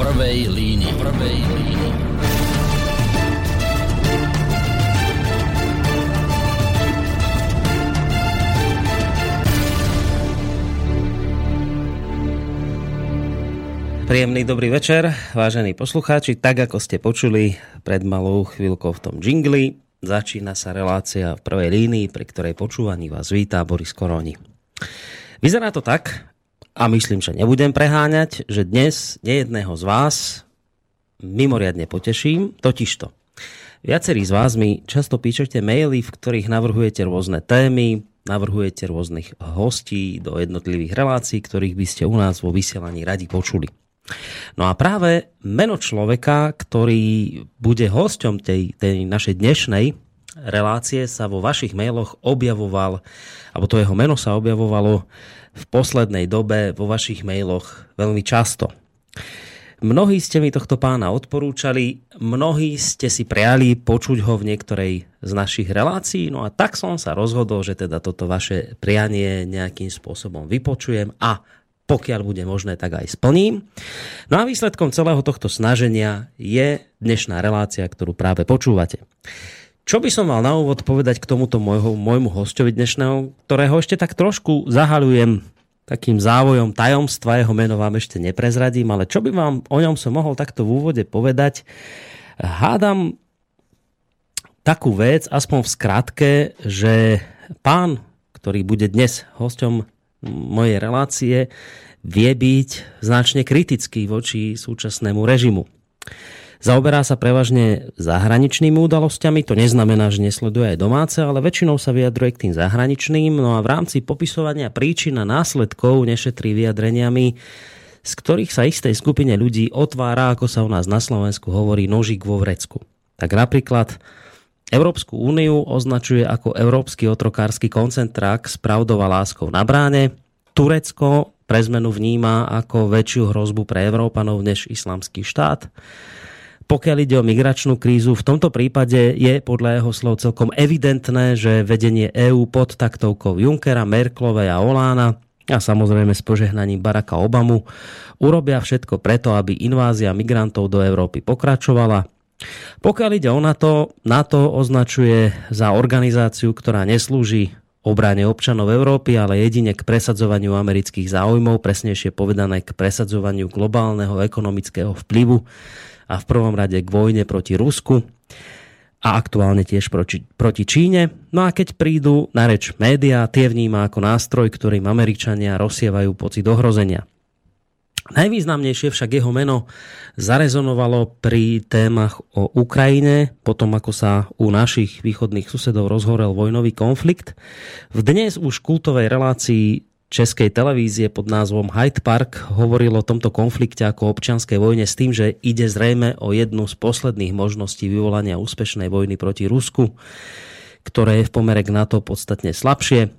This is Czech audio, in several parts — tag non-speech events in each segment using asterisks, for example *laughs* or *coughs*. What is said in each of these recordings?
prvej línii. Prvej línii. Príjemný dobrý večer, vážení poslucháči. Tak, ako ste počuli pred malou chvíľkou v tom džingli, začína sa relácia v prvej línii, pri ktorej počúvaní vás vítá Boris Koroni. Vyzerá to tak, a myslím, že nebudem preháňať, že dnes nejedného z vás mimoriadne poteším, totižto. Viacerí z vás mi často píšete maily, v ktorých navrhujete rôzne témy, navrhujete rôznych hostí do jednotlivých relácií, ktorých by ste u nás vo vysielaní radi počuli. No a práve meno človeka, ktorý bude hosťom tej, tej našej dnešnej relácie sa vo vašich mailoch objavoval, alebo to jeho meno sa objavovalo v poslednej dobe vo vašich mailoch veľmi často. Mnohí ste mi tohto pána odporúčali, mnohí ste si priali počuť ho v niektorej z našich relácií, no a tak som sa rozhodol, že teda toto vaše prianie nejakým spôsobom vypočujem a pokiaľ bude možné, tak aj splním. No a výsledkom celého tohto snaženia je dnešná relácia, ktorú práve počúvate. Čo by som mal na úvod povedať k tomuto môjho, môjmu hostovi dnešného, ktorého ešte tak trošku zahalujem takým závojom tajomstva, jeho meno vám ešte neprezradím, ale čo by vám o ňom som mohol takto v úvode povedať, hádam takú vec, aspoň v skratke, že pán, ktorý bude dnes hosťom mojej relácie vie byť značne kritický voči súčasnému režimu. Zaoberá sa prevažne zahraničnými udalosťami, to neznamená, že nesleduje aj domáce, ale väčšinou sa vyjadruje k tým zahraničným, no a v rámci popisovania príčin a následkov nešetrí vyjadreniami, z ktorých sa istej skupine ľudí otvára, ako sa u nás na Slovensku hovorí, nožík vo vrecku. Tak napríklad Európsku úniu označuje ako európsky otrokársky koncentrák s pravdou a láskou na bráne. Turecko pre zmenu vníma ako väčšiu hrozbu pre Európanov než islamský štát. Pokiaľ ide o migračnú krízu, v tomto prípade je podľa jeho slov celkom evidentné, že vedenie EÚ pod taktovkou Junckera, Merklovej a Olána a samozrejme s požehnaním Baracka Obamu urobia všetko preto, aby invázia migrantov do Európy pokračovala. Pokiaľ ide o NATO, NATO označuje za organizáciu, ktorá neslúži obrane občanov Európy, ale jedine k presadzovaniu amerických záujmov, presnejšie povedané k presadzovaniu globálneho ekonomického vplyvu a v prvom rade k vojne proti Rusku a aktuálne tiež proti, proti Číne. No a keď prídu na reč média, tie vníma ako nástroj, ktorým Američania rozsievajú pocit ohrozenia. Najvýznamnejšie však jeho meno zarezonovalo pri témach o Ukrajine, potom ako sa u našich východných susedov rozhorel vojnový konflikt. V dnes už kultovej relácii českej televízie pod názvom Hyde Park hovoril o tomto konflikte ako občianskej vojne s tým, že ide zrejme o jednu z posledných možností vyvolania úspešnej vojny proti Rusku, ktoré je v pomere k NATO podstatne slabšie.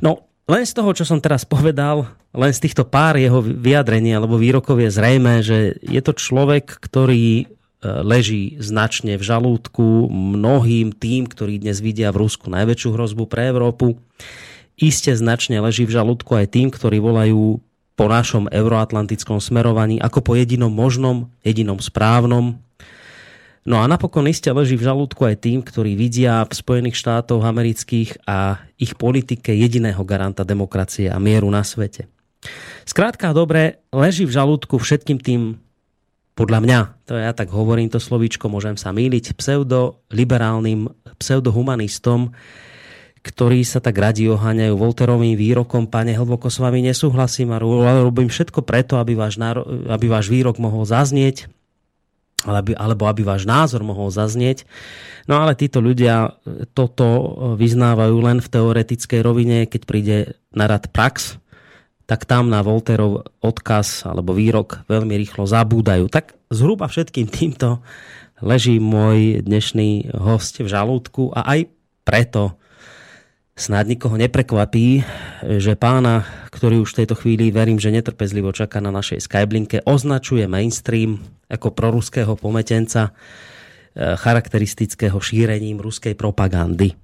No, len z toho, čo som teraz povedal, len z týchto pár jeho vyjadrení alebo výrokov je zrejme, že je to človek, ktorý e, leží značne v žalúdku mnohým tým, ktorí dnes vidia v Rusku najväčšiu hrozbu pre Európu. Iste značne leží v žalúdku aj tým, ktorí volajú po našom euroatlantickom smerovaní ako po jedinom možnom, jedinom správnom, No a napokon iste leží v žalúdku aj tým, ktorí vidia v Spojených štátoch amerických a ich politike jediného garanta demokracie a mieru na svete. Skrátka dobre, leží v žalúdku všetkým tým, podľa mňa, to ja tak hovorím to slovíčko, môžem sa míliť, pseudoliberálnym, pseudohumanistom, ktorí sa tak radi oháňajú Volterovým výrokom, pane, hlboko s vami nesúhlasím a robím všetko preto, aby váš, náro, aby váš výrok mohol zaznieť alebo, aby váš názor mohol zaznieť. No ale títo ľudia toto vyznávajú len v teoretickej rovine, keď príde na rad prax, tak tam na Volterov odkaz alebo výrok veľmi rýchlo zabúdajú. Tak zhruba všetkým týmto leží môj dnešný host v žalúdku a aj preto Snad nikoho neprekvapí, že pána, ktorý už v tejto chvíli verím, že netrpezlivo čaká na našej Skyblinke, označuje mainstream ako proruského pometenca eh, charakteristického šírením ruskej propagandy.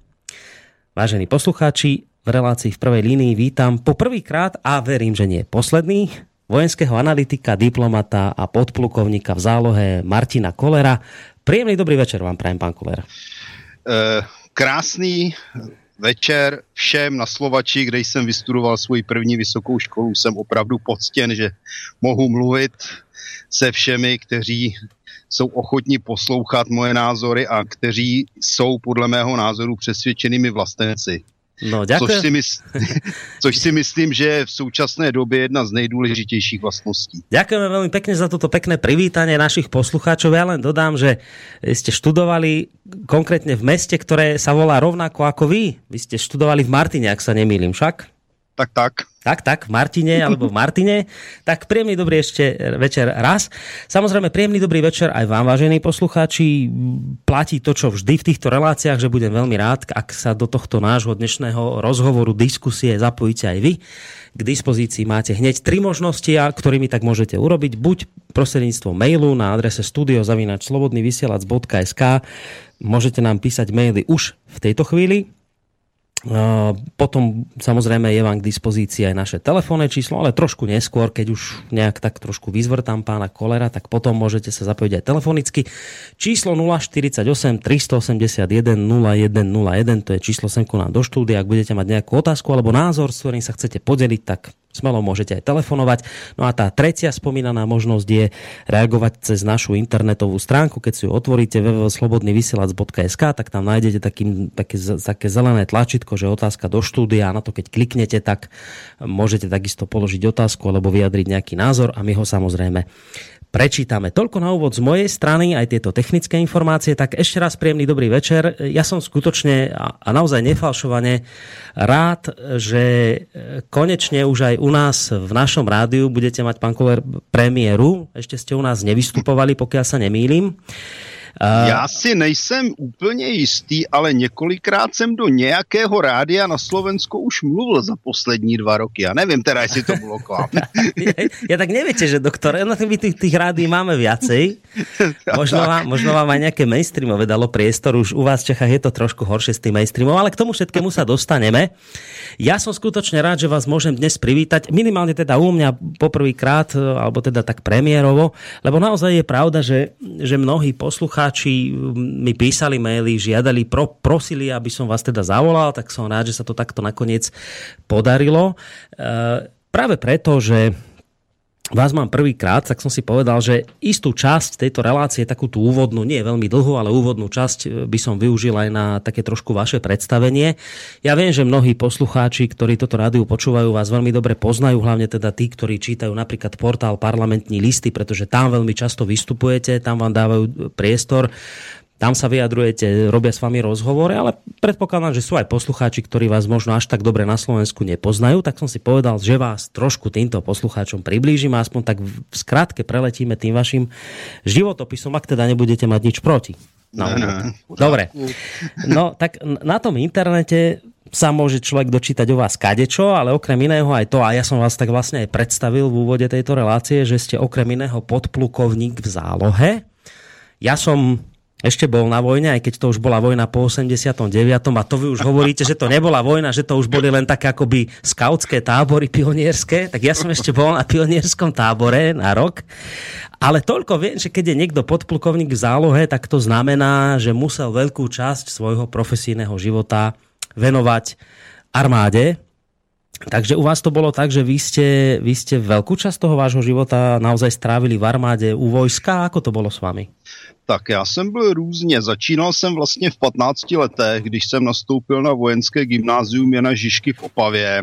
Vážení poslucháči, v relácii v prvej línii vítam poprvýkrát a verím, že nie posledný vojenského analytika, diplomata a podplukovníka v zálohe Martina Kolera. Príjemný dobrý večer vám prajem, pán Koler. Uh, krásný večer všem na Slovači, kde jsem vystudoval svoji první vysokou školu. Jsem opravdu poctěn, že mohu mluvit se všemi, kteří jsou ochotní poslouchat moje názory a kteří jsou podle mého názoru přesvědčenými vlastenci. No, Což, si mysl... *laughs* což si myslím, že je v současné době jedna z nejdůležitějších vlastností. Ďakujeme veľmi pekne za toto pekné privítanie našich poslucháčov. Ja len dodám, že ste študovali konkrétne v meste, ktoré sa volá rovnako ako vy. Vy ste študovali v Martine, ak sa nemýlim však. Tak, tak. Tak, tak, Martine alebo Martine. *laughs* Tak príjemný dobrý ešte večer raz. Samozrejme, príjemný dobrý večer aj vám, vážení poslucháči. Platí to, čo vždy v týchto reláciách, že budem veľmi rád, ak sa do tohto nášho dnešného rozhovoru, diskusie zapojíte aj vy. K dispozícii máte hneď tri možnosti, ktorými tak môžete urobiť. Buď prostredníctvom mailu na adrese studiozavinačslobodnyvysielac.sk Môžete nám písať maily už v tejto chvíli Potom samozrejme je vám k dispozícii aj naše telefónne číslo, ale trošku neskôr, keď už nejak tak trošku vyzvrtám pána Kolera, tak potom môžete sa zapojiť aj telefonicky. Číslo 048 381 0101, to je číslo sem ku nám do štúdia. Ak budete mať nejakú otázku alebo názor, s ktorým sa chcete podeliť, tak smelo môžete aj telefonovať. No a tá tretia spomínaná možnosť je reagovať cez našu internetovú stránku. Keď si ju otvoríte www.slobodnyvysielac.sk, tak tam nájdete taký, také, také zelené tlačítko, že otázka do štúdia a na to keď kliknete, tak môžete takisto položiť otázku alebo vyjadriť nejaký názor a my ho samozrejme prečítame. Toľko na úvod z mojej strany, aj tieto technické informácie, tak ešte raz príjemný dobrý večer. Ja som skutočne a naozaj nefalšovane rád, že konečne už aj u nás v našom rádiu budete mať, pán Koler, premiéru. Ešte ste u nás nevystupovali, pokiaľ sa nemýlim. Já si nejsem úplně jistý, ale několikrát jsem do nějakého rádia na Slovensku už mluvil za poslední dva roky. Já nevím teda, jestli to bylo klam. *laughs* ja, tak neviete, že doktor, na tých, tých, tých rádií máme viacej. *laughs* Možno vám, možno vám aj nejaké mainstreamové dalo priestor. Už u vás v Čechách je to trošku horšie s tým mainstreamom, ale k tomu všetkému sa dostaneme. Ja som skutočne rád, že vás môžem dnes privítať, minimálne teda u mňa poprvýkrát, alebo teda tak premiérovo, lebo naozaj je pravda, že, že mnohí poslucháči mi písali maily, žiadali, pro, prosili, aby som vás teda zavolal, tak som rád, že sa to takto nakoniec podarilo. E, práve preto, že vás mám prvýkrát, tak som si povedal, že istú časť tejto relácie, takú tú úvodnú, nie je veľmi dlhú, ale úvodnú časť e, by som využil aj na také trošku vaše predstavenie. Ja viem, že mnohí poslucháči, ktorí toto rádiu počúvajú, vás veľmi dobre poznajú, hlavne teda tí, ktorí čítajú napríklad portál parlamentní listy, pretože tam veľmi často vystupujete, tam vám dávajú priestor tam sa vyjadrujete, robia s vami rozhovory, ale predpokladám, že sú aj poslucháči, ktorí vás možno až tak dobre na Slovensku nepoznajú, tak som si povedal, že vás trošku týmto poslucháčom priblížim a aspoň tak v skratke preletíme tým vašim životopisom, ak teda nebudete mať nič proti. No, no, Dobre. No, tak na tom internete sa môže človek dočítať o vás kadečo, ale okrem iného aj to, a ja som vás tak vlastne aj predstavil v úvode tejto relácie, že ste okrem iného podplukovník v zálohe. Ja som ešte bol na vojne, aj keď to už bola vojna po 89. A to vy už hovoríte, že to nebola vojna, že to už boli len také akoby skautské tábory pionierské. Tak ja som ešte bol na pionierskom tábore na rok. Ale toľko viem, že keď je niekto podplukovník v zálohe, tak to znamená, že musel veľkú časť svojho profesijného života venovať armáde, Takže u vás to bolo tak, že vy ste, vy ste veľkú časť toho vášho života naozaj strávili v armáde u vojska. Ako to bylo s vami? Tak já jsem byl různě. Začínal jsem vlastně v 15 letech, když jsem nastoupil na vojenské gymnázium Jana Žižky v Opavě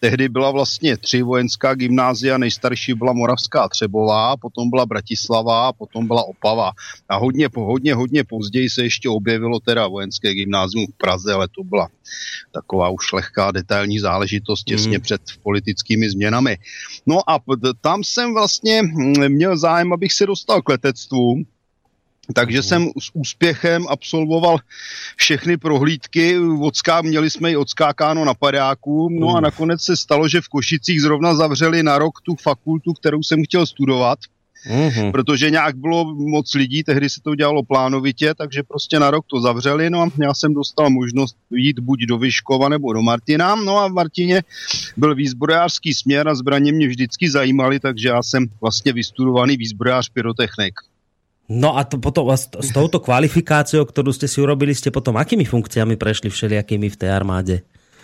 Tehdy byla vlastně tři vojenská gymnázia, nejstarší byla Moravská Třebová, potom byla Bratislava, potom byla Opava. A hodně, hodně, hodně později se ještě objevilo teda vojenské gymnázium v Praze, ale to byla taková už lehká detailní záležitost těsně mm. před politickými změnami. No a tam jsem vlastně měl zájem, abych se dostal k letectvu, takže jsem s úspěchem absolvoval všechny prohlídky. Odská, měli jsme i odskákáno na padáku. No a nakonec se stalo, že v Košicích zrovna zavřeli na rok tu fakultu, kterou jsem chtěl studovat. mm-hmm. protože nějak bylo moc lidí, tehdy se to dělalo plánovitě, takže prostě na rok to zavřeli, no a já jsem dostal možnost jít buď do Vyškova nebo do Martina, no a v Martině byl výzbrojářský směr a zbraně mě vždycky zajímaly, takže já jsem vlastně vystudovaný výzbrojář pyrotechnik. No a to potom s, s touto kvalifikáciou, kterou jste si urobili, jste potom akými funkciami prešli všelijakými v té armádě?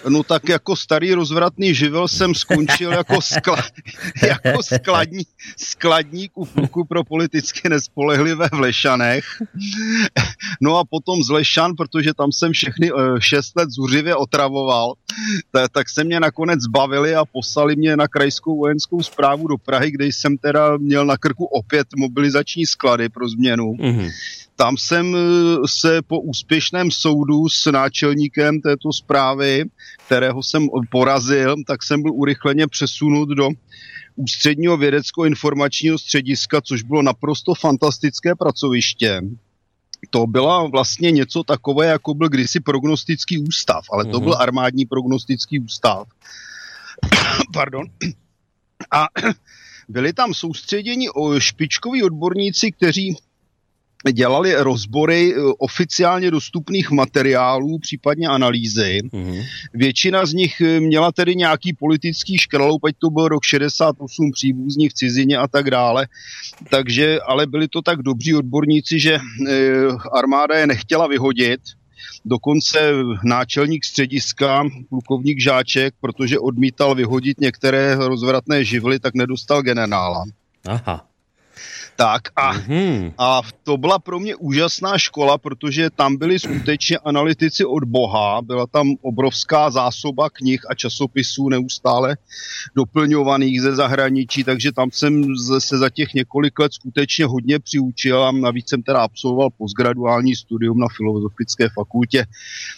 No tak jako starý rozvratný živel jsem skončil jako, skla, *laughs* jako skladní, skladník u pluku pro politicky nespolehlivé v Lešanech. No a potom z Lešan, protože tam jsem všechny uh, šest let zuřivě otravoval, tak, tak se mě nakonec zbavili a poslali mě na krajskou vojenskou zprávu do Prahy, kde jsem teda měl na krku opět mobilizační sklady pro změnu. Mm-hmm tam jsem eh, se po úspěšném soudu s náčelníkem této zprávy, kterého jsem porazil, tak jsem byl urychleně přesunut do ústředního vědecko-informačního střediska, což bylo naprosto fantastické pracoviště. To byla vlastně něco takové, jako byl kdysi prognostický ústav, ale to mm-hmm. byl armádní prognostický ústav. *coughs* Pardon. A *coughs* byli tam soustředěni špičkoví odborníci, kteří dělali rozbory eh, oficiálně dostupných materiálů, případně analýzy. Mm-hmm. Většina z nich eh, měla tedy nějaký politický škraloup, ať to byl rok 68 příbuzní v cizině a tak dále. Takže, ale byli to tak dobří odborníci, že eh, armáda je nechtěla vyhodit. Dokonce náčelník střediska, plukovník Žáček, protože odmítal vyhodit některé rozvratné živly, tak nedostal generála. Aha. Tak a, mm-hmm. a to byla pro mě úžasná škola, protože tam byli skutečně analytici od Boha, byla tam obrovská zásoba knih a časopisů neustále doplňovaných ze zahraničí, takže tam jsem se za těch několik let skutečně hodně přiučil a navíc jsem teda absolvoval postgraduální studium na Filozofické fakultě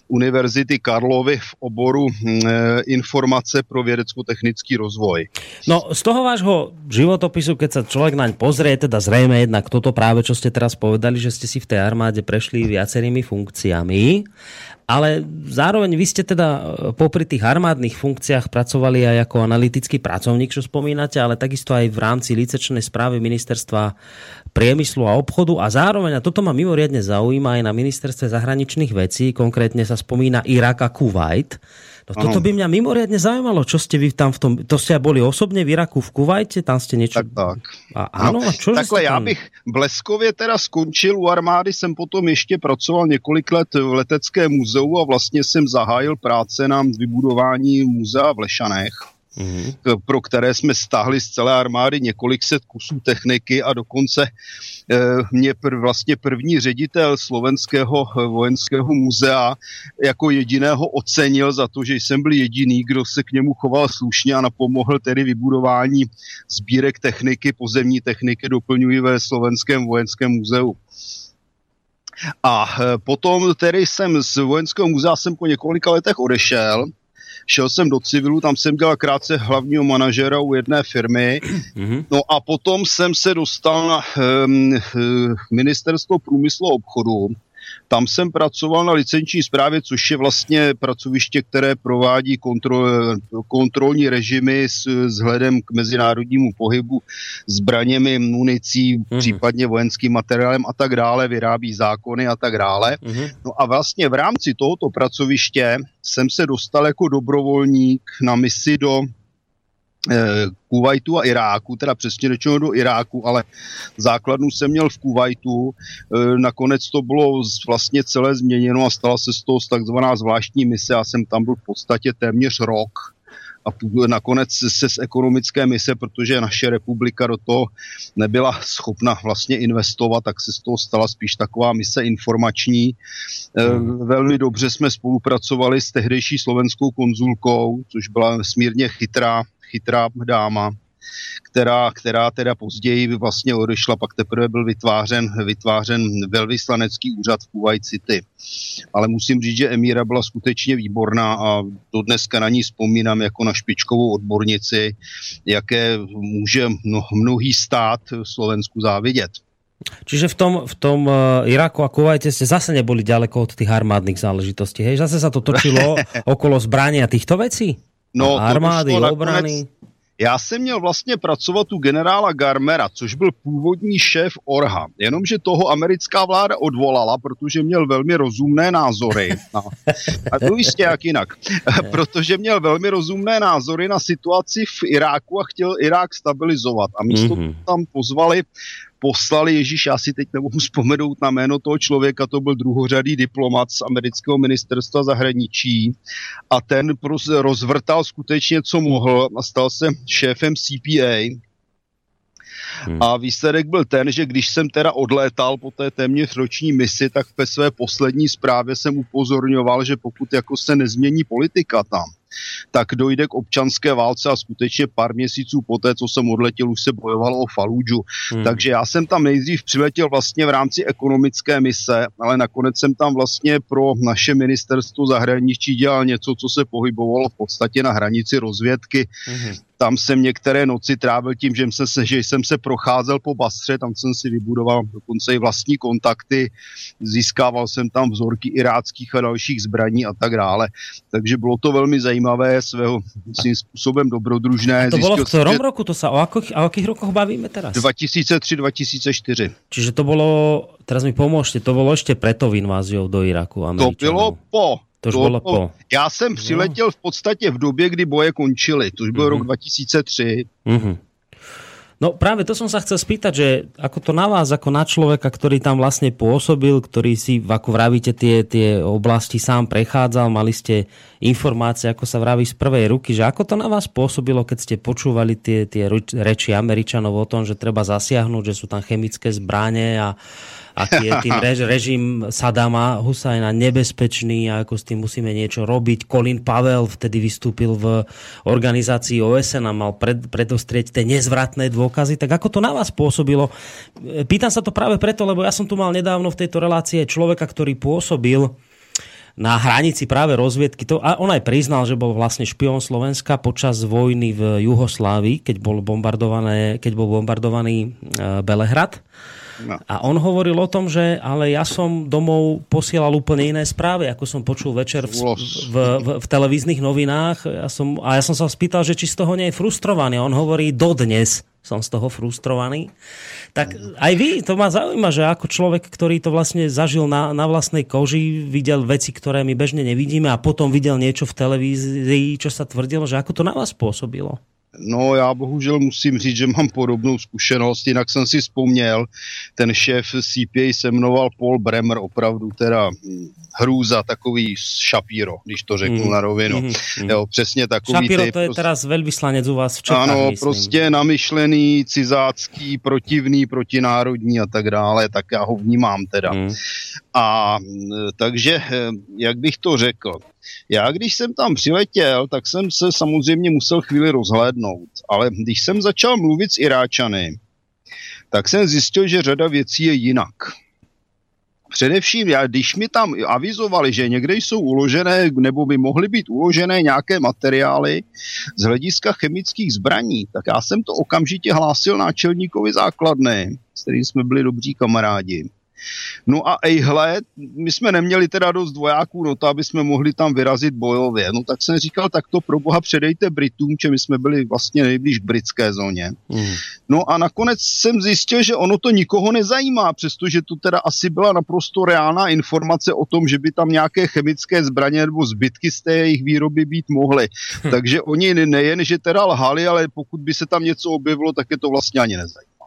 Univerzity Karlovy v oboru hm, e, informace pro vědecko-technický rozvoj. No z toho vášho životopisu, keď sa človek naň pozrie, teda zrejme jednak toto práve, čo ste teraz povedali, že ste si v tej armáde prešli viacerými funkciami, ale zároveň vy ste teda e, popri tých armádnych funkciách pracovali aj ako analytický pracovník, čo spomínate, ale takisto aj v rámci licečnej správy ministerstva priemyslu a obchodu. A zároveň, a toto ma mimoriadne zaujíma aj na ministerstve zahraničných vecí, konkrétne sa spomína Irak a Kuwait, No toto by mňa mimoriadne zaujímalo, čo ste vy tam v tom, to ste boli osobně v Iraku, v Kuvajte, tam ste niečo... Tak, tak. A, ano, no, a čo takhle, já bych bleskově teda skončil u armády, jsem potom ještě pracoval několik let v letecké muzeu a vlastně jsem zahájil práce na vybudování muzea v Lešanech mm-hmm. pro které jsme stáhli z celé armády několik set kusů techniky a dokonce eh, mě pr- vlastně první ředitel slovenského eh, vojenského muzea jako jediného ocenil za to, že jsem byl jediný, kdo se k němu choval slušně a napomohl tedy vybudování sbírek techniky, pozemní techniky doplňují ve slovenském vojenském muzeu. A eh, potom tedy jsem z vojenského muzea jsem po několika letech odešel Šel jsem do civilu, tam jsem dělal krátce hlavního manažera u jedné firmy. Mm-hmm. No a potom jsem se dostal na um, ministerstvo průmyslu a obchodu. Tam jsem pracoval na licenční správě, což je vlastně pracoviště, které provádí kontrol, kontrolní režimy s vzhledem k mezinárodnímu pohybu zbraněmi, municí, mm-hmm. případně vojenským materiálem a tak dále, vyrábí zákony a tak dále. Mm-hmm. No a vlastně v rámci tohoto pracoviště jsem se dostal jako dobrovolník na misi do Kuwaitu a Iráku, teda přesně řečeno do Iráku, ale základnu jsem měl v Kuwaitu. Eh, nakonec to bylo vlastně celé změněno a stala se z toho takzvaná zvláštní mise. Já jsem tam byl v podstatě téměř rok a nakonec se z ekonomické mise, protože naše republika do toho nebyla schopna vlastně investovat, tak se z toho stala spíš taková mise informační. Eh, hmm. Velmi dobře jsme spolupracovali s tehdejší slovenskou konzulkou, což byla smírně chytrá chytrá dáma, která, která teda později vlastně odešla, pak teprve byl vytvářen, vytvářen velvyslanecký úřad v Kuwait City. Ale musím říct, že Emíra byla skutečně výborná a do dneska na ní vzpomínám jako na špičkovou odbornici, jaké může mnohý stát Slovensku závidět. Čiže v tom, v tom uh, Iraku a Kuwaite ste zase neboli ďaleko od tých armádnych záležitostí, hej? Zase sa to točilo *laughs* okolo zbrania týchto vecí? No, armády, obrany. Já jsem měl vlastně pracovat u generála Garmera, což byl původní šéf Orha. Jenomže toho americká vláda odvolala, protože měl velmi rozumné názory. No. *laughs* A to jistě jak jinak. *laughs* protože měl velmi rozumné názory na situaci v Iráku a chtěl Irák stabilizovat. A místo mm-hmm. tam pozvali poslali, Ježíš, já si teď nemohu vzpomenout na jméno toho člověka, to byl druhořadý diplomat z amerického ministerstva zahraničí a ten rozvrtal skutečně, co mohl a stal se šéfem CPA, Hmm. A výsledek byl ten, že když jsem teda odlétal po té téměř roční misi, tak ve své poslední zprávě jsem upozorňoval, že pokud jako se nezmění politika tam, tak dojde k občanské válce a skutečně pár měsíců poté, co jsem odletěl, už se bojovalo o Faluju. Hmm. Takže já jsem tam nejdřív přiletěl vlastně v rámci ekonomické mise, ale nakonec jsem tam vlastně pro naše ministerstvo zahraničí dělal něco, co se pohybovalo v podstatě na hranici rozvědky. Hmm tam jsem některé noci trávil tím, že jsem se, že jsem se procházel po Basře, tam jsem si vybudoval dokonce i vlastní kontakty, získával jsem tam vzorky iráckých a dalších zbraní a tak dále. Takže bylo to velmi zajímavé, svého svým způsobem dobrodružné. A to bylo v ktorom že... roku? To sa o akých, o akých rokoch bavíme teraz? 2003-2004. Čiže to bylo, teraz mi pomôžte, to bylo ještě preto inváziou do Iraku. Američanov. To bylo po to, to bylo po. Já jsem přiletěl no. v podstatě v době, kdy boje končily. To už byl mm-hmm. rok 2003. Mm-hmm. No práve to som sa chcel spýtať, že ako to na vás, ako na človeka, ktorý tam vlastne pôsobil, ktorý si, ako vravíte, tie, tie oblasti sám prechádzal, mali ste informácie, ako sa vraví z prvej ruky, že ako to na vás pôsobilo, keď ste počúvali tie, tie reči Američanov o tom, že treba zasiahnuť, že sú tam chemické zbranie a aký je tým rež, režim Sadama Husajna nebezpečný a ako s tým musíme niečo robiť. Colin Pavel vtedy vystúpil v organizácii OSN a mal pred, predostrieť tie nezvratné dôkazy. Tak ako to na vás pôsobilo? Pýtam sa to práve preto, lebo ja som tu mal nedávno v tejto relácii človeka, ktorý pôsobil na hranici práve rozviedky. To, a on aj priznal, že bol vlastne špion Slovenska počas vojny v Juhoslávii, keď bol, bombardované, keď bol bombardovaný e, Belehrad. No. A on hovoril o tom, že ale ja som domov posielal úplne iné správy, ako som počul večer v, v, v, v televíznych novinách. Ja som, a ja som sa spýtal, že či z toho nie je frustrovaný. On hovorí, dodnes som z toho frustrovaný. Tak aj vy, to ma zaujíma, že ako človek, ktorý to vlastne zažil na, na vlastnej koži, videl veci, ktoré my bežne nevidíme a potom videl niečo v televízii, čo sa tvrdilo, že ako to na vás pôsobilo? No já bohužel musím říct, že mám podobnou zkušenost, jinak jsem si vzpomněl, ten šéf CPA se jmenoval Paul Bremer, opravdu teda hrůza, takový Shapiro, když to řeknu mm. na rovinu. Mm, mm. Jo, přesně takový Shapiro typ, to je prostě, teraz velvyslanec u vás v Čechách, Ano, myslím. prostě namyšlený, cizácký, protivný, protinárodní a tak dále, tak já ho vnímám teda. Mm. A takže, eh, jak bych to řekl, já, když jsem tam přiletěl, tak jsem se samozřejmě musel chvíli rozhlédnout, ale když jsem začal mluvit s Iráčany, tak jsem zjistil, že řada věcí je jinak. Především, já, když mi tam avizovali, že někde jsou uložené, nebo by mohly být uložené nějaké materiály z hlediska chemických zbraní, tak já jsem to okamžitě hlásil náčelníkovi základny, s kterým jsme byli dobří kamarádi. No a ejhle, my jsme neměli teda dost vojáků, no to, aby jsme mohli tam vyrazit bojově. No tak jsem říkal, tak to pro boha předejte Britům, že my jsme byli vlastně nejblíž britské zóně. Mm. No a nakonec jsem zjistil, že ono to nikoho nezajímá, přestože to teda asi byla naprosto reálná informace o tom, že by tam nějaké chemické zbraně nebo zbytky z té jejich výroby být mohly. Hm. Takže oni nejen, že teda lhali, ale pokud by se tam něco objevilo, tak je to vlastně ani nezajímá.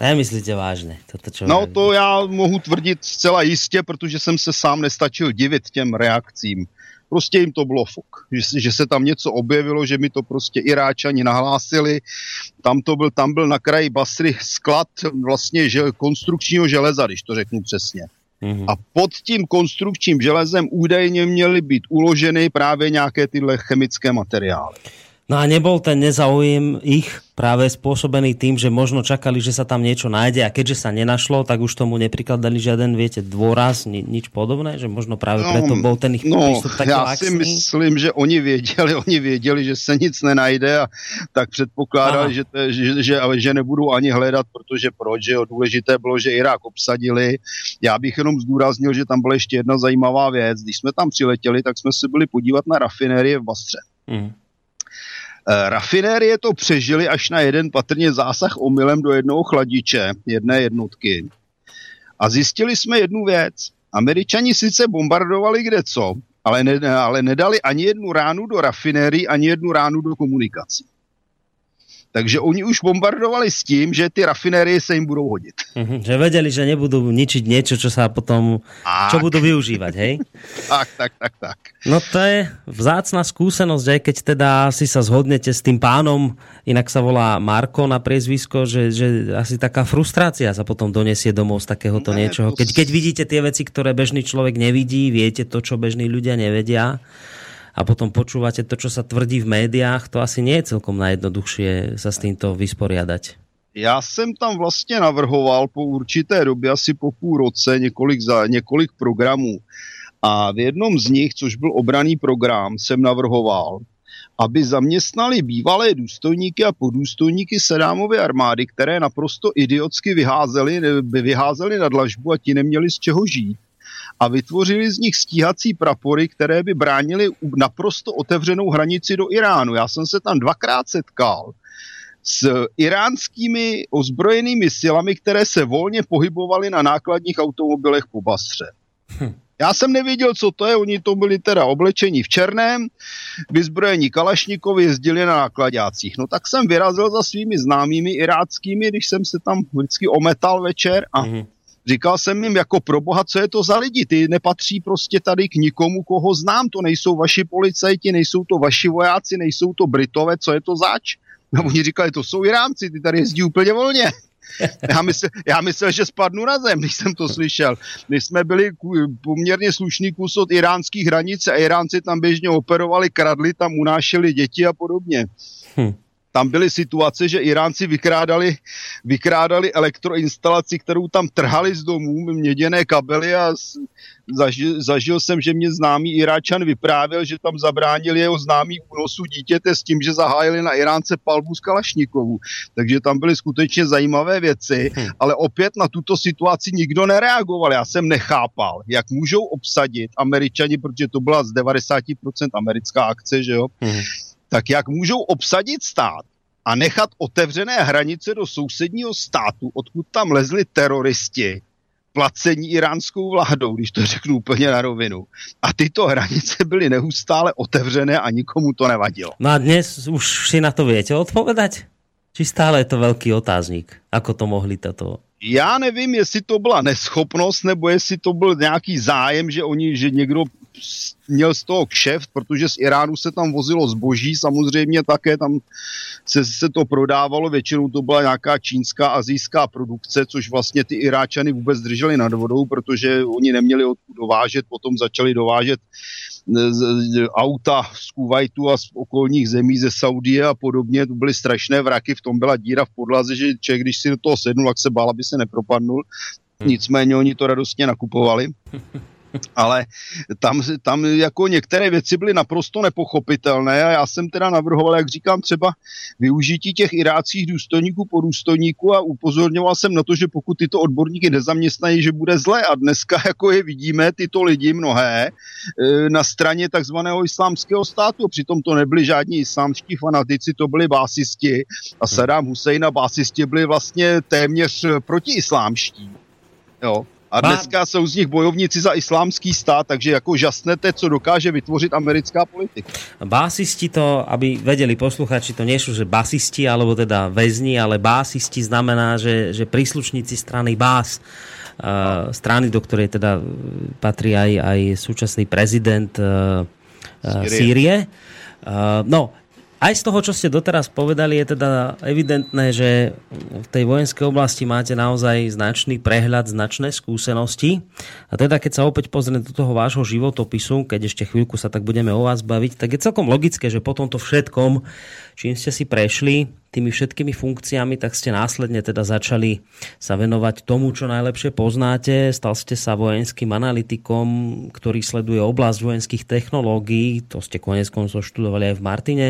Nemyslíte vážně? Toto, čo no to já mohu tvrdit zcela jistě, protože jsem se sám nestačil divit těm reakcím. Prostě jim to bylo fuk, že, že se tam něco objevilo, že mi to prostě Iráčani nahlásili. Tam, to byl, tam byl na kraji Basry sklad vlastně že, konstrukčního železa, když to řeknu přesně. Mm-hmm. A pod tím konstrukčním železem údajně měly být uloženy právě nějaké tyhle chemické materiály. No a nebol ten nezaujem ich práve spôsobený tým, že možno čakali, že sa tam niečo nájde a keďže sa nenašlo, tak už tomu neprikladali žiaden, viete, dôraz, ni, nič podobné, že možno práve no, preto bol ten ich no, prístup taký já laxný. si myslím, že oni věděli, oni věděli, že se nic nenajde a tak předpokládali, že, to, že, že, že nebudou ani hledat, protože proč, že jo, důležité bylo, že Irák obsadili. Já bych jenom zdůraznil, že tam byla ještě jedna zajímavá věc. Když jsme tam přiletěli, tak jsme se byli podívat na rafinérie v Bastře. Mm Rafinérie to přežili až na jeden patrně zásah omylem do jednoho chladiče, jedné jednotky. A zjistili jsme jednu věc. Američani sice bombardovali kde co, ale, ne, ale nedali ani jednu ránu do rafinérii, ani jednu ránu do komunikací. Takže oni už bombardovali s tím, že ty rafinérie se jim budou hodit. Mm-hmm, že vedeli, že nebudú ničiť niečo, čo sa potom, tak. čo budú využívať, hej? *laughs* tak, tak, tak, tak. No to je vzácná skúsenosť, aj keď teda si sa zhodnete s tým pánom, inak sa volá Marko na priezvisko, že, že asi taká frustrácia sa potom donesie domov z takéhoto ne, niečoho. Keď, keď vidíte tie veci, ktoré bežný človek nevidí, viete to, čo bežní ľudia nevedia, a potom počúvate to, čo sa tvrdí v médiách, to asi nie je celkom najjednoduchšie sa s týmto vysporiadať. Já jsem tam vlastně navrhoval po určité době, asi po půl roce, několik, za, několik programů. A v jednom z nich, což byl obraný program, jsem navrhoval, aby zaměstnali bývalé důstojníky a podůstojníky Sedámovy armády, které naprosto idiotsky vyházeli, vyházeli na dlažbu a ti neměli z čeho žít a vytvořili z nich stíhací prapory, které by bránili naprosto otevřenou hranici do Iránu. Já jsem se tam dvakrát setkal s iránskými ozbrojenými silami, které se volně pohybovaly na nákladních automobilech po Basře. Hm. Já jsem nevěděl, co to je, oni to byli teda oblečení v černém, vyzbrojení Kalašníkovi jezdili na nákladácích. No tak jsem vyrazil za svými známými iráckými, když jsem se tam vždycky ometal večer a mm-hmm Říkal jsem jim jako pro boha, co je to za lidi, ty nepatří prostě tady k nikomu, koho znám, to nejsou vaši policajti, nejsou to vaši vojáci, nejsou to Britové, co je to zač? No oni říkali, to jsou Iránci, ty tady jezdí úplně volně. *laughs* Já myslel, já myslel, že spadnu na zem, když jsem to slyšel. My jsme byli poměrně slušný kus od iránských hranic a Iránci tam běžně operovali, kradli, tam unášeli děti a podobně. Hm tam byly situace, že Iránci vykrádali, vykrádali elektroinstalaci, kterou tam trhali z domů, měděné kabely a zažil, zažil jsem, že mě známý Iráčan vyprávěl, že tam zabránili jeho známý únosu dítěte s tím, že zahájili na Iránce palbu z Kalašníkovu. Takže tam byly skutečně zajímavé věci, hmm. ale opět na tuto situaci nikdo nereagoval. Já jsem nechápal, jak můžou obsadit američani, protože to byla z 90% americká akce, že jo, hmm tak jak můžou obsadit stát a nechat otevřené hranice do sousedního státu, odkud tam lezli teroristi, placení iránskou vládou, když to řeknu úplně na rovinu. A tyto hranice byly neustále otevřené a nikomu to nevadilo. No a dnes už si na to viete odpovedať? Či stále je to velký otázník? Ako to mohli tato já nevím, jestli to byla neschopnost, nebo jestli to byl nějaký zájem, že oni, že někdo měl z toho kšeft, protože z Iránu se tam vozilo zboží, samozřejmě také tam se, se to prodávalo, většinou to byla nějaká čínská, azijská produkce, což vlastně ty Iráčany vůbec drželi nad vodou, protože oni neměli odkud dovážet, potom začali dovážet e, auta z Kuwaitu a z okolních zemí ze Saudie a podobně, to byly strašné vraky, v tom byla díra v podlaze, že člověk, když si do toho sednul, tak se bál, aby se nepropadnul. Nicméně oni to radostně nakupovali. *laughs* ale tam, tam jako některé věci byly naprosto nepochopitelné a já jsem teda navrhoval, jak říkám, třeba využití těch iráckých důstojníků po důstojníku a upozorňoval jsem na to, že pokud tyto odborníky nezaměstnají, že bude zle a dneska *laughs* jako je vidíme tyto lidi mnohé e, na straně takzvaného islámského státu, přitom to nebyli žádní islámští fanatici, to byli básisti a Saddam Hussein a básisti byli vlastně téměř protiislámští. Jo. A dneska jsou z nich bojovníci za islámský stát, takže jako žasnete, co dokáže vytvořit americká politika. Básisti to, aby vedeli posluchači, to sú, že basisti, alebo teda väzni, ale básisti znamená, že, že príslušníci strany Bás, uh, strany, do ktorej teda patrí aj, aj súčasný prezident uh, Sýrie. Sýrie. Uh, no, aj z toho, čo ste doteraz povedali, je teda evidentné, že v tej vojenskej oblasti máte naozaj značný prehľad, značné skúsenosti. A teda, keď sa opäť pozrieme do toho vášho životopisu, keď ešte chvíľku sa tak budeme o vás baviť, tak je celkom logické, že po tomto všetkom, čím ste si prešli, tými všetkými funkciami, tak ste následne teda začali sa venovať tomu, čo najlepšie poznáte. Stal ste sa vojenským analytikom, ktorý sleduje oblasť vojenských technológií. To ste konec koncov študovali aj v Martine.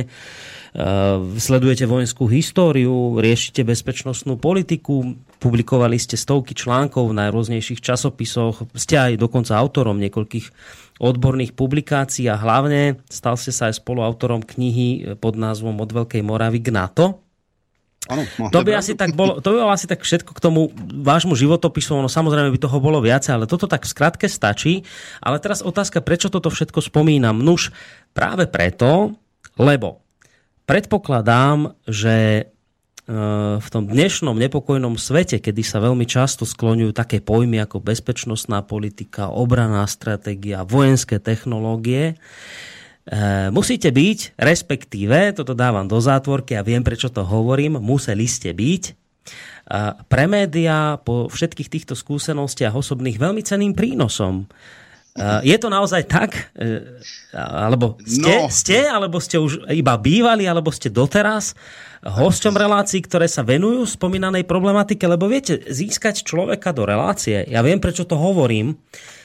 Uh, sledujete vojenskú históriu, riešite bezpečnostnú politiku, publikovali ste stovky článkov v najrôznejších časopisoch, ste aj dokonca autorom niekoľkých odborných publikácií a hlavne stal ste sa aj spoluautorom knihy pod názvom Od Veľkej Moravy k NATO. Ano, to by asi tak bolo, to by bolo asi tak všetko k tomu vášmu životopisu, ono samozrejme by toho bolo viacej, ale toto tak v skratke stačí. Ale teraz otázka, prečo toto všetko spomínam? Nuž, práve preto, lebo predpokladám, že v tom dnešnom nepokojnom svete, kedy sa veľmi často skloňujú také pojmy ako bezpečnostná politika, obraná stratégia, vojenské technológie, musíte byť, respektíve, toto dávam do zátvorky a viem, prečo to hovorím, museli ste byť pre média po všetkých týchto skúsenostiach osobných veľmi ceným prínosom. Je to naozaj tak? Alebo ste, no. ste, alebo ste už iba bývali, alebo ste doteraz hosťom relácií, ktoré sa venujú spomínanej problematike, lebo viete, získať človeka do relácie, ja viem, prečo to hovorím,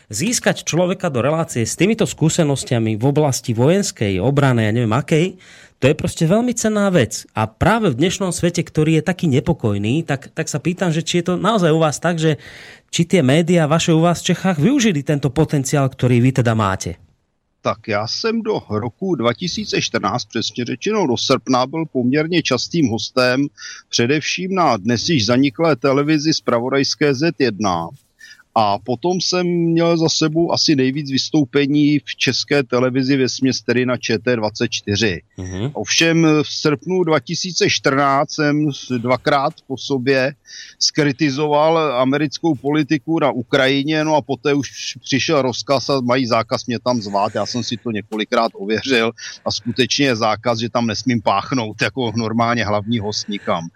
získať človeka do relácie s týmito skúsenostiami v oblasti vojenskej, obrany, ja neviem akej, to je prostě veľmi cenná vec. A práve v dnešnom svete, ktorý je taký nepokojný, tak, tak sa pýtam, že či je to naozaj u vás tak, že či tie média vaše u vás v Čechách využili tento potenciál, ktorý vy teda máte? tak já jsem do roku 2014, přesně řečeno do srpna, byl poměrně častým hostem, především na dnes již zaniklé televizi z Pravodajské Z1. A potom jsem měl za sebou asi nejvíc vystoupení v české televizi ve směs tedy na ČT24. Mm-hmm. Ovšem v srpnu 2014 jsem dvakrát po sobě skritizoval americkou politiku na Ukrajině, no a poté už přišel rozkaz a mají zákaz mě tam zvát. Já jsem si to několikrát ověřil a skutečně je zákaz, že tam nesmím páchnout jako normálně hlavní host nikam.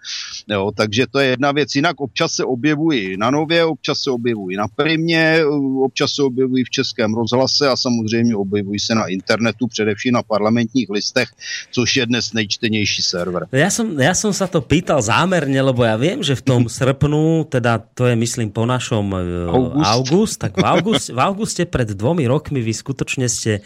Jo, takže to je jedna věc. Jinak občas se objevují na nově, občas se objevují na primě, občas se objevují v českém rozhlase a samozřejmě objevují se na internetu, především na parlamentních listech, což je dnes nejčtenější server. Já jsem, já jsem se to pýtal zámerně, lebo já vím, že v tom *laughs* srpnu, teda to je myslím po našom e, august, august tak v, *laughs* august, v auguste před dvomi rokmi vy skutečně jste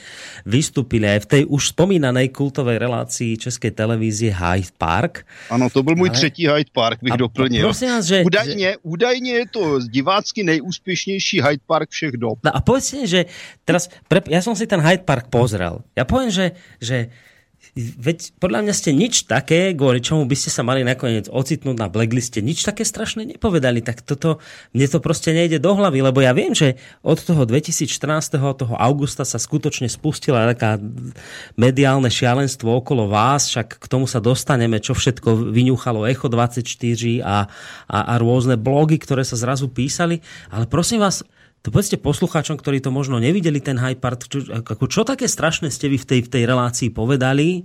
vystupili aj v tej už spomínanej kultovej relácii České televízie Hyde Park. Ano, to byl můj Ale... třetí Hyde Park, bych a, doplnil. Prosím vás, že, údajně, že... údajně je to divácky nejúspěšnější Hyde Park všech dob. No a povedzte, že teraz, pre, ja som si ten Hyde Park pozrel. Ja poviem, že, že veď podľa mňa ste nič také, kvôli čomu by ste sa mali nakoniec ocitnúť na blackliste, nič také strašné nepovedali, tak toto, mne to prostě nejde do hlavy, lebo ja viem, že od toho 2014. toho augusta sa skutočne spustila taká mediálne šialenstvo okolo vás, však k tomu sa dostaneme, čo všetko vyňuchalo Echo 24 a, a, a rôzne blogy, ktoré sa zrazu písali, ale prosím vás, to povedzte poslucháčom, ktorí to možno nevideli, ten Hyde Park, čo, ako, čo také strašné ste vy v tej, v tej relácii povedali,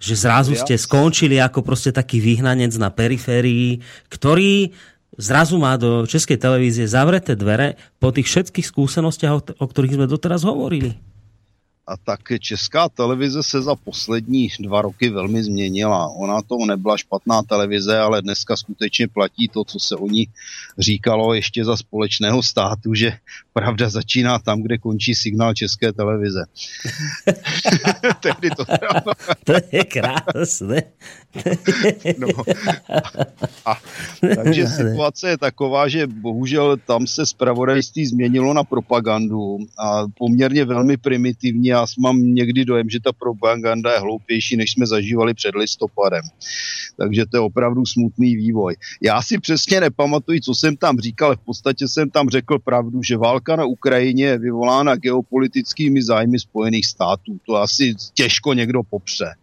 že zrazu ste skončili ako prostě taký vyhnanec na periférii, ktorý zrazu má do Českej televízie zavreté dvere po tých všetkých skúsenostiach, o, o ktorých sme doteraz hovorili. A tak česká televize se za poslední dva roky velmi změnila. Ona to nebyla špatná televize, ale dneska skutečně platí to, co se o ní říkalo ještě za společného státu, že pravda začíná tam, kde končí signál české televize. *laughs* Tehdy to, *laughs* to je krásné. no. a, a, takže situace je taková, že bohužel tam se zpravodajství změnilo na propagandu a poměrně velmi primitivně já mám někdy dojem, že ta propaganda je hloupější, než jsme zažívali před listopadem. Takže to je opravdu smutný vývoj. Já si přesně nepamatuji, co jsem tam říkal, v podstatě jsem tam řekl pravdu, že válka na Ukrajině je vyvolána geopolitickými zájmy Spojených států. To asi těžko někdo popře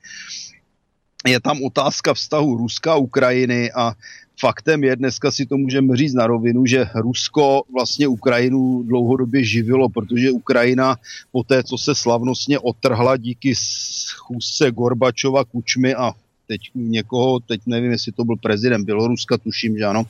je tam otázka vztahu Ruska a Ukrajiny a faktem je, dneska si to můžeme říct na rovinu, že Rusko vlastně Ukrajinu dlouhodobě živilo, protože Ukrajina po té, co se slavnostně otrhla díky schůzce Gorbačova, Kučmy a teď někoho, teď nevím, jestli to byl prezident Běloruska, tuším, že ano,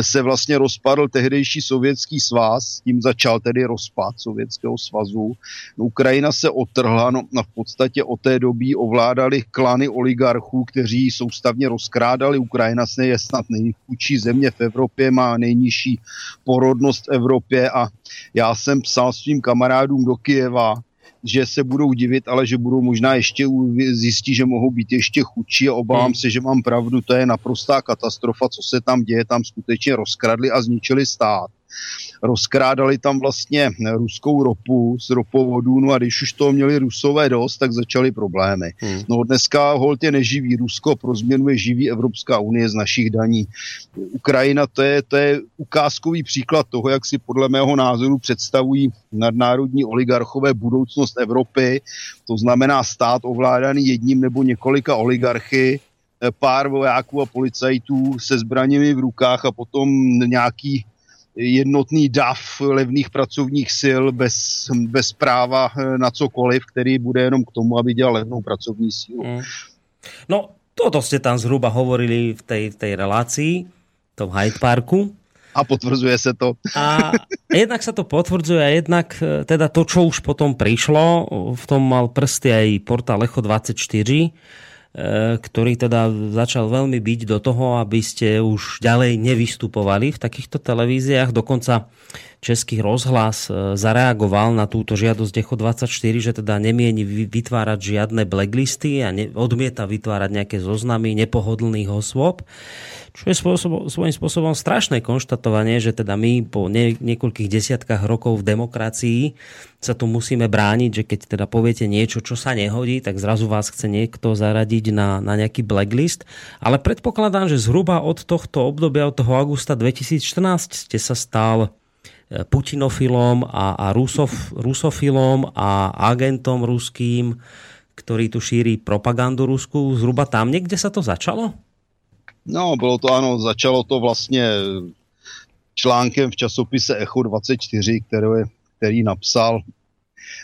se vlastně rozpadl tehdejší sovětský svaz, tím začal tedy rozpad Sovětského svazu. No, Ukrajina se otrhla, no a v podstatě od té doby ovládali klany oligarchů, kteří soustavně rozkrádali. Ukrajina se je snad nejchudší země v Evropě, má nejnižší porodnost v Evropě a já jsem psal svým kamarádům do Kijeva, že se budou divit, ale že budou možná ještě zjistit, že mohou být ještě chudší a obávám hmm. se, že mám pravdu, to je naprostá katastrofa, co se tam děje, tam skutečně rozkradli a zničili stát. Rozkrádali tam vlastně ruskou ropu z ropovodů, no a když už to měli rusové dost, tak začaly problémy. Hmm. No dneska holt je neživý Rusko, pro změnu je živý Evropská unie z našich daní. Ukrajina to je, to je ukázkový příklad toho, jak si podle mého názoru představují nadnárodní oligarchové budoucnost Evropy, to znamená stát ovládaný jedním nebo několika oligarchy, pár vojáků a policajtů se zbraněmi v rukách a potom nějaký jednotný dav levných pracovních sil bez, bez práva na cokoliv, který bude jenom k tomu, aby dělal levnou pracovní sílu. Mm. No, toto jste tam zhruba hovorili v té, v tej relácii, v tom Hyde Parku. A potvrzuje se to. A jednak sa to potvrdzuje a jednak e, teda to, čo už potom prišlo, v tom mal prsty aj portál Echo24, Eh, ktorý teda začal veľmi byť do toho, aby ste už ďalej nevystupovali v takýchto televíziách. Dokonca Český rozhlas eh, zareagoval na túto žiadosť Echo 24, že teda nemieni vytvárať žiadne blacklisty a ne, odmieta vytvárať nejaké zoznamy nepohodlných osôb. Čo je spôsob, svojím spôsobom strašné konštatovanie, že teda my po ne, niekoľkých desiatkách rokov v demokracii sa tu musíme brániť, že keď teda poviete niečo, čo sa nehodí, tak zrazu vás chce niekto zaradiť na, na nejaký blacklist. Ale predpokladám, že zhruba od tohto obdobia, od toho augusta 2014 ste sa stal e, putinofilom a, a rusof, rusofilom a agentom ruským, ktorý tu šíri propagandu Rusku. Zhruba tam niekde sa to začalo? No, bylo to ano, začalo to vlastně článkem v časopise Echo 24, který, který napsal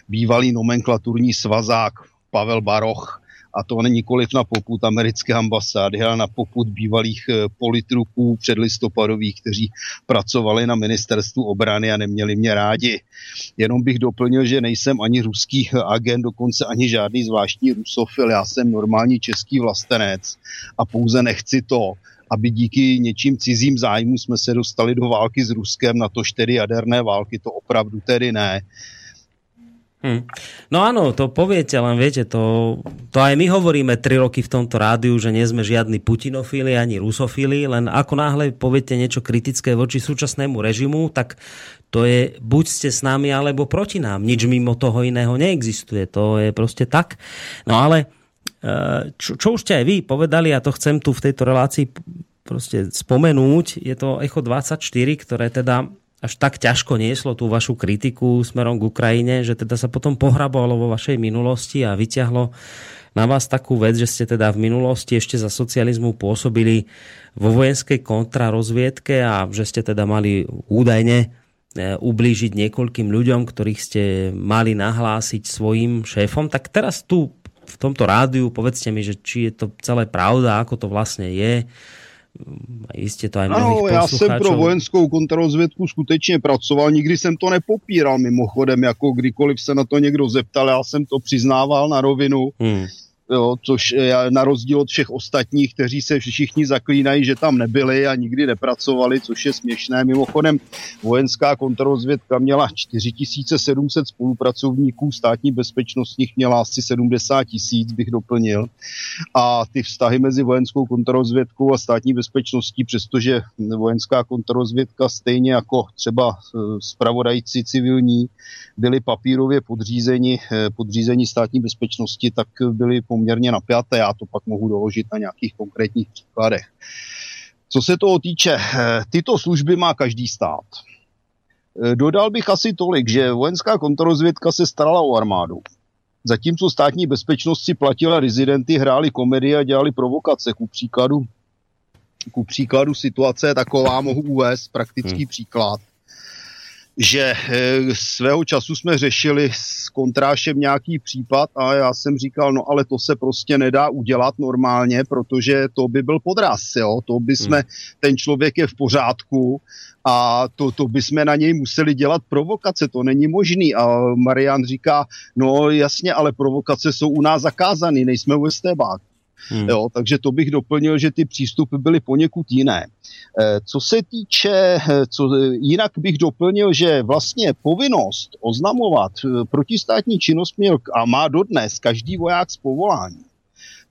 bývalý nomenklaturní svazák Pavel Baroch, a to nikoliv na poput americké ambasády, ale na poput bývalých eh, politruků předlistopadových, kteří pracovali na ministerstvu obrany a neměli mě rádi. Jenom bych doplnil, že nejsem ani ruský agent, dokonce ani žádný zvláštní rusofil, já jsem normální český vlastenec a pouze nechci to, aby díky něčím cizím zájmu jsme se dostali do války s Ruskem, na to čtyři jaderné války, to opravdu tedy ne. Hmm. No áno, to poviete, len viete, to, to aj my hovoríme tri roky v tomto rádiu, že nie sme žiadni putinofíli ani rusofíli, len ako náhle poviete niečo kritické voči súčasnému režimu, tak to je buď ste s nami, alebo proti nám. Nič mimo toho iného neexistuje. To je prostě tak. No ale e, čo, čo už ste aj vy povedali, a to chcem tu v tejto relácii prostě spomenúť, je to Echo 24, ktoré teda až tak ťažko nieslo tú vašu kritiku smerom k Ukrajine, že teda sa potom pohrabovalo vo vašej minulosti a vyťahlo na vás takú vec, že ste teda v minulosti ešte za socializmu pôsobili vo vojenskej kontrarozviedke a že ste teda mali údajne e, ublížiť niekoľkým ľuďom, ktorých ste mali nahlásiť svojim šéfom. Tak teraz tu v tomto rádiu povedzte mi, že či je to celé pravda, ako to vlastne je Jistě to aj ano, já jsem pro vojenskou kontrarozvědku skutečně pracoval, nikdy jsem to nepopíral mimochodem, jako kdykoliv se na to někdo zeptal, já jsem to přiznával na rovinu. Hmm jo, což na rozdíl od všech ostatních, kteří se všichni zaklínají, že tam nebyli a nikdy nepracovali, což je směšné. Mimochodem vojenská kontrarozvědka měla 4700 spolupracovníků, státní bezpečnost nich měla asi 70 tisíc, bych doplnil. A ty vztahy mezi vojenskou kontrarozvědkou a státní bezpečností, přestože vojenská kontrarozvědka stejně jako třeba spravodajci civilní byli papírově podřízeni, eh, podřízeni státní bezpečnosti, tak byli po poměrně napjaté. Já to pak mohu doložit na nějakých konkrétních příkladech. Co se toho týče, eh, tyto služby má každý stát. Eh, dodal bych asi tolik, že vojenská kontrarozvědka se starala o armádu. Zatímco státní bezpečnost si platila rezidenty, hráli komedie a dělali provokace. Ku příkladu, ku příkladu situace je taková, mohu uvést praktický hmm. příklad že eh, svého času jsme řešili s kontrášem nějaký případ a já jsem říkal, no ale to se prostě nedá udělat normálně, protože to by byl podraz, jo? to by jsme, hmm. ten člověk je v pořádku a to, to by jsme na něj museli dělat provokace, to není možný. A Marian říká, no jasně, ale provokace jsou u nás zakázané, nejsme u STBáku. Hmm. Jo, takže to bych doplnil, že ty přístupy byly poněkud jiné. Eh, co se týče, eh, co, jinak bych doplnil, že vlastně povinnost oznamovat eh, protistátní činnost měl a má dodnes každý voják z povolání.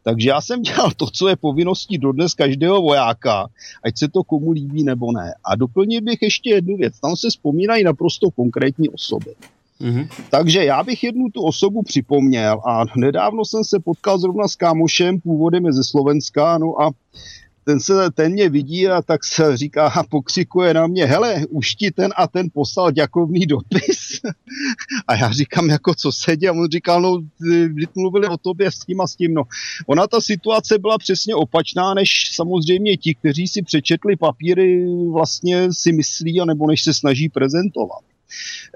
Takže já jsem dělal to, co je povinností dodnes každého vojáka, ať se to komu líbí nebo ne. A doplnil bych ještě jednu věc. Tam se vzpomínají naprosto konkrétní osoby. Mm-hmm. Takže já bych jednu tu osobu připomněl a nedávno jsem se potkal zrovna s kámošem, původem je ze Slovenska, no a ten, se, ten mě vidí a tak se říká a *laughs* pokřikuje na mě, hele, už ti ten a ten poslal děkovný dopis. *laughs* a já říkám, jako co se děje? A on říkal, no, vy mluvili o tobě s tím a s tím. No, ona ta situace byla přesně opačná, než samozřejmě ti, kteří si přečetli papíry, vlastně si myslí, anebo než se snaží prezentovat.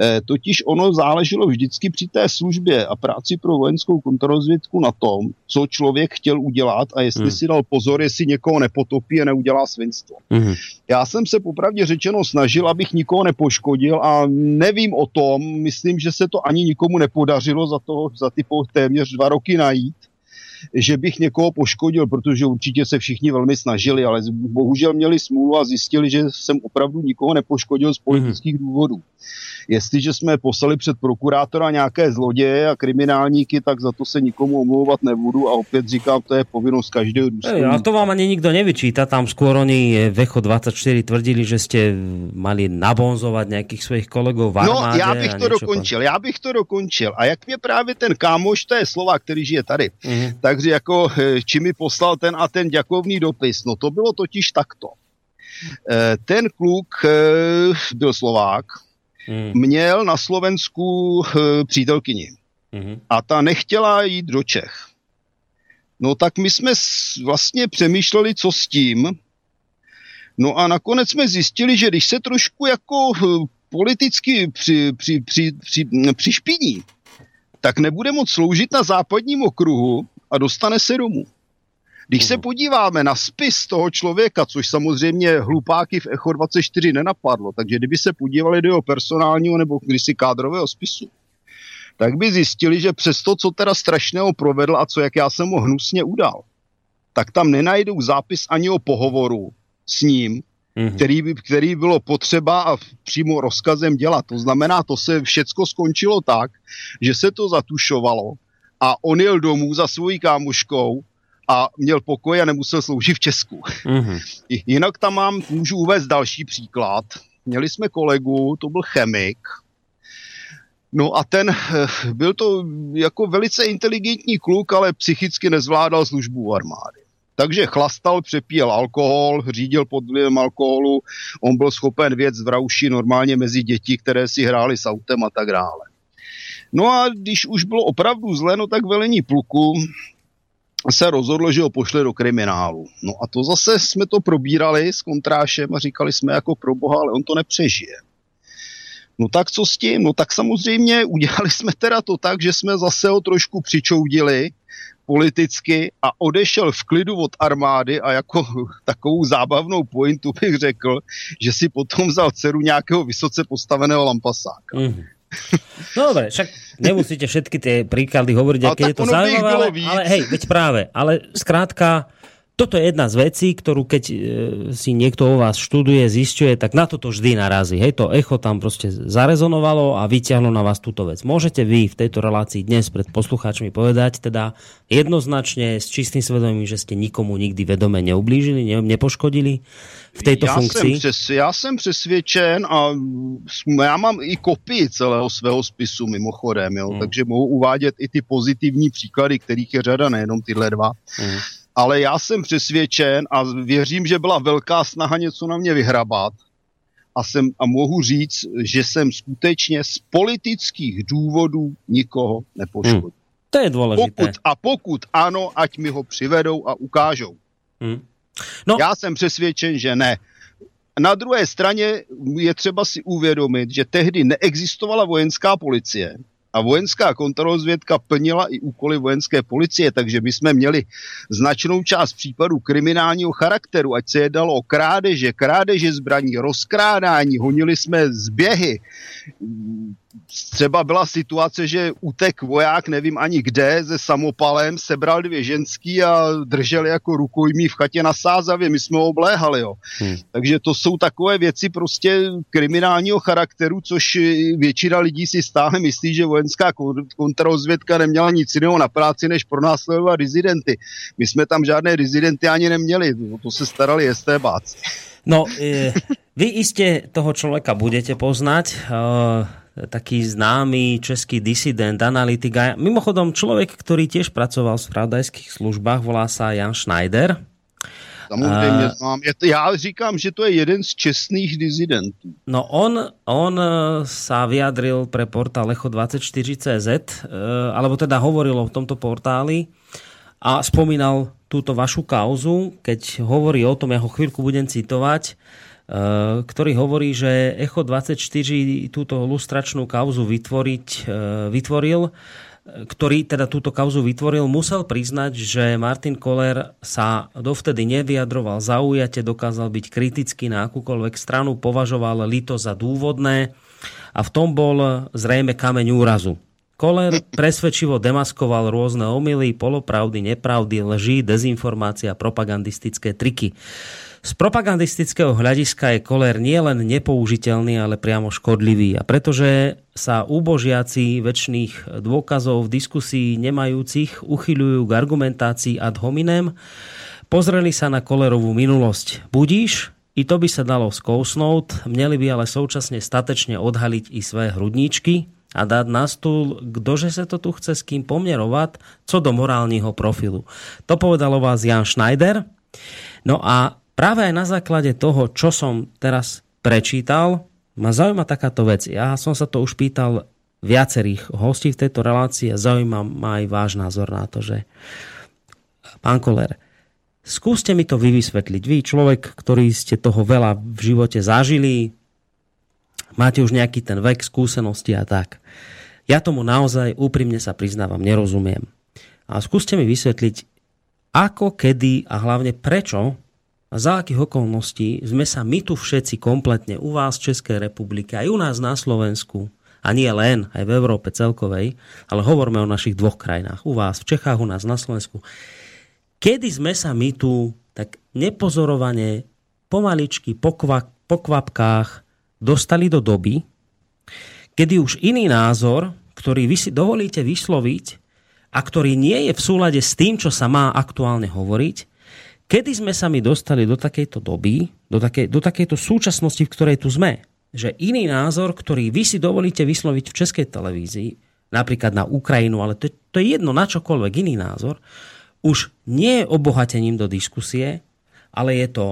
Eh, totiž ono záleželo vždycky při té službě a práci pro vojenskou kontrarozvědku na tom, co člověk chtěl udělat a jestli hmm. si dal pozor, jestli někoho nepotopí a neudělá svinstvo. Hmm. Já jsem se popravdě řečeno snažil, abych nikoho nepoškodil a nevím o tom, myslím, že se to ani nikomu nepodařilo za, to, za ty téměř dva roky najít že bych někoho poškodil, protože určitě se všichni velmi snažili, ale bohužel měli smůlu a zjistili, že jsem opravdu nikoho nepoškodil z politických mm. důvodů. Jestliže jsme poslali před prokurátora nějaké zloděje a kriminálníky, tak za to se nikomu omlouvat nebudu a opět říkám, to je povinnost každého důstojníka. A to vám ani nikdo nevyčíta, tam skôr oni Vecho 24 tvrdili, že jste mali nabonzovat nějakých svých kolegů v armádě. No, já bych to dokončil, já bych to dokončil. A jak mě právě ten kámoš, to je slova, který žije tady, mm. takže jako, eh, či mi poslal ten a ten děkovný dopis, no to bylo totiž takto. Eh, ten kluk eh, byl Slovák, hmm. měl na Slovensku eh, přítelkyni hmm. a ta nechtěla jít do Čech. No tak my jsme vlastně přemýšleli, co s tím. No a nakonec jsme zjistili, že když se trošku jako eh, politicky při, při, při, při, přišpiní, tak nebude moc sloužit na západním okruhu a dostane se domů. Když se mhm. podíváme na spis toho člověka, což samozřejmě hlupáky v Echo 24 nenapadlo, takže kdyby se podívali do jeho personálního nebo kdysi kádrového spisu, tak by zjistili, že přes to, co teda strašného provedl a co jak já jsem ho hnusně udal, tak tam nenajdou zápis ani o pohovoru s ním, mm-hmm. který, by, který bylo potřeba a přímo rozkazem dělat. To znamená, to se všecko skončilo tak, že se to zatušovalo a on jel domů za svojí kámoškou a měl pokoj a nemusel sloužit v Česku. Mm-hmm. Jinak tam mám, můžu uvést další příklad. Měli jsme kolegu, to byl chemik, No a ten eh, byl to jako velice inteligentní kluk, ale psychicky nezvládal službu armády. Takže chlastal, přepíjel alkohol, řídil pod vlivem alkoholu, on byl schopen věc v rauši normálně mezi děti, které si hráli s autem a tak dále. No a když už bylo opravdu zle, no tak velení pluku se rozhodlo, že ho pošle do kriminálu. No a to zase jsme to probírali s kontrášem a říkali jsme jako pro boha, ale on to nepřežije. No tak co s tím? No tak samozřejmě udělali jsme teda to tak, že jsme zase ho trošku přičoudili politicky a odešel v klidu od armády a jako *laughs* takovou zábavnou pointu bych řekl, že si potom vzal dceru nějakého vysoce postaveného lampasáka. Mm. *laughs* No dobre, však nemusíte všetky tie príklady hovoriť, aké je to zaujímavé, ale, ale hej, veď práve, ale skrátka, toto je jedna z vecí, ktorú keď e, si niekto o vás študuje, zistuje, tak na toto vždy narazí. Hej, to echo tam prostě zarezonovalo a vyťahlo na vás túto vec. Môžete vy v tejto relácii dnes pred poslucháčmi povedať, teda jednoznačne s čistým svedomím, že ste nikomu nikdy vedome neublížili, ne, nepoškodili v této já funkci? Jsem přes, já jsem přesvědčen a já mám i kopii celého svého spisu mimochodem, jo, hmm. takže mohu uvádět i ty pozitivní příklady, kterých je řada, nejenom tyhle dva. Hmm ale já jsem přesvědčen a věřím, že byla velká snaha něco na mě vyhrabat a, jsem, a mohu říct, že jsem skutečně z politických důvodů nikoho nepoškodil. Hmm. To je důležité. Pokud, a pokud ano, ať mi ho přivedou a ukážou. Hmm. No. Já jsem přesvědčen, že ne. Na druhé straně je třeba si uvědomit, že tehdy neexistovala vojenská policie a vojenská kontrarozvědka plnila i úkoly vojenské policie, takže my jsme měli značnou část případů kriminálního charakteru, ať se jednalo o krádeže, krádeže zbraní, rozkrádání, honili jsme zběhy. Třeba byla situace, že utek voják, nevím ani kde, se samopalem, sebral dvě ženský a držel jako rukojmí v chatě na Sázavě. My jsme ho obléhali, jo. Hmm. Takže to jsou takové věci prostě kriminálního charakteru, což většina lidí si stále myslí, že vojenská kontrarozvědka neměla nic jiného na práci, než pro následovat rezidenty. My jsme tam žádné rezidenty ani neměli, to se starali estébáci. No, e, vy iste toho človeka budete poznať. E, taký známy český disident, analytik a mimochodom člověk, který tiež pracoval v spravodajských službách, volá sa Jan Schneider. Samozřejmě uh, znám. Já říkám, že to je jeden z čestných dizidentů. No on, on e, sa vyjadril pre portál Echo24.cz, uh, alebo teda hovoril o tomto portáli a spomínal túto vašu kauzu, keď hovorí o tom, ja ho chvíľku budem citovať, Eh, ktorý hovorí, že Echo 24 túto lustračnú kauzu vytvoriť, eh, vytvoril, eh, ktorý teda túto kauzu vytvoril, musel priznať, že Martin Koller sa dovtedy nevyjadroval zaujate, dokázal byť kritický na akúkoľvek stranu, považoval lito za dôvodné a v tom bol zrejme kameň úrazu. Koller presvedčivo demaskoval rôzne omily, polopravdy, nepravdy, lži, dezinformácia, propagandistické triky. Z propagandistického hľadiska je Koller nielen nepoužiteľný, ale priamo škodlivý. A pretože sa úbožiaci väčšných dôkazov v diskusii nemajúcich uchyľujú k argumentácii ad hominem, pozreli sa na Kollerovú minulosť. Budíš? I to by sa dalo skousnout, měli by ale současně statečně odhaliť i své hrudníčky a dát na stůl, kdože se to tu chce s kým poměrovat, co do morálního profilu. To povedal o vás Jan Schneider. No a práve aj na základe toho, čo som teraz prečítal, ma zaujíma takáto vec. Ja som sa to už pýtal viacerých hostí v tejto relácii a zaujíma ma aj váš názor na to, že pán Koller, skúste mi to vy vysvetliť. Vy, človek, ktorý ste toho veľa v živote zažili, máte už nejaký ten vek, skúsenosti a tak. Ja tomu naozaj úprimne sa priznávam, nerozumiem. A skúste mi vysvetliť, ako, kedy a hlavne prečo a za akých okolností sme sa my tu všetci kompletne u vás v Českej republike, aj u nás na Slovensku, a nie len, aj v Európe celkovej, ale hovoríme o našich dvoch krajinách. U vás v Čechách, u nás na Slovensku. Kedy sme sa my tu tak nepozorovane, pomaličky, po, kvak, po kvapkách dostali do doby, kedy už iný názor, ktorý vy si dovolíte vysloviť a ktorý nie je v súlade s tým, čo sa má aktuálne hovoriť, Kedy sme sa dostali do takejto doby, do, takej, do takejto súčasnosti, v ktorej tu sme, že iný názor, ktorý vy si dovolíte vysloviť v českej televízii, napríklad na Ukrajinu, ale to, to je jedno na čokoľvek iný názor, už nie je obohatením do diskusie, ale je to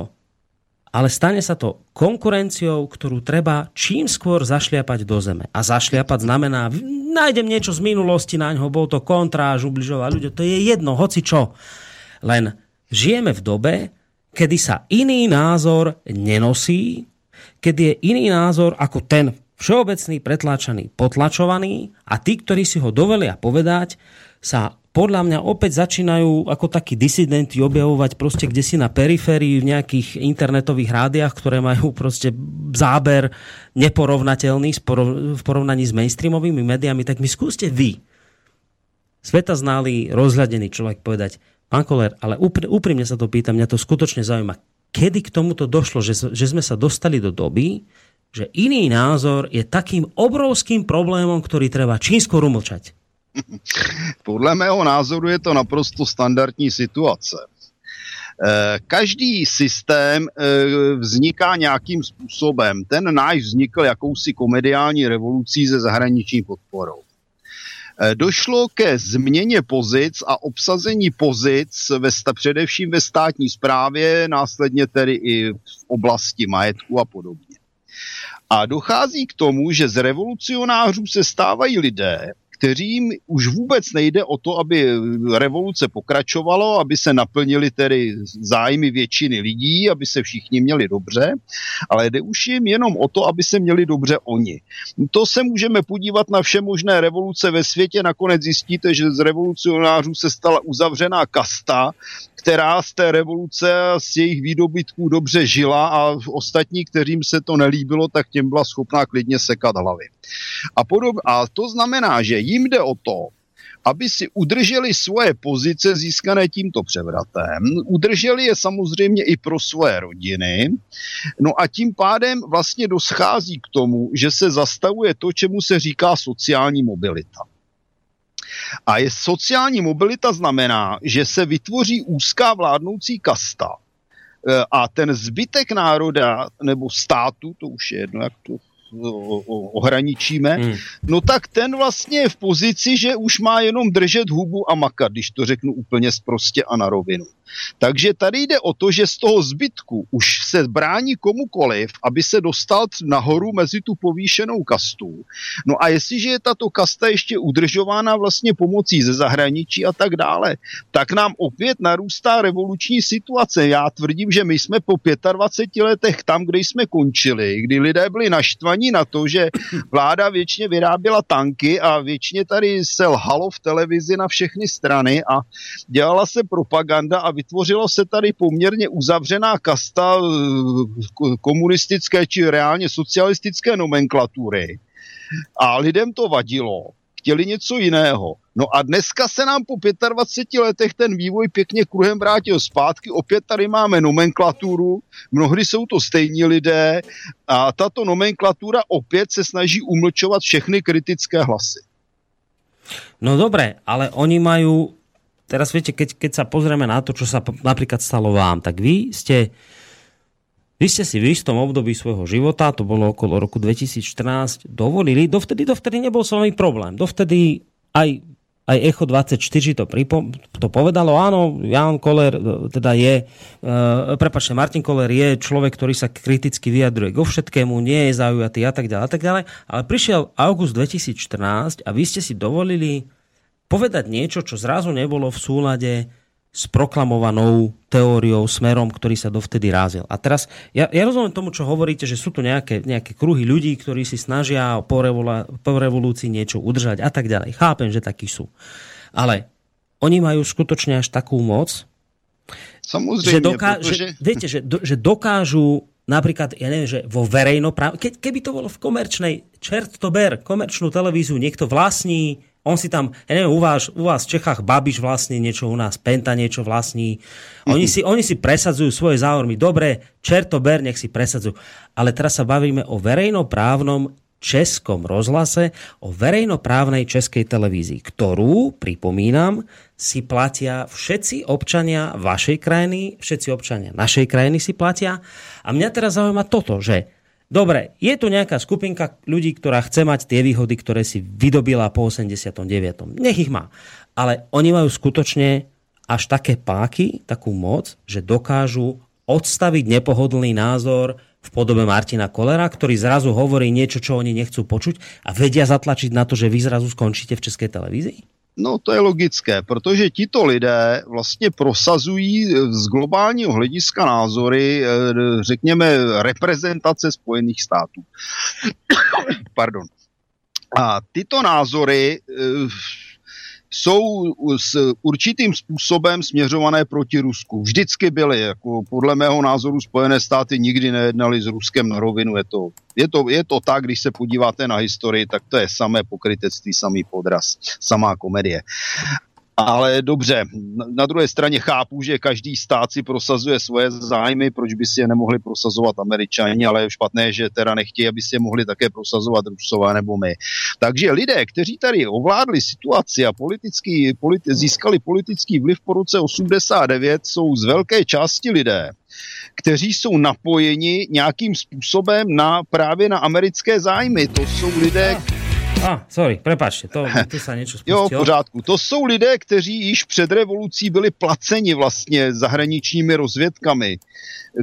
ale stane sa to konkurenciou, ktorú treba čím skôr zašliapať do zeme. A zašliapať znamená, nájdem niečo z minulosti na ňo, bol to kontráž, ubližovať ľudia, to je jedno, hoci čo. Len žijeme v dobe, kedy sa iný názor nenosí, kedy je iný názor ako ten všeobecný, pretlačaný, potlačovaný a tí, ktorí si ho dovelia povedať, sa podľa mňa opäť začínajú ako takí disidenti objavovať proste kde si na periférii v nejakých internetových rádiách, ktoré majú proste záber neporovnateľný v porovnaní s mainstreamovými médiami, tak mi skúste vy, sveta znalý, rozhľadený človek povedať, Pán Koller, ale úprimne sa to pýtam, mňa to skutočne zaujíma. Kedy k tomuto došlo, že, že sme sa dostali do doby, že iný názor je takým obrovským problémom, ktorý treba čím skôr umlčať? *laughs* Podle mého názoru je to naprosto standardní situace. Eh, každý systém eh, vzniká nějakým způsobem. Ten náš vznikl jakousi komediální revolucí ze zahraniční podporou. Eh, došlo ke změně pozic a obsazení pozic ve, především ve státní správě, následně tedy i v oblasti majetku a podobně. A dochází k tomu, že z revolucionářů se stávají lidé, kteřím už vůbec nejde o to, aby revoluce pokračovalo, aby se naplnili tedy zájmy většiny lidí, aby se všichni měli dobře, ale jde už jim jenom o to, aby se měli dobře oni. To se můžeme podívat na vše možné revoluce ve světě, nakonec zjistíte, že z revolucionářů se stala uzavřená kasta, která z té revoluce a z jejich výdobytků dobře žila a ostatní, kterým se to nelíbilo, tak těm byla schopná klidně sekat hlavy. A, podob, a to znamená, že jim jde o to, aby si udrželi svoje pozice získané tímto převratem, udrželi je samozřejmě i pro svoje rodiny, no a tím pádem vlastně doschází k tomu, že se zastavuje to, čemu se říká sociální mobilita. A je sociální mobilita znamená, že se vytvoří úzká vládnoucí kasta, e, a ten zbytek národa nebo státu, to už je jedno, jak to ohraničíme, hmm. no tak ten vlastně je v pozici, že už má jenom držet hubu a makat, když to řeknu úplně sprostě a na rovinu. Takže tady jde o to, že z toho zbytku už se brání komukoliv, aby se dostal nahoru mezi tu povýšenou kastu. No a jestliže je tato kasta ještě udržována vlastně pomocí ze zahraničí a tak dále, tak nám opět narůstá revoluční situace. Já tvrdím, že my jsme po 25 letech tam, kde jsme končili, kdy lidé byli naštvaní na to, že vláda většině vyráběla tanky a většině tady se lhalo v televizi na všechny strany a dělala se propaganda a vytvořilo se tady poměrně uzavřená kasta eh, komunistické či reálně socialistické nomenklatury. A lidem to vadilo, chtěli něco jiného. No a dneska se nám po 25 letech ten vývoj pěkně kruhem vrátil zpátky. Opět tady máme nomenklaturu, mnohdy jsou to stejní lidé a tato nomenklatura opět se snaží umlčovat všechny kritické hlasy. No dobré, ale oni mají teraz viete, keď, keď sa pozrieme na to, čo sa napríklad stalo vám, tak vy ste vy ste si v istom období svojho života, to bolo okolo roku 2014, dovolili, dovtedy, dovtedy nebol s vami problém. Dovtedy aj, aj Echo 24 to, pripom, to povedalo, áno, Jan Koller e, teda je, uh, prepačte, Martin Koller je človek, ktorý sa kriticky vyjadruje go všetkému, nie je zaujatý a tak ďalej, a tak ďalej, ale prišiel august 2014 a vy ste si dovolili povedať niečo, čo zrazu nebolo v súlade s proklamovanou teóriou, smerom, ktorý sa dovtedy rázil. A teraz, ja, ja rozumiem tomu, čo hovoríte, že sú tu nejaké, nejaké kruhy ľudí, ktorí si snažia po, revolu- po revolúcii niečo udržať a tak ďalej. Chápem, že takí sú. Ale oni majú skutočne až takú moc, Samozrejme, že, doká- protože... že, viete, že, do, že dokážu napríklad, ja neviem, že vo verejnoprávnej, ke, keby to bolo v komerčnej, čert to ber, komerčnú televíziu niekto vlastní, on si tam, ja neviem, u vás, u vás v Čechách Babiš vlastní niečo, u nás Penta niečo vlastní. Oni si, oni si presadzujú svoje záujmy. Dobre, čerto ber, nech si presadzujú. Ale teraz sa bavíme o verejnoprávnom českom rozhlase, o verejnoprávnej českej televízii, ktorú, pripomínam, si platia všetci občania vašej krajiny, všetci občania našej krajiny si platia. A mňa teraz zaujíma toto, že Dobre, je tu nejaká skupinka ľudí, ktorá chce mať tie výhody, ktoré si vydobila po 89. Nech ich má. Ale oni majú skutočne až také páky, takú moc, že dokážu odstaviť nepohodlný názor v podobe Martina Kolera, ktorý zrazu hovorí niečo, čo oni nechcú počuť a vedia zatlačiť na to, že vy zrazu skončíte v Českej televízii? No to je logické, protože tito lidé vlastně prosazují z globálního hlediska názory, eh, řekněme, reprezentace Spojených států. *coughs* Pardon. A tyto názory eh, jsou s určitým způsobem směřované proti Rusku. Vždycky byly, jako podle mého názoru Spojené státy nikdy nejednali s Ruskem na rovinu. Je to, je, to, je to tak, když se podíváte na historii, tak to je samé pokrytectví, samý podraz, samá komedie. Ale dobře, na druhé straně chápu, že každý stát si prosazuje svoje zájmy, proč by si je nemohli prosazovat američani, ale je špatné, že teda nechtějí, aby si je mohli také prosazovat Rusové nebo my. Takže lidé, kteří tady ovládli situaci a politický, politi- získali politický vliv po roce 89, jsou z velké části lidé, kteří jsou napojeni nějakým způsobem na právě na americké zájmy. To jsou lidé, A, sorry, prepačte, to, *laughs* tu se něco spustilo. Jo, v pořádku. To jsou lidé, kteří již před revolucí byli placeni vlastně zahraničními rozvědkami,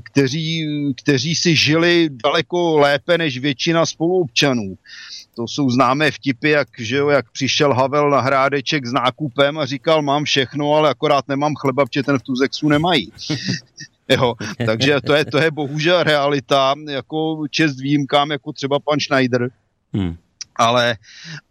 kteří, kteří si žili daleko lépe než většina spoluobčanů. To jsou známé vtipy, jak, že jo, jak přišel Havel na hrádeček s nákupem a říkal, mám všechno, ale akorát nemám chleba, protože ten v Tuzexu nemají. *laughs* Jo, takže to je, to je bohužel realita, jako čest výjimkám, jako třeba pan Schneider. Hmm. Ale,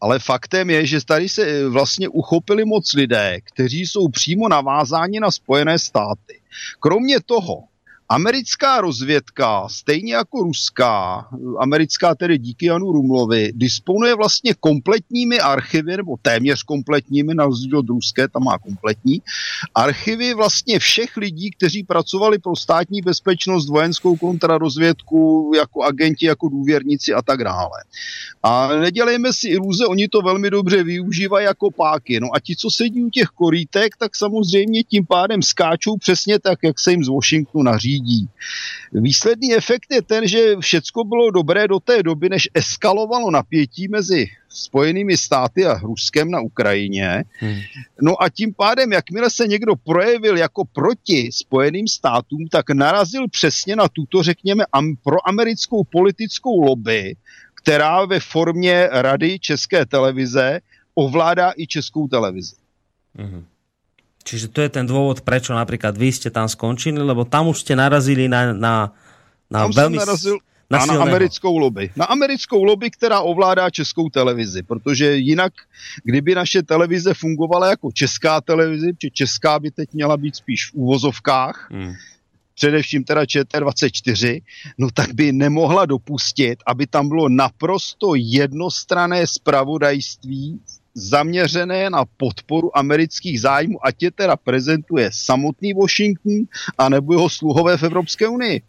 ale faktem je, že tady se vlastně uchopili moc lidé, kteří jsou přímo navázáni na Spojené státy. Kromě toho, Americká rozvědka, stejně jako ruská, americká tedy díky Janu Rumlovi, disponuje vlastně kompletními archivy, nebo téměř kompletními, na rozdíl od ruské, tam má kompletní, archivy vlastně všech lidí, kteří pracovali pro státní bezpečnost, vojenskou kontrarozvědku, jako agenti, jako důvěrníci a tak dále. A nedělejme si iluze, oni to velmi dobře využívají jako páky. No a ti, co sedí u těch korítek, tak samozřejmě tím pádem skáčou přesně tak, jak se jim z Washingtonu nařídí řídí. Výsledný efekt je ten, že všecko bylo dobré do té doby, než eskalovalo napětí mezi Spojenými státy a Ruskem na Ukrajině. Hmm. No a tím pádem, jakmile se někdo projevil jako proti Spojeným státům, tak narazil přesně na tuto, řekněme, am, proamerickou politickou lobby, která ve formě Rady České televize ovládá i Českou televizi. Hmm. Čiže to je ten dôvod, prečo napríklad vy ste tam skončili, lebo tam už ste narazili na, na, na tam veľmi... narazil na, na americkou lobby. Na americkou lobby, která ovládá českou televizi, protože jinak, kdyby naše televize fungovala jako česká televize, či česká by teď měla být spíš v úvozovkách, hmm především teda ČT24, no tak by nemohla dopustit, aby tam bylo naprosto jednostrané spravodajství zaměřené na podporu amerických zájmů, ať je teda prezentuje samotný Washington, anebo jeho sluhové v Evropské unii.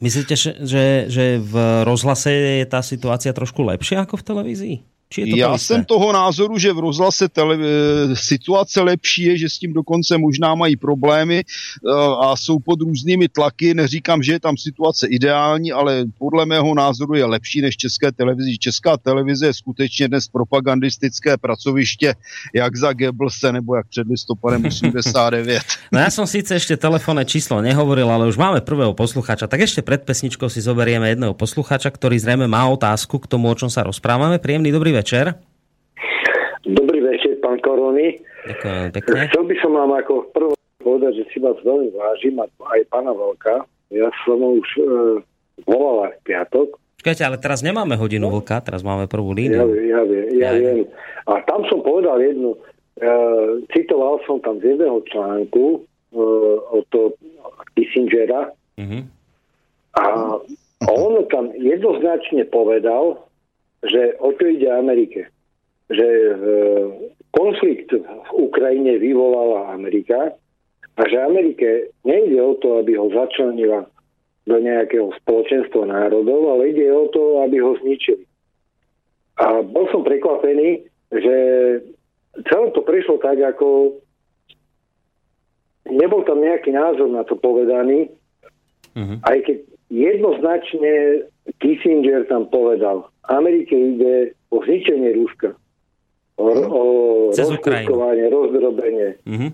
Myslíte, že, že v rozhlase je ta situace trošku lepší jako v televizi? Či je to Já jsem toho názoru, že v rozhlase tele, eh, situace lepší je, že s tím dokonce možná mají problémy eh, a jsou pod různými tlaky. Neříkám, že je tam situace ideální, ale podle mého názoru je lepší než České televizi. Česká televize je skutečně dnes propagandistické pracoviště, jak za Goebbelse nebo jak před listopadem *laughs* 89. No já jsem sice ještě telefonné číslo nehovoril, ale už máme prvého posluchača. Tak ještě před pesničkou si zoberieme jedného posluchača, který zřejmě má otázku k tomu, o čem sa rozprávame. Príjemný dobrý večer. Dobrý večer, pán Korony. Ďakujem pekne. Chcel by som vám ako prvo povedať, že si vás veľmi vážim, a aj pána Velka. Ja som už e, volal aj v piatok. Počkajte, ale teraz nemáme hodinu Vlka, teraz máme prvú líniu. Ja, ja, viem, ja, ja viem. A tam som povedal jednu, e, citoval som tam z jedného článku e, od toho Kissingera uh-huh. a on tam jednoznačne povedal, že o čo ide Amerike. Že e, konflikt v Ukrajine vyvolala Amerika a že Amerike nejde o to, aby ho začlenila do nejakého spoločenstva národov, ale ide o to, aby ho zničili. A bol som prekvapený, že celé to prešlo tak, ako nebol tam nejaký názor na to povedaný, uh-huh. aj keď jednoznačne Kissinger tam povedal, Amerike ide o zničenie Ruska. O, mhm. o rozkuskovanie, rozdrobenie. Mm-hmm.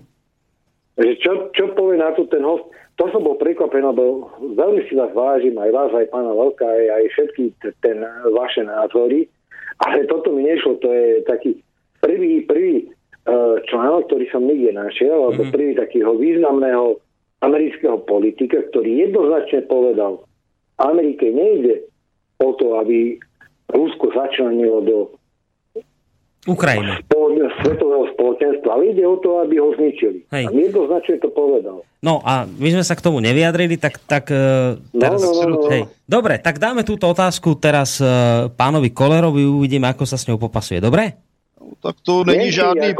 Že čo, čo povie na to ten host? To som bol prekvapený, lebo veľmi si vás vážim, aj vás, aj pána Veľka, aj, aj všetky t- ten, vaše názory, ale toto mi nešlo, to je taký prvý, prvý uh, článok, ktorý som nikde našiel, alebo mm-hmm. prvý takého významného amerického politika, ktorý jednoznačne povedal, Amerike nejde o to, aby Rusko začlenilo do Ukrajiny. svetového spoločenstva, ale ide o to, aby ho zničili. Hej. A jednoznačne to povedal. No a my sme sa k tomu nevyjadrili, tak, tak uh, teraz... No, no, no, no. Hej. Dobre, tak dáme túto otázku teraz uh, pánovi Kolerovi, uvidíme, ako sa s ňou popasuje. Dobre? No, tak to není žádný...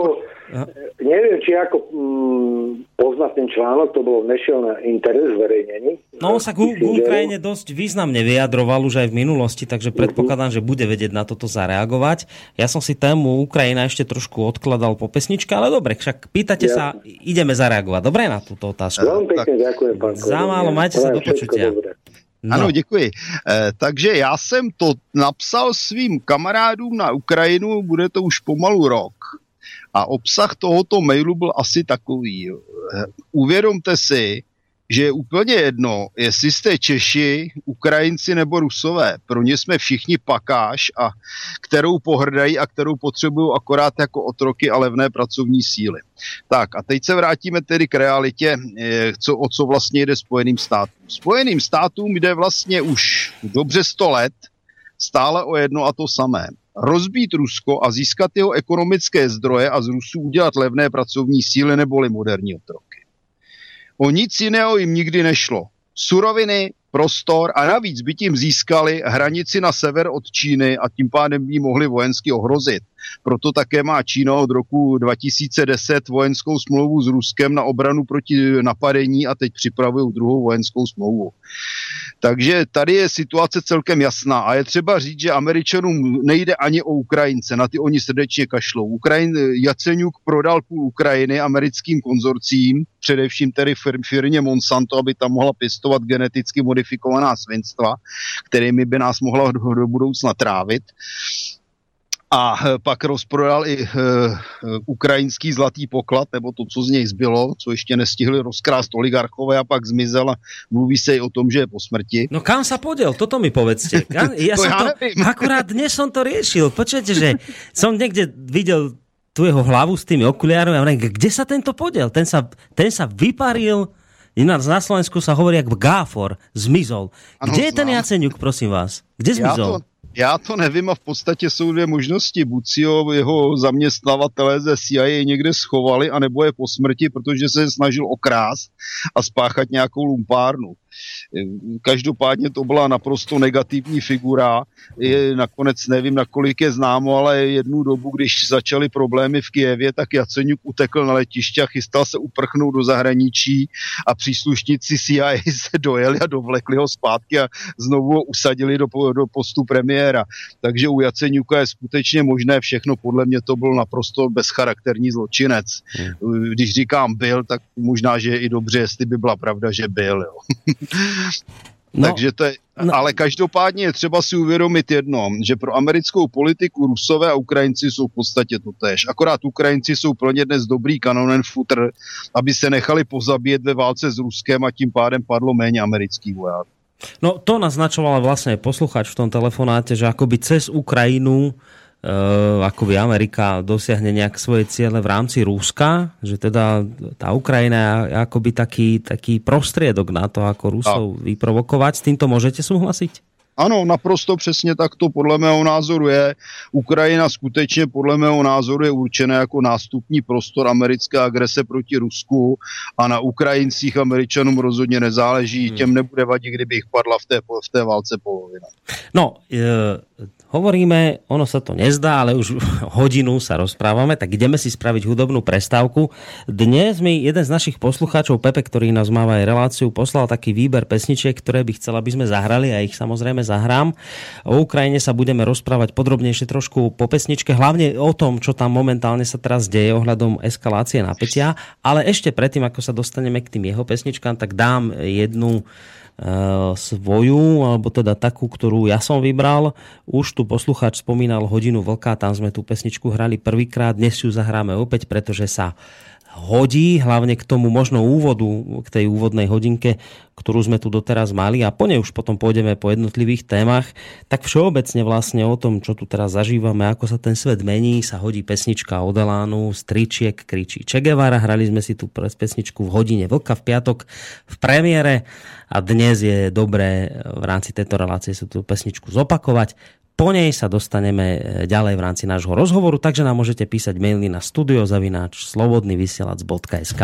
Ako, Neviem, či ako mm, poznať ten článok, to bolo nešiel na interes zverejnení. No on sa k, k Ukrajine dosť významne vyjadroval už aj v minulosti, takže mhm. predpokladám, že bude vedieť na toto zareagovať. Ja som si tému Ukrajina ešte trošku odkladal po pesničke, ale dobre, však pýtate ja. sa, ideme zareagovať. Dobre na túto otázku. Veľmi pekne ďakujem, pán Za málo, majte sa do počutia. No. Ano, děkuji. E, takže já jsem to napsal svým kamarádům na Ukrajinu, bude to už pomalu rok. A obsah tohoto mailu byl asi takový. Eh, uvědomte si, že je úplně jedno, jestli jste Češi, Ukrajinci nebo Rusové. Pro ně jsme všichni pakáž, a kterou pohrdají a kterou potřebují akorát jako otroky a levné pracovní síly. Tak a teď se vrátíme tedy k realitě, eh, co, o co vlastně jde Spojeným státům. Spojeným státům jde vlastně už dobře 100 let stále o jedno a to samé. Rozbít Rusko a získat jeho ekonomické zdroje a z Rusů udělat levné pracovní síly neboli moderní otroky. O nic jiného jim nikdy nešlo. Suroviny, prostor a navíc by tím získali hranici na sever od Číny a tím pádem by mohli vojensky ohrozit. Proto také má Čína od roku 2010 vojenskou smlouvu s Ruskem na obranu proti napadení a teď připravují druhou vojenskou smlouvu. Takže tady je situace celkem jasná a je třeba říct, že Američanům nejde ani o Ukrajince, na ty oni srdečně kašlou. Ukrajin, Jaceňuk prodal půl Ukrajiny americkým konzorcím, především tedy fir, firmě Monsanto, aby tam mohla pěstovat geneticky modifikovaná svinstva, kterými by nás mohla do, do budoucna trávit a eh, pak rozprodal i uh, ukrajinský zlatý poklad, nebo to, co z něj zbylo, co ještě nestihli rozkrást oligarchové a pak zmizel a mluví se i o tom, že je po smrti. No kam sa poděl? Toto mi povedzte. Ja, *laughs* ja to som ja to, nevím. *laughs* akurát dnes som to riešil. Počujete, že som niekde videl tu jeho hlavu s tými okuliármi a hovorím, kde sa tento podiel? Ten sa, ten sa vyparil Ináč na Slovensku sa hovorí jak gáfor, zmizol. Kde ano, je ten Jaceňuk, prosím vás? Kde zmizol? Ja to, já to nevím a v podstatě jsou dvě možnosti. Buď si ho jeho zaměstnavatelé ze CIA někde schovali, anebo je po smrti, protože se snažil okrást a spáchat nějakou lumpárnu. Každopádně to byla naprosto negativní figura. Je, nakonec nevím, nakolik je známo, ale jednu dobu, když začaly problémy v Kijevě, tak Jaceňuk utekl na letiště a chystal se uprchnout do zahraničí a příslušníci CIA se dojeli a dovlekli ho zpátky a znovu ho usadili do, do postu premiéra. Takže u Jaceňuka je skutečně možné všechno. Podle mě to byl naprosto bezcharakterní zločinec. Hmm. Když říkám byl, tak možná, že je i dobře, jestli by byla pravda, že byl. Jo. *laughs* No, Takže to je, no. Ale každopádně je třeba si uvědomit jedno, že pro americkou politiku Rusové a Ukrajinci jsou v podstatě to tež. Akorát Ukrajinci jsou pro ně dnes dobrý kanonen futr, aby se nechali pozabíjet ve válce s Ruskem a tím pádem padlo méně amerických vojáků. No to naznačoval vlastně posluchač v tom telefonáte, že akoby cez Ukrajinu Uh, ako by Amerika dosiahne nejak svoje ciele v rámci Ruska, že teda tá Ukrajina je akoby taký, taký prostriedok na to, ako Rusov no. vyprovokovať. S týmto môžete súhlasiť? Ano, naprosto přesně tak to podle mého názoru je. Ukrajina skutečně podle mého názoru je určená jako nástupní prostor americké agrese proti Rusku a na Ukrajincích Američanům rozhodně nezáleží. Hmm. Těm nebude vadit, kdyby jich padla v té, v té válce polovina. No, e, hovoríme, ono sa to nezdá, ale už *laughs* hodinu sa rozprávame, tak ideme si spraviť hudobnú prestávku. Dnes mi jeden z našich poslucháčov, Pepe, ktorý nás máva aj reláciu, poslal taký výber pesničiek, ktoré by chcel, aby sme zahrali a ich samozrejme zahrám. O Ukrajine sa budeme rozprávať podrobnejšie trošku po pesničke, hlavne o tom, čo tam momentálne sa teraz deje ohľadom eskalácie napätia, ale ešte predtým, ako sa dostaneme k tým jeho pesničkám, tak dám jednu svoju, alebo teda takú, ktorú ja som vybral. Už tu posluchač spomínal hodinu vlka, tam sme tú pesničku hrali prvýkrát, dnes ju zahráme opäť, pretože sa hodí, hlavne k tomu možno úvodu, k tej úvodnej hodinke, ktorú sme tu doteraz mali a po nej už potom pôjdeme po jednotlivých témach, tak všeobecne vlastne o tom, čo tu teraz zažívame, ako sa ten svet mení, sa hodí pesnička od Elánu, Stričiek kričí Che Guevara, hrali sme si tu pesničku v hodine Vlka v piatok v premiére a dnes je dobré v rámci tejto relácie sa tú pesničku zopakovať. Po nej sa dostaneme e, ďalej v rámci nášho rozhovoru, takže nám môžete písať maily na studiozavináč slobodnyvysielac.sk.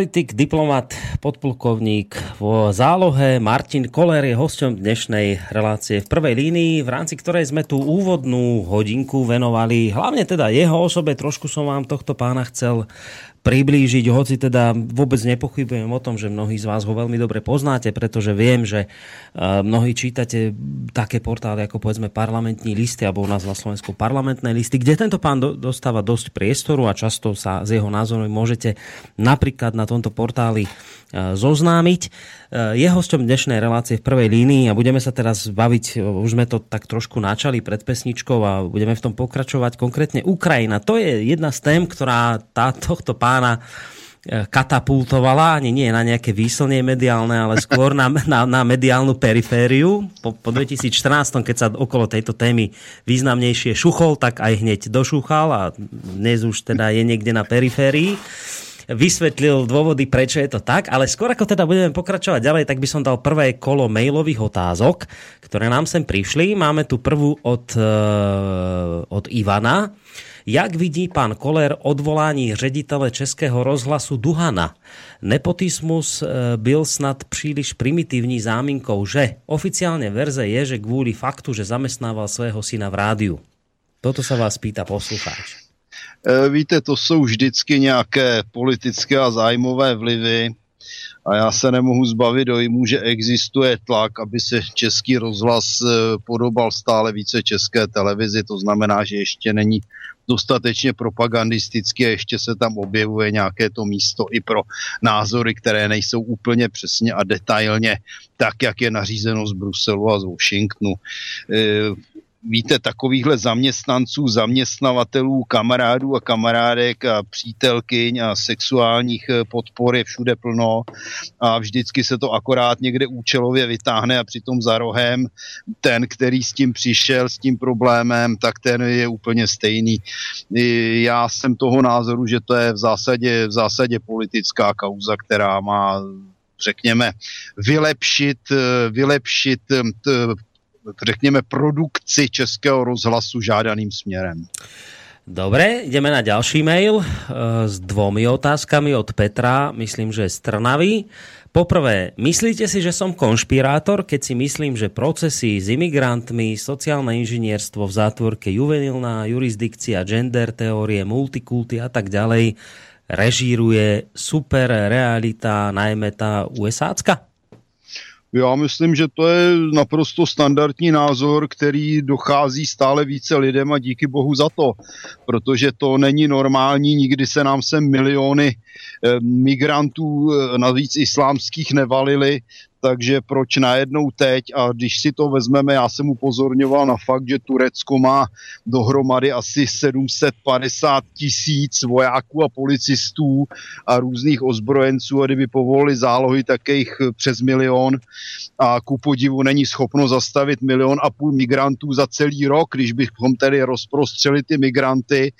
Analytik, diplomat, podplukovník vo zálohe Martin Koller je hosťom dnešnej relácie v prvej línii, v rámci ktorej sme tú úvodnú hodinku venovali hlavne teda jeho osobe. Trošku som vám tohto pána chcel priblížiť, hoci teda vôbec nepochybujem o tom, že mnohí z vás ho veľmi dobre poznáte, pretože viem, že mnohí čítate také portály ako povedzme parlamentní listy, alebo u nás na Slovensku parlamentné listy, kde tento pán dostáva dosť priestoru a často sa z jeho názormi môžete napríklad na tomto portáli zoznámiť. Je hosťom dnešnej relácie v prvej línii a budeme sa teraz baviť, už sme to tak trošku načali pred pesničkou a budeme v tom pokračovať. Konkrétne Ukrajina. To je jedna z tém, ktorá tá, *laughs* tohto pána katapultovala, ani nie na nejaké výslnie mediálne, ale skôr na, na, na mediálnu perifériu. Po, po 2014, keď sa okolo tejto témy významnejšie šuchol, tak aj hneď došúchal a dnes už teda je niekde na periférii vysvetlil dôvody, prečo je to tak, ale skôr ako teda budeme pokračovať ďalej, tak by som dal prvé kolo mailových otázok, ktoré nám sem prišli. Máme tu prvú od, uh, od Ivana. Jak vidí pán Koller odvolání ředitele Českého rozhlasu Duhana? Nepotismus e, byl snad příliš primitivní záminkou, že oficiálně verze je, že kvůli faktu, že zamestnával svého syna v rádiu. Toto sa vás pýta poslucháč. E, víte, to jsou vždycky nějaké politické a zájmové vlivy a já se nemohu zbavit dojmu, že existuje tlak, aby se český rozhlas e, podobal stále více české televizi, to znamená, že ještě není dostatečně propagandistický a ještě se tam objevuje nějaké to místo i pro názory, které nejsou úplně přesně a detailně tak, jak je nařízeno z Bruselu a z Washingtonu. Víte, takovýchhle zaměstnanců, zaměstnavatelů, kamarádů a kamarádek a přítelkyň a sexuálních eh, podpor je všude plno a vždycky se to akorát někde účelově vytáhne a přitom za rohem ten, který s tím přišel, s tím problémem, tak ten je úplně stejný. Já jsem toho názoru, že to je v zásadě, v zásadě politická kauza, která má řekněme, vylepšit, eh, vylepšit eh, řekněme, produkci Českého rozhlasu žádaným směrem. Dobre, ideme na ďalší mail eh, s dvomi otázkami od Petra, myslím, že z Trnavy. Poprvé, myslíte si, že som konšpirátor, keď si myslím, že procesy s imigrantmi, sociálne inžinierstvo v zátvorke, juvenilná jurisdikcia, gender teórie, multikulty a tak ďalej režíruje super realita, najmä tá USAcka? Já myslím, že to je naprosto standardní názor, který dochází stále více lidem a díky bohu za to, protože to není normální, nikdy se nám sem miliony eh, migrantů, eh, navíc islámských, nevalili, takže proč najednou teď? A když si to vezmeme, já jsem upozorňoval na fakt, že Turecko má dohromady asi 750 tisíc vojáků a policistů a různých ozbrojenců. A kdyby povolili zálohy, tak jich přes milion. A ku podivu není schopno zastavit milion a půl migrantů za celý rok, když bychom tedy rozprostřeli ty migranty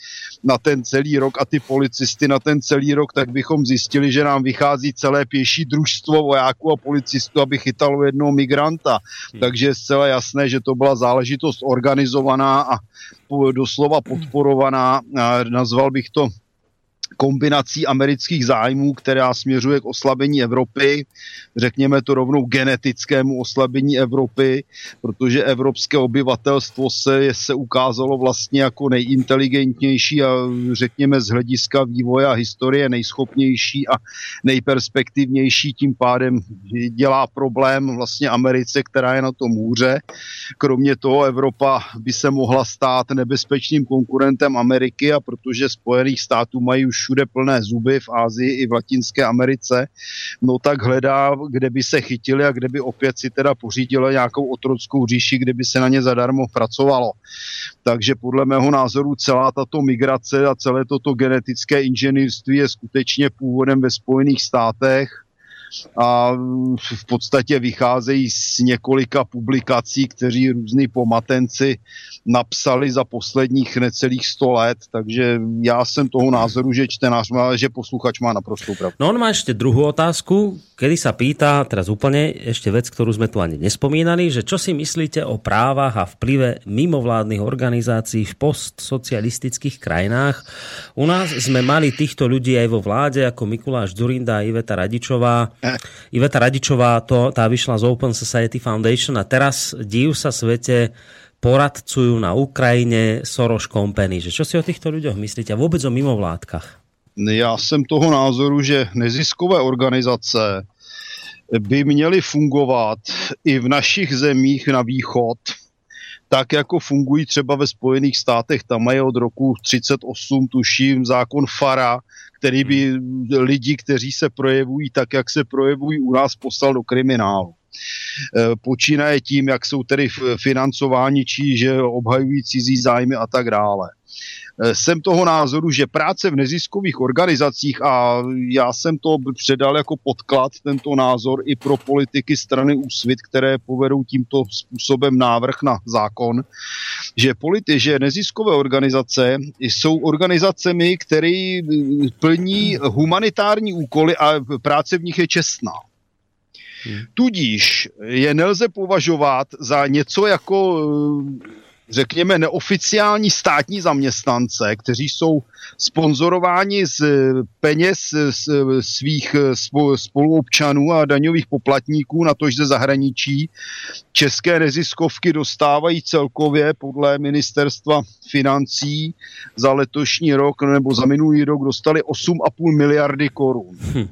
na ten celý rok a ty policisty na ten celý rok, tak bychom zjistili, že nám vychází celé pěší družstvo vojáků a policistů, aby chytalo jednoho migranta. Hmm. Takže je zcela jasné, že to byla záležitost organizovaná a doslova podporovaná. Nazval bych to kombinací amerických zájmů, která směřuje k oslabení Evropy, řekněme to rovnou genetickému oslabení Evropy, protože evropské obyvatelstvo se, se ukázalo vlastně jako nejinteligentnější a řekněme z hlediska vývoje a historie nejschopnější a nejperspektivnější, tím pádem dělá problém vlastně Americe, která je na tom hůře. Kromě toho Evropa by se mohla stát nebezpečným konkurentem Ameriky a protože Spojených států mají už všude plné zuby v Ázii i v Latinské Americe, no tak hledá, kde by se chytili a kde by opět si teda pořídila nějakou otrockou říši, kde by se na ně zadarmo pracovalo. Takže podle mého názoru celá tato migrace a celé toto genetické inženýrství je skutečně původem ve Spojených státech a v podstatě vycházejí z několika publikací, kteří různí pomatenci napsali za posledních necelých 100 let, takže já jsem toho názoru, že čtenář má, že posluchač má naprosto pravdu. No on má ještě druhou otázku, kedy sa pýta, teraz úplně ještě věc, kterou jsme tu ani nespomínali, že čo si myslíte o právách a vplyve mimovládnych organizácií v postsocialistických krajinách? U nás jsme mali týchto ľudí aj vo vláde, jako Mikuláš Durinda a Iveta Radičová. Iveta Radičová, to, tá vyšla z Open Society Foundation a teraz div sa svete poradcujú na Ukrajine Soros Company. Že čo si o týchto ľuďoch myslíte? A vůbec o mimovládkach? Já jsem toho názoru, že neziskové organizace by měly fungovat i v našich zemích na východ, tak jako fungují třeba ve Spojených státech. Tam mají od roku 38, tuším, zákon FARA, který by lidi, kteří se projevují tak, jak se projevují u nás, poslal do kriminálu. Eh, počínaje tím, jak jsou tedy financováni, či že obhajují cizí zájmy a tak dále. Eh, jsem toho názoru, že práce v neziskových organizacích, a já jsem to předal jako podklad, tento názor i pro politiky strany Úsvit, které povedou tímto způsobem návrh na zákon, že, politi, že neziskové organizace jsou organizacemi, které plní humanitární úkoly a práce v nich je čestná. Hmm. Tudíž je nelze považovat za něco jako řekněme, neoficiální státní zaměstnance, kteří jsou sponzorováni z peněz svých spoluobčanů a daňových poplatníků, na tož ze zahraničí. České neziskovky dostávají celkově podle ministerstva financí za letošní rok nebo za minulý rok dostali 8,5 miliardy korun. Hm.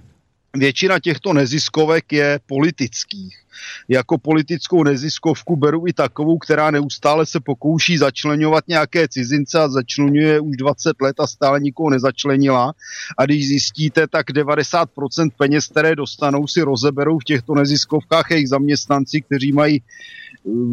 Většina těchto neziskovek je politických jako politickou neziskovku beru i takovou, která neustále se pokouší začlenovat nějaké cizince a začlenuje už 20 let a stále nikoho nezačlenila. A když zjistíte, tak 90% peněz, které dostanou, si rozeberou v těchto neziskovkách jejich zaměstnanci, kteří mají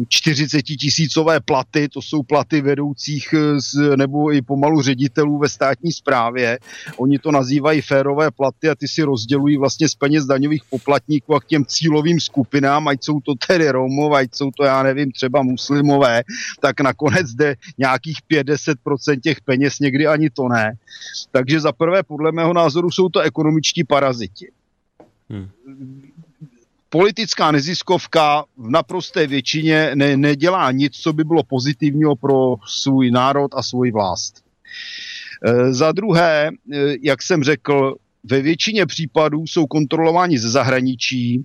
40 tisícové platy, to jsou platy vedoucích eh, z, nebo i pomalu ředitelů ve státní správě. Oni to nazývají férové platy a ty si rozdělují vlastně z peněz daňových poplatníků a k těm cílovým skupinám, ať jsou to tedy Romové, ať jsou to, já nevím, třeba muslimové, tak nakonec jde nějakých 50% těch peněz, někdy ani to ne. Takže za prvé, podle mého názoru, jsou to ekonomičtí paraziti. Hmm politická neziskovka v naprosté většině ne, nedělá nic, co by bylo pozitivního pro svůj národ a svůj vlast. E, za druhé, e, jak jsem řekl, ve většině případů jsou kontrolováni ze zahraničí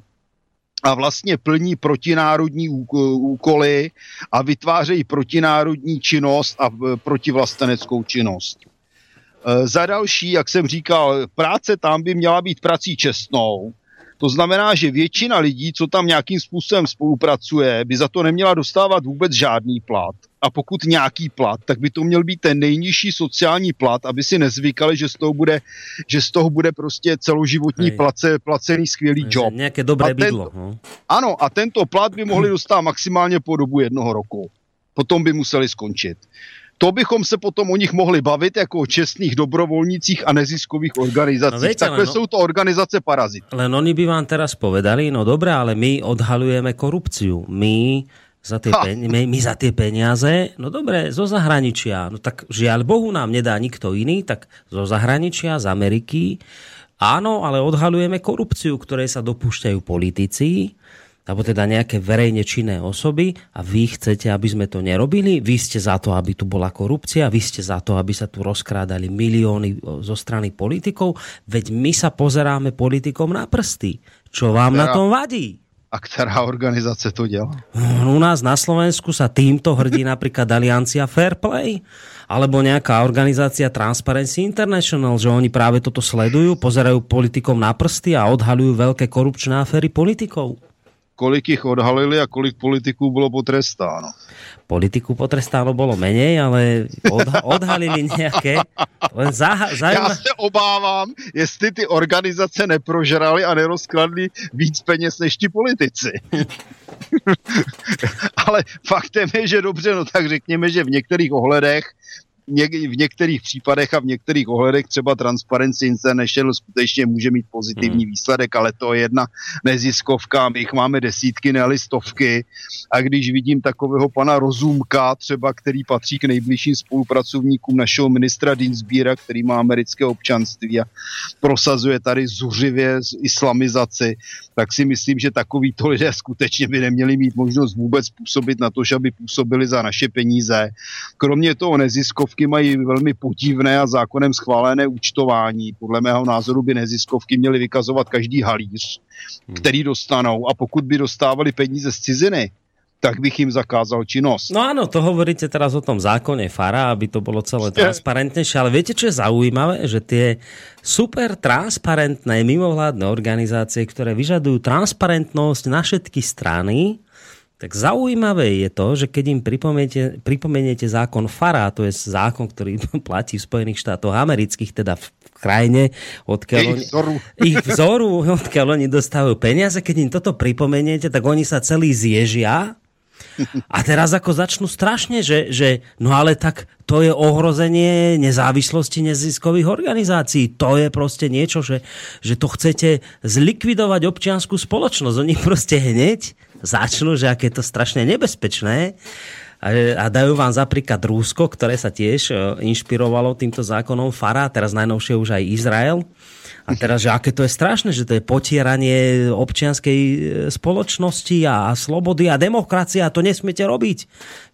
a vlastně plní protinárodní úkoly a vytvářejí protinárodní činnost a e, protivlasteneckou činnost. E, za další, jak jsem říkal, práce tam by měla být prací čestnou, To znamená, že většina lidí, co tam nějakým způsobem spolupracuje, by za to neměla dostávat vůbec žádný plat. A pokud nějaký plat, tak by to měl být ten nejnižší sociální plat, aby si nezvykali, že z toho bude, že z toho bude prostě celoživotní place, placený skvělý Hej, job. Nějaké dobré bydlo. No. Ano, a tento plat by mohli dostat maximálně po dobu jednoho roku. Potom by museli skončit to bychom se potom o nich mohli bavit jako o čestných dobrovolnících a neziskových organizacích. No viete, Takhle no, jsou to organizace parazit. Len oni by vám teraz povedali, no dobré, ale my odhalujeme korupciu. My za tie, pen, my, my za tie peniaze, no dobre, zo zahraničia, no tak žiaľ Bohu nám nedá nikto iný, tak zo zahraničia, z Ameriky, áno, ale odhalujeme korupciu, ktorej sa dopúšťajú politici, alebo teda nejaké verejne činné osoby a vy chcete, aby sme to nerobili? Vy ste za to, aby tu bola korupcia? Vy ste za to, aby sa tu rozkrádali milióny zo strany politikov? Veď my sa pozeráme politikom na prsty. Čo vám na tom vadí? A ktorá organizace to dělá? U nás na Slovensku sa týmto hrdí napríklad Aliancia Fairplay alebo nejaká organizácia Transparency International, že oni práve toto sledujú, pozerajú politikom na prsty a odhalujú veľké korupčné aféry politikov kolik ich odhalili a kolik politiků bylo potrestáno. Politiku potrestáno bolo menej, ale odha- *laughs* odhalili nějaké. Zah- zaujíma... Já se obávám, jestli ty organizace neprožrali a nerozkladli víc peněz než ti politici. *laughs* ale faktem je, že dobře, no tak řekněme, že v některých ohledech něk- v některých případech a v některých ohledech třeba Transparency International skutečně může mít pozitivní hmm. výsledek, ale to je jedna neziskovka, my jich máme desítky, ne stovky a když vidím takového pana Rozumka třeba, který patří k nejbližším spolupracovníkům našeho ministra Dinsbíra, který má americké občanství a prosazuje tady zuřivě islamizaci, tak si myslím, že takovýto lidé skutečně by neměli mít možnost vůbec působit na to, že aby působili za naše peníze. Kromě toho neziskovky mají velmi podivné a zákonem schválené účtování. Podle mého názoru by neziskovky měly vykazovat každý halíř, hmm. který dostanou a pokud by dostávali peníze z ciziny, tak bych jim zakázal činnost. No áno, to hovoríte teraz o tom zákone FARA, aby to bolo celé transparentnejšie, ale viete, čo je zaujímavé? Že tie super transparentné mimovládne organizácie, ktoré vyžadujú transparentnosť na všetky strany, tak zaujímavé je to, že keď im pripomeniete, pripomeniete zákon FARA, to je zákon, ktorý *laughs* platí v Spojených štátoch amerických, teda v krajine, odkiaľ ich vzoru. Oni, *laughs* ich vzoru, *laughs* odkiaľ oni dostávajú peniaze, keď im toto pripomeniete, tak oni sa celý zježia a teraz ako začnú strašne, že, že no ale tak to je ohrozenie nezávislosti neziskových organizácií. To je proste niečo, že, že to chcete zlikvidovať občianskú spoločnosť. Oni proste hneď začnú, že aké je to strašne nebezpečné a dajú vám za príklad Rúsko, ktoré sa tiež e, inšpirovalo týmto zákonom FARA, teraz najnovšie už aj Izrael. A teraz, že aké to je strašné, že to je potieranie občianskej e, spoločnosti a slobody a demokracie a to nesmiete robiť.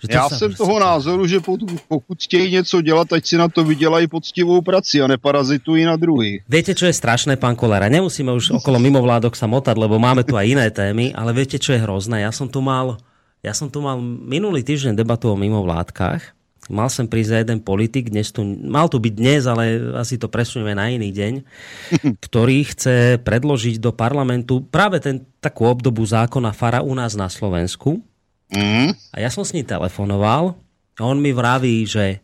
Že to Já jsem prostě... toho názoru, že pokud chtějí něco dělat, ať si na to vydělají poctivou prací a neparazitují na druhý. Viete, čo je strašné, pán Kolera? Nemusíme už okolo mimovládok sa motať, lebo máme tu aj iné témy, ale viete, čo je hrozné? Ja som tu mal, ja som tu mal minulý týždeň debatu o mimovládkach Mal sem prísť jeden politik, dnes tu, mal tu byť dnes, ale asi to presunieme na iný deň, *laughs* ktorý chce predložiť do parlamentu práve ten, takú obdobu zákona FARA u nás na Slovensku. Mm. A ja som s ním telefonoval a on mi vraví, že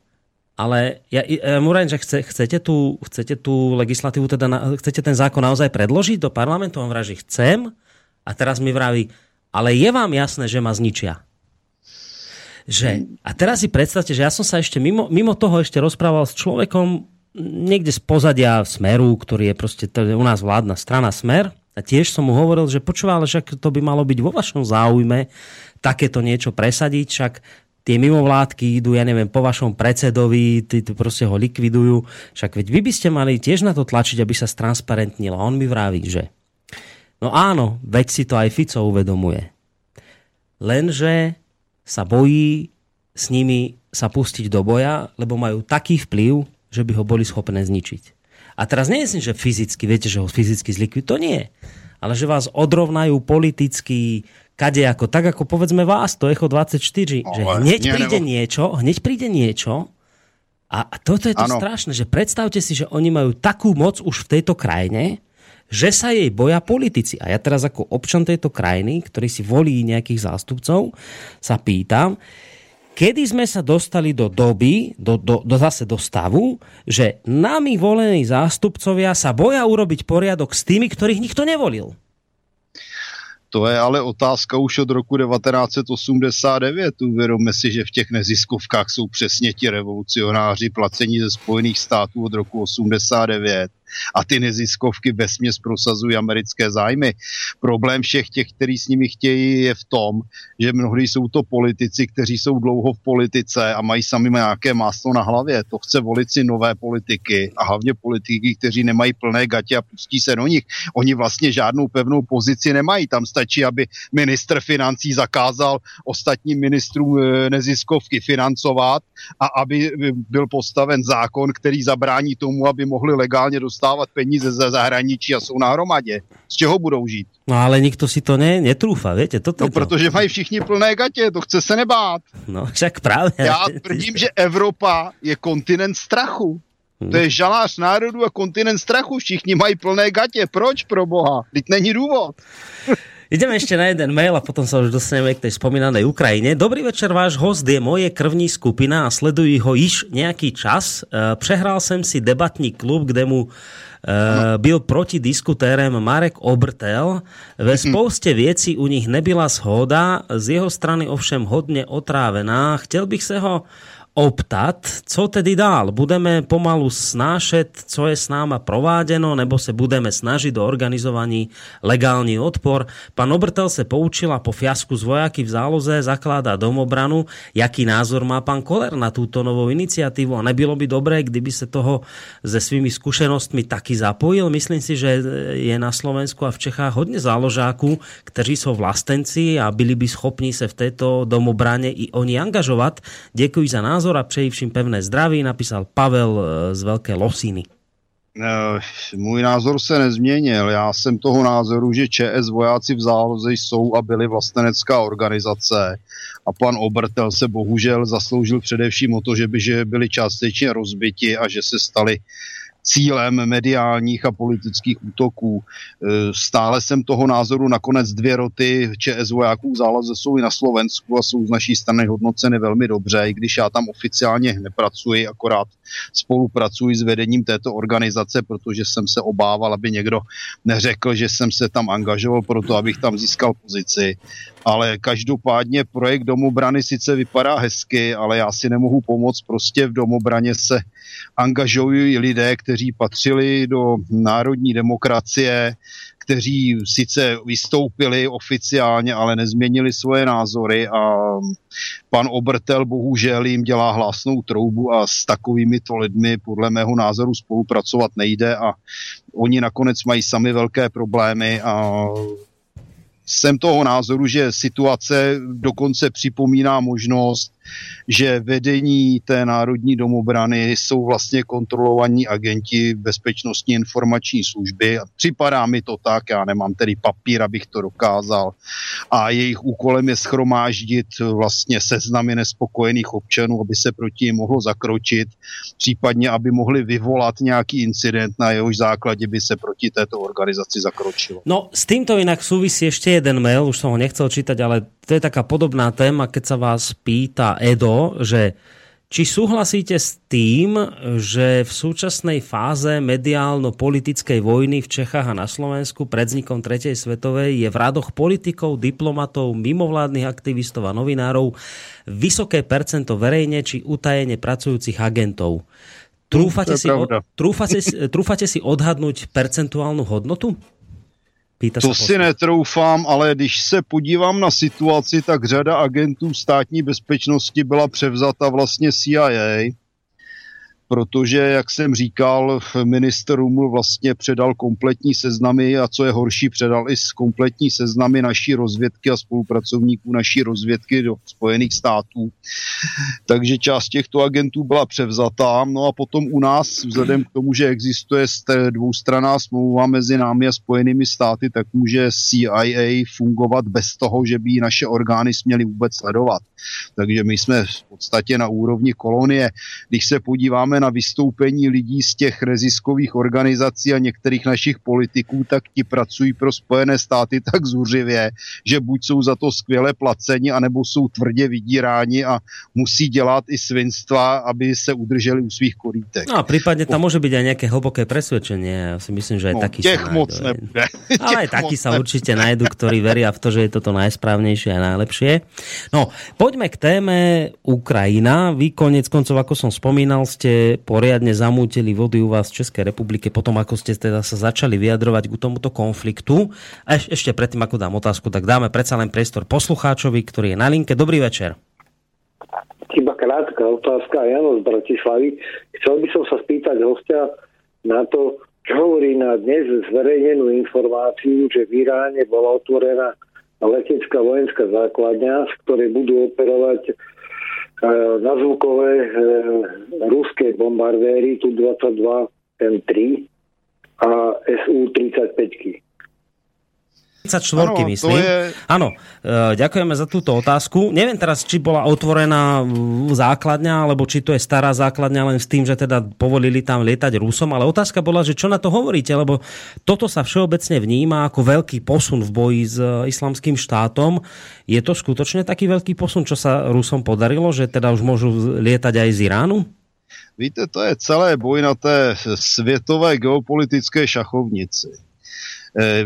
ale ja, ja mu že chce, chcete, tú, chcete tú legislatívu, teda na, chcete ten zákon naozaj predložiť do parlamentu? On vraví, že chcem. A teraz mi vraví, ale je vám jasné, že ma zničia že, a teraz si predstavte, že ja som sa ešte mimo, mimo toho ešte rozprával s človekom niekde z pozadia Smeru, ktorý je proste to je u nás vládna strana Smer a tiež som mu hovoril, že počúval, že to by malo byť vo vašom záujme takéto niečo presadiť, však tie mimovládky idú, ja neviem, po vašom predsedovi, tí, tí proste ho likvidujú. Však veď vy by ste mali tiež na to tlačiť, aby sa stransparentnilo. A on mi vraví, že no áno, veď si to aj Fico uvedomuje. Lenže sa bojí s nimi sa pustiť do boja, lebo majú taký vplyv, že by ho boli schopné zničiť. A teraz nie je že fyzicky, viete, že ho fyzicky zlikvidujú, to nie. Ale že vás odrovnajú politicky, kade ako, tak ako povedzme vás, to Echo 24, že hneď príde niečo, hneď príde niečo a toto je to ano. strašné, že predstavte si, že oni majú takú moc už v tejto krajine, že sa jej boja politici. A ja teraz ako občan tejto krajiny, ktorý si volí nejakých zástupcov, sa pýtam, kedy sme sa dostali do doby, do, do, do zase do stavu, že nami volení zástupcovia sa boja urobiť poriadok s tými, ktorých nikto nevolil. To je ale otázka už od roku 1989. Uvědomme si, že v těch neziskovkách jsou přesně ti revolucionáři placení ze Spojených států od roku 89 a ty neziskovky vesměs prosazují americké zájmy. Problém všech těch, kteří s nimi chtějí, je v tom, že mnohdy jsou to politici, kteří jsou dlouho v politice a mají sami nějaké máslo na hlavě. To chce volit si nové politiky a hlavně politiky, kteří nemají plné gatě a pustí se do nich. Oni vlastně žádnou pevnou pozici nemají. Tam stačí, aby ministr financí zakázal ostatním ministrům e, neziskovky financovat a aby byl postaven zákon, který zabrání tomu, aby mohli legálně dostat dostávat peníze ze zahraničí a jsou na hromadě. Z čeho budou žít? No ale nikto si to ne, netrúfa, viete? Toto no, to. protože mají všichni plné gatě, to chce se nebát. No, však právě. Já tvrdím, že Evropa je kontinent strachu. Hmm. To je žalář národů a kontinent strachu. Všichni mají plné gatě. Proč pro boha? Teď není důvod. Ideme ešte na jeden mail a potom sa už dostaneme k tej spomínanej Ukrajine. Dobrý večer, váš host je moje krvní skupina a sleduji ho již nějaký čas. E, přehrál jsem si debatní klub, kde mu Uh, byl proti diskutérem Marek Obrtel. Ve mhm. spoustě věcí u nich nebyla shoda, z jeho strany ovšem hodně otrávená. Chtěl bych se ho optat, co tedy dál? Budeme pomalu snášet, co je s náma prováděno, nebo se budeme snažit o organizovaní legální odpor? Pan Obrtel se poučil a po fiasku z vojáky v záloze zakládá domobranu. Jaký názor má pan Koller na túto novou iniciatívu? A nebylo by dobré, kdyby se toho se svými zkušenostmi taky zapojil? Myslím si, že je na Slovensku a v Čechách hodně záložáků, kteří jsou vlastenci a byli by schopni se v této domobraně i oni angažovat. Děkuji za názor názor a přeji všim pevné zdraví, napísal Pavel eh, z Velké Losiny. Eh, můj názor se nezměnil. Já jsem toho názoru, že ČS vojáci v záloze jsou a byli vlastenecká organizace a pan Obertel se bohužel zasloužil především o to, že by že byli částečně rozbiti a že se stali cílem mediálních a politických útoků. E, stále jsem toho názoru, nakonec dvě roty ČS vojáků v záloze jsou i na Slovensku a jsou z naší strany hodnoceny velmi dobře, i když já tam oficiálně nepracuji, akorát spolupracuji s vedením této organizace, protože jsem se obával, aby někdo neřekl, že jsem se tam angažoval proto, abych tam získal pozici. Ale každopádně projekt domobrany sice vypadá hezky, ale já si nemohu pomoct, prostě v domobraně se angažují lidé, kteří patřili do národní demokracie, kteří sice vystoupili oficiálně, ale nezměnili svoje názory a pan Obrtel bohužel jim dělá hlasnou troubu a s takovými to lidmi podle mého názoru spolupracovat nejde a oni nakonec mají sami velké problémy a jsem toho názoru, že situace dokonce připomíná možnost, že vedení té národní domobrany jsou vlastně kontrolovaní agenti bezpečnostní informační služby. Připadá mi to tak, já nemám tedy papír, abych to dokázal. A jejich úkolem je schromáždit vlastně seznamy nespokojených občanů, aby se proti ním mohlo zakročit, případně aby mohli vyvolat nějaký incident, na jehož základě by se proti této organizaci zakročilo. No, s týmto jinak súvisí ještě jeden mail, už jsem ho nechcel čítať, ale to je taká podobná téma, keď sa vás pýta Edo, že či súhlasíte s tým, že v súčasnej fáze mediálno-politickej vojny v Čechách a na Slovensku pred vznikom Tretej svetovej je v radoch politikov, diplomatov, mimovládnych aktivistov a novinárov vysoké percento verejne či utajene pracujúcich agentov. Trúfate, si, trúfate, trúfate si odhadnúť percentuálnu hodnotu? Pýta to si netroufám, ale když se podívám na situaci, tak řada agentů státní bezpečnosti byla převzata vlastně CIA protože, jak jsem říkal, minister Ruml vlastně předal kompletní seznamy a co je horší, předal i kompletní seznamy naší rozvědky a spolupracovníků naší rozvědky do Spojených států. Takže část těchto agentů byla převzatá. No a potom u nás, vzhledem k tomu, že existuje dvoustraná smlouva mezi námi a Spojenými státy, tak může CIA fungovat bez toho, že by naše orgány směly vůbec sledovat. Takže my jsme v podstatě na úrovni kolonie. Když se podíváme podíváme na vystoupení lidí z těch reziskových organizací a některých našich politiků, tak ti pracují pro Spojené státy tak zuřivě, že buď jsou za to skvěle placeni, anebo jsou tvrdě vydíráni a musí dělat i svinstva, aby se udrželi u svých korítek. No a prípadne tam môže byť aj nejaké hlboké presvedčenie. Ja si myslím, že aj no, taký těch moc nebude. *laughs* Ale aj takí sa určite nájdu, ktorí veria v to, že je toto najsprávnejšie a najlepšie. No, poďme k téme Ukrajina. Vy konec koncov, ako som spomínal, ste poriadne zamútili vody u vás v Českej republike potom, ako ste teda sa začali vyjadrovať k tomuto konfliktu. A ešte predtým, ako dám otázku, tak dáme predsa len priestor poslucháčovi, ktorý je na linke. Dobrý večer. Iba krátka otázka, Jano z Bratislavy. Chcel by som sa spýtať hostia na to, čo hovorí na dnes zverejnenú informáciu, že v Iráne bola otvorená letecká vojenská základňa, z ktorej budú operovať nazvukové e, ruské bombardéry Tu-22, ten 3 a Su-35. 34, myslím. Je... Áno, e, ďakujeme za túto otázku. Neviem teraz, či bola otvorená základňa, alebo či to je stará základňa len s tým, že teda povolili tam lietať Rusom, ale otázka bola, že čo na to hovoríte, lebo toto sa všeobecne vníma ako veľký posun v boji s e, islamským štátom. Je to skutočne taký veľký posun, čo sa Rusom podarilo, že teda už môžu lietať aj z Iránu? Víte, to je celé boj na té světové geopolitické šachovnici Eh,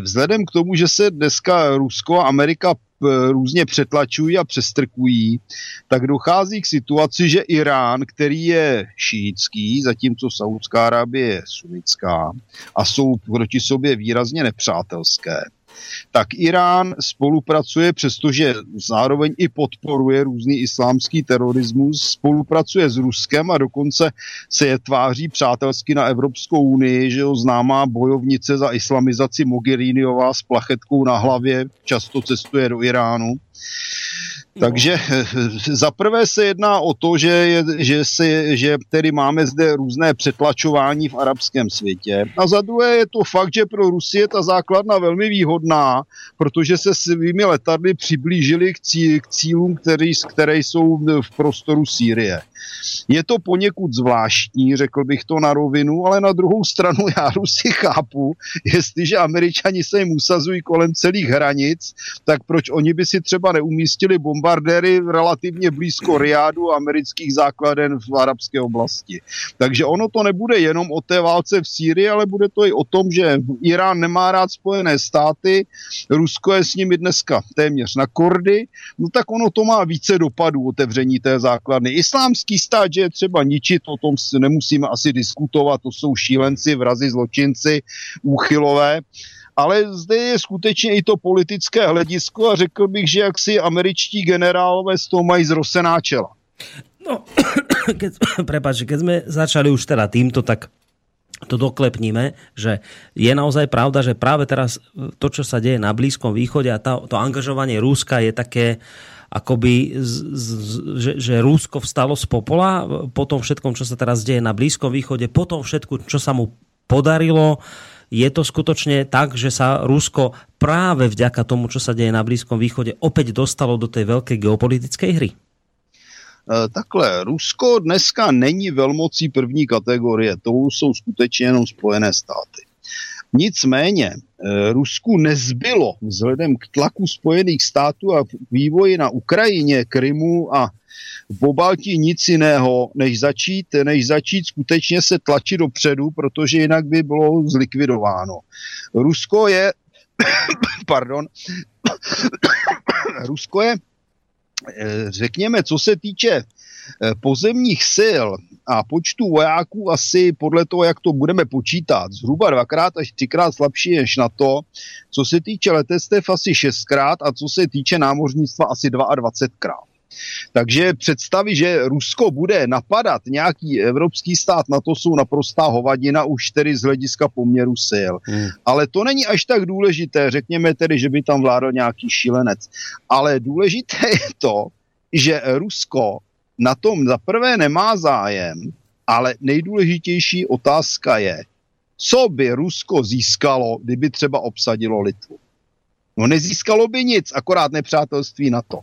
vzhledem k tomu, že se dneska Rusko a Amerika eh, různě přetlačují a přestrkují, tak dochází k situaci, že Irán, který je šítský, zatímco Saudská Arábie je sunická a jsou proti sobě výrazně nepřátelské, tak Irán spolupracuje, přestože zároveň i podporuje různý islámský terorismus, spolupracuje s Ruskem a dokonce se je tváří přátelsky na Evropskou unii, že jo, známá bojovnice za islamizaci Mogheriniová s plachetkou na hlavě často cestuje do Iránu. Takže *laughs* za prvé se jedná o to, že, je, že, se, že tedy máme zde různé přetlačování v arabském světě. A za druhé je to fakt, že pro Rusy je ta základna velmi výhodná, protože se svými letadly přiblížili k, cí, k cílům, který, které jsou v prostoru Sýrie. Je to poněkud zvláštní, řekl bych to na rovinu, ale na druhou stranu já Rusy chápu, jestliže američani se jim usazují kolem celých hranic, tak proč oni by si třeba neumístili bombardéry relativně blízko Riádu amerických základen v arabské oblasti. Takže ono to nebude jenom o té válce v Sýrii, ale bude to i o tom, že Irán nemá rád Spojené státy, Rusko je s nimi dneska téměř na kordy, no tak ono to má více dopadů otevření té základny. Islámský stát, že je třeba ničit, o tom nemusíme asi diskutovat, to jsou šílenci, vrazi, zločinci, úchylové, ale zde je skutečně i to politické hledisko a řekl bych, že jak si američtí generálové z toho mají zrosená čela. No, *coughs* keď, *coughs* prepáč, keď sme začali už teda týmto, tak to doklepníme, že je naozaj pravda, že práve teraz to, čo sa deje na Blízkom východe a to, to angažovanie Rúska je také uh, akoby, z, z, že, že Rusko vstalo z popola po tom všetkom, čo sa teraz deje na Blízkom východe, po tom všetku, čo sa mu podarilo, je to skutočne tak, že sa Rusko práve vďaka tomu, čo sa deje na Blízkom východe, opäť dostalo do tej veľkej geopolitickej hry? E, takhle, Rusko dneska není velmocí první kategorie, to jsou skutečně jenom Spojené státy. Nicméně eh, Rusku nezbylo vzhledem k tlaku Spojených států a vývoji na Ukrajině, Krymu a v Pobaltí nic jiného, než začít, než začít skutečně se tlačit dopředu, protože jinak by bylo zlikvidováno. Rusko je, *coughs* pardon, *coughs* Rusko je, eh, řekněme, co se týče Eh, pozemních sil a počtu vojáků asi podle toho, jak to budeme počítat, zhruba dvakrát až třikrát slabší než na to, co se týče letectev asi šestkrát a co se týče námořnictva asi 22krát. Takže představy, že Rusko bude napadat nějaký evropský stát, na to jsou naprostá hovadina už tedy z hlediska poměru sil. Hmm. Ale to není až tak důležité, řekněme tedy, že by tam vládl nějaký šílenec. Ale důležité je to, že Rusko na tom za prvé nemá zájem, ale nejdůležitější otázka je, co by Rusko získalo, kdyby třeba obsadilo Litvu. No nezískalo by nic, akorát nepřátelství na to.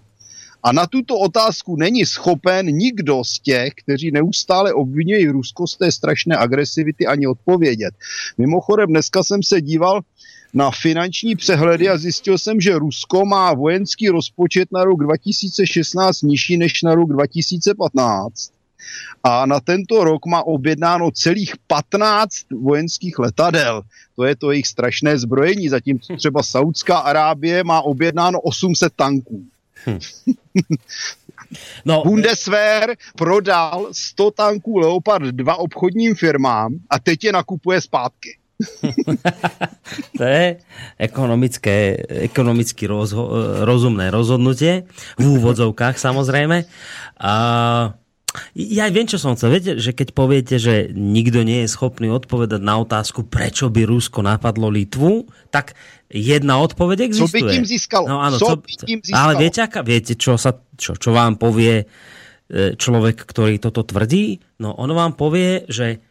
A na tuto otázku není schopen nikdo z těch, kteří neustále obvinují Rusko z té strašné agresivity, ani odpovědět. Mimochodem, dneska jsem se díval na finanční přehledy a zjistil jsem, že Rusko má vojenský rozpočet na rok 2016 nižší než na rok 2015 a na tento rok má objednáno celých 15 vojenských letadel. To je to jejich strašné zbrojení, zatímco třeba Saudská Arábie má objednáno 800 tanků. Hm. *laughs* No, Bundeswehr prodal 100 tanků Leopard 2 obchodním firmám a teď je nakupuje zpátky. *laughs* to je ekonomické, ekonomicky rozho- rozumné rozhodnutie, v úvodzovkách samozrejme. A ja viem, čo som chcel. Viete, že keď poviete, že nikto nie je schopný odpovedať na otázku, prečo by Rusko napadlo Litvu, tak jedna odpoveď existuje. Co by tým získalo? No, áno, co, by tým získalo? Ale viete, aká, viete čo, sa, čo, čo vám povie e, človek, ktorý toto tvrdí? No, on vám povie, že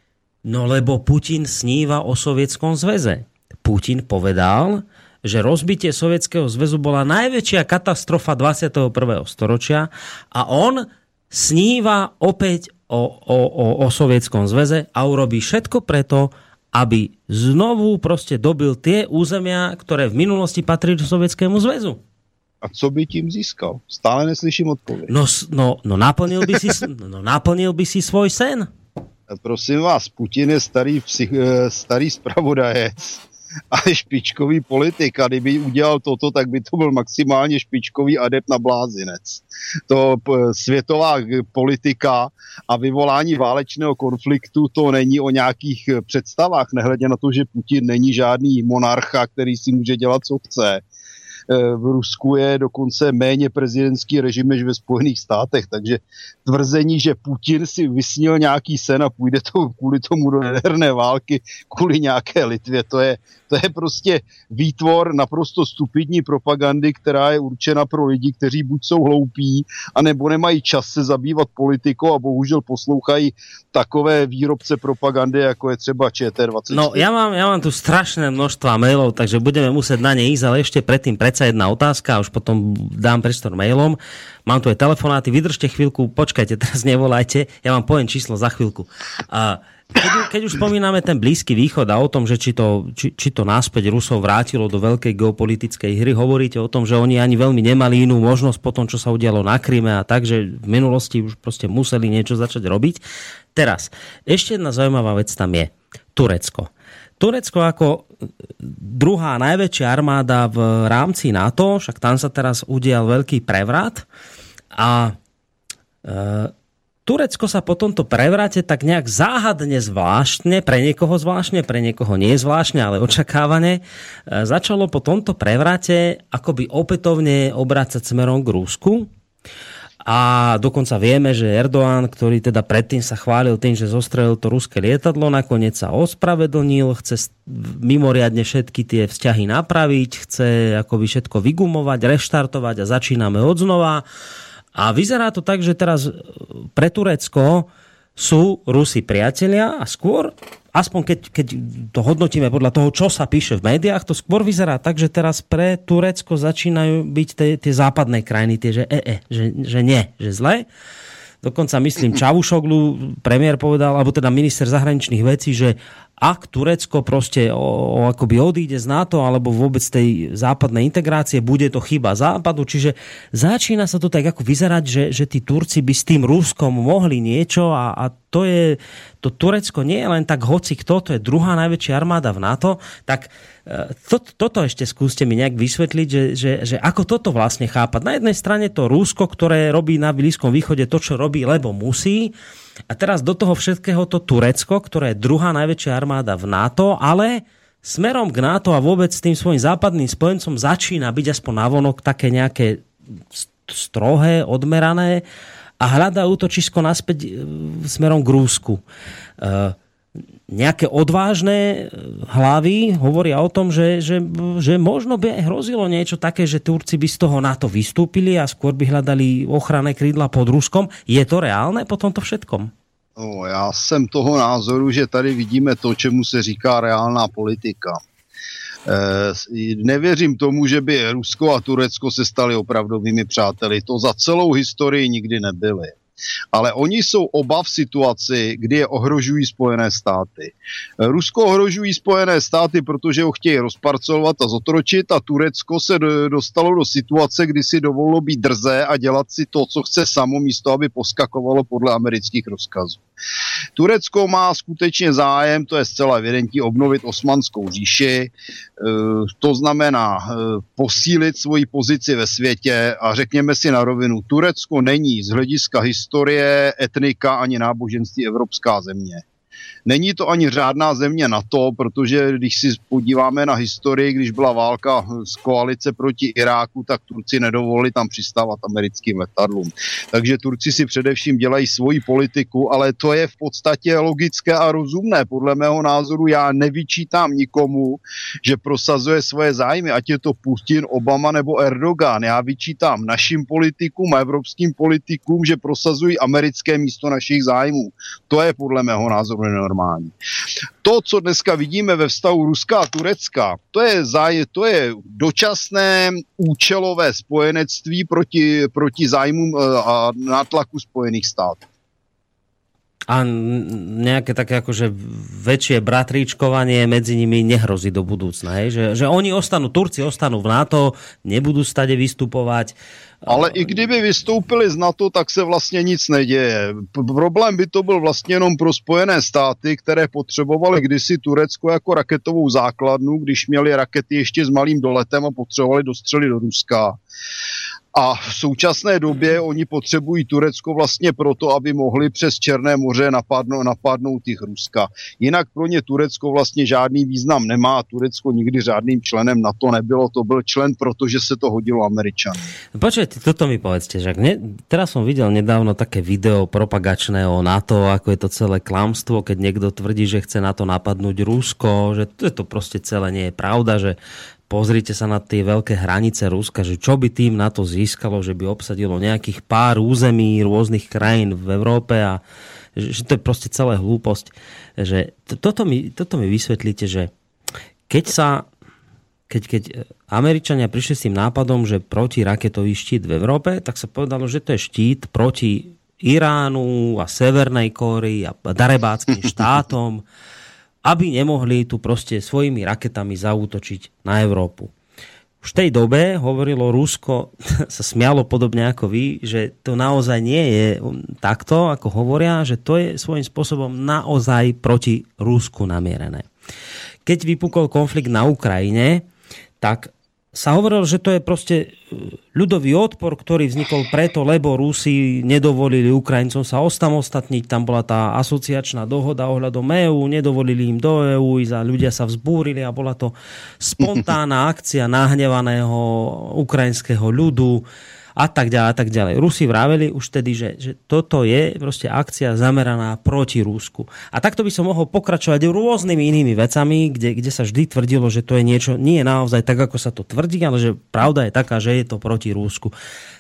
no lebo Putin sníva o Sovietskom zväze. Putin povedal, že rozbitie Sovietskeho zväzu bola najväčšia katastrofa 21. storočia a on sníva opäť o, o, o, o Sovietskom zväze a urobí všetko preto, aby znovu prostě dobil tie územia, ktoré v minulosti patrili Sovětskému zväzu. A co by tím získal? Stále neslyším odpověď. No, no, no, naplnil, by si, no naplnil by si svoj sen. Prosím vás, Putin je starý, psych, eh, starý spravodajec a špičkový politik a kdyby udělal toto, tak by to byl maximálně špičkový adept na blázinec. To světová politika a vyvolání válečného konfliktu to není o nějakých představách, nehledě na to, že Putin není žádný monarcha, který si může dělat, co chce Eh, v Rusku je dokonce méně prezidentský režim než ve Spojených státech, takže tvrzení, že Putin si vysnil nějaký sen a půjde to kvůli tomu do jaderné války, kvůli nějaké Litvě, to je, to je prostě výtvor naprosto stupidní propagandy, která je určena pro lidi, kteří buď jsou hloupí, anebo nemají čas se zabývat politikou a bohužel poslouchají takové výrobce propagandy, jako je třeba ČT24. No, já mám, já mám tu strašné množstva mailov, takže budeme muset na ně ísť, ale ještě předtím predsa jedna otázka, už potom dám priestor mailom. Mám tu aj telefonáty, vydržte chvíľku, počkajte, *laughs* teraz nevolajte, ja vám poviem číslo za chvíľku. A keď, keď už spomíname ten Blízky východ a o tom, že či to, či, či to náspäť Rusov vrátilo do veľkej geopolitickej hry, hovoríte o tom, že oni ani veľmi nemali inú možnosť po tom, čo sa udialo na Kryme a tak, že v minulosti už prostě museli niečo začať robiť. Teraz, ešte jedna zaujímavá vec tam je. Turecko. Turecko ako druhá najväčšia armáda v rámci NATO, však tam sa teraz udial veľký prevrat a e, Turecko sa po tomto prevrate tak nejak záhadne zvláštne, pre niekoho zvláštne, pre niekoho nie zvláštne, ale očakávane, e, začalo po tomto prevrate akoby opätovne obracať smerom k Rusku. A dokonca vieme, že Erdoğan, ktorý teda predtým sa chválil tým, že zostrelil to ruské lietadlo, nakoniec sa ospravedlnil, chce mimoriadne všetky tie vzťahy napraviť, chce akoby všetko vygumovať, reštartovať a začíname od znova. A vyzerá to tak, že teraz pre Turecko sú Rusi priatelia a skôr, aspoň keď, keď to hodnotíme podľa toho, čo sa píše v médiách, to skôr vyzerá tak, že teraz pre Turecko začínajú byť tie, tie západné krajiny, tie, že e, e, že, že nie, že zle. Dokonca myslím, Čavušoglu, premiér povedal, alebo teda minister zahraničných vecí, že ak Turecko prostě o, o, akoby odíde z NATO alebo vôbec tej západnej integrácie, bude to chyba západu, čiže začína sa to tak ako vyzerať, že, že tí Turci by s tým Ruskom mohli niečo a, a to je, to Turecko nie je len tak hoci kto, to je druhá najväčšia armáda v NATO, tak to, toto ešte skúste mi nejak vysvetliť, že, že, že ako toto vlastne chápať. Na jednej strane to Rusko, ktoré robí na Blízkom východe to, čo robí, lebo musí, a teraz do toho všetkého to Turecko, ktoré je druhá najväčšia armáda v NATO, ale smerom k NATO a vôbec s tým svojim západným spojencom začína byť aspoň navonok také nejaké strohé, odmerané a hľadá útočisko naspäť e, smerom k Rúsku. Uh, nejaké odvážne hlavy hovoria o tom, že, že, že možno by hrozilo niečo také, že Turci by z toho NATO vystúpili a skôr by hľadali ochranné krídla pod Ruskom. Je to reálne po tomto všetkom? No, já jsem toho názoru, že tady vidíme to, čemu se říká reálná politika. nevěřím tomu, že by Rusko a Turecko se staly opravdovými přáteli. To za celou historii nikdy nebyly ale oni jsou oba v situaci, kdy je ohrožují Spojené státy. Rusko ohrožují Spojené státy, protože ho chtějí rozparcelovat a zotročit a Turecko se dostalo do situace, kdy si dovolilo být drzé a dělat si to, co chce samo, místo aby poskakovalo podle amerických rozkazů. Turecko má skutečně zájem, to je zcela evidentní, obnovit osmanskou říši, e, to znamená e, posílit svoji pozici ve světě a řekněme si na rovinu, Turecko není z hlediska historie, etnika ani náboženství evropská země. Není to ani řádná země na to, protože když si podíváme na historii, když byla válka z koalice proti Iráku, tak Turci nedovolili tam přistávat americkým letadlům. Takže Turci si především dělají svoji politiku, ale to je v podstatě logické a rozumné. Podle mého názoru já nevyčítám nikomu, že prosazuje svoje zájmy, ať je to Putin, Obama nebo Erdogan. Já vyčítám našim politikům a evropským politikům, že prosazují americké místo našich zájmů. To je podle mého názoru nenormální. To, co dneska vidíme ve vztahu Ruska a Turecka, to je, záj, to je dočasné účelové spojenectví proti, proti zájmům eh, a nátlaku Spojených států. A nejaké také akože väčšie bratríčkovanie medzi nimi nehrozí do budúcna? Že, že oni ostanú, Turci ostanú v NATO, nebudú stade vystupovať, ale i kdyby vystoupili z NATO, tak se vlastně nic neděje. Problém by to byl vlastně jenom pro Spojené státy, které potřebovaly kdysi Turecko jako raketovou základnu, když měli rakety ještě s malým doletem a potřebovali dostřelit do Ruska. A v současné době oni potřebují Turecko vlastně proto, aby mohli přes Černé moře napadnout, napadnout těch Ruska. Jinak pro ně Turecko vlastně žádný význam nemá. Turecko nikdy žádným členem na to nebylo. To byl člen, protože se to hodilo Američanům. Počujete, toto mi povedzte, že ne, teraz som videl nedávno také video propagačné o NATO, ako je to celé klamstvo, keď niekto tvrdí, že chce na to napadnúť Rusko, že to, to proste celé nie je pravda, že pozrite sa na tie veľké hranice Ruska, že čo by tým na to získalo, že by obsadilo nejakých pár území rôznych krajín v Európe a že to je proste celé hlúposť. Že toto, mi, toto mi vysvetlíte, že keď sa keď, keď Američania prišli s tým nápadom, že proti raketový štít v Európe, tak sa povedalo, že to je štít proti Iránu a Severnej Kórii a darebáckým *laughs* štátom aby nemohli tu proste svojimi raketami zaútočiť na Európu. Už v tej dobe hovorilo Rusko, *laughs* sa smialo podobne ako vy, že to naozaj nie je takto, ako hovoria, že to je svojím spôsobom naozaj proti Rusku namierené. Keď vypukol konflikt na Ukrajine, tak sa hovorilo, že to je proste e, ľudový odpor, ktorý vznikol preto, lebo Rusi nedovolili Ukrajincom sa osamostatniť. Tam bola tá asociačná dohoda ohľadom EÚ, nedovolili im do EÚ, a ľudia sa vzbúrili a bola to spontánna akcia nahnevaného ukrajinského ľudu a tak ďalej a tak ďalej. Rusi vraveli už tedy, že, že toto je proste akcia zameraná proti Rusku. A takto by som mohol pokračovať rôznymi inými vecami, kde, kde sa vždy tvrdilo, že to je niečo, nie je naozaj tak, ako sa to tvrdí, ale že pravda je taká, že je to proti Rusku.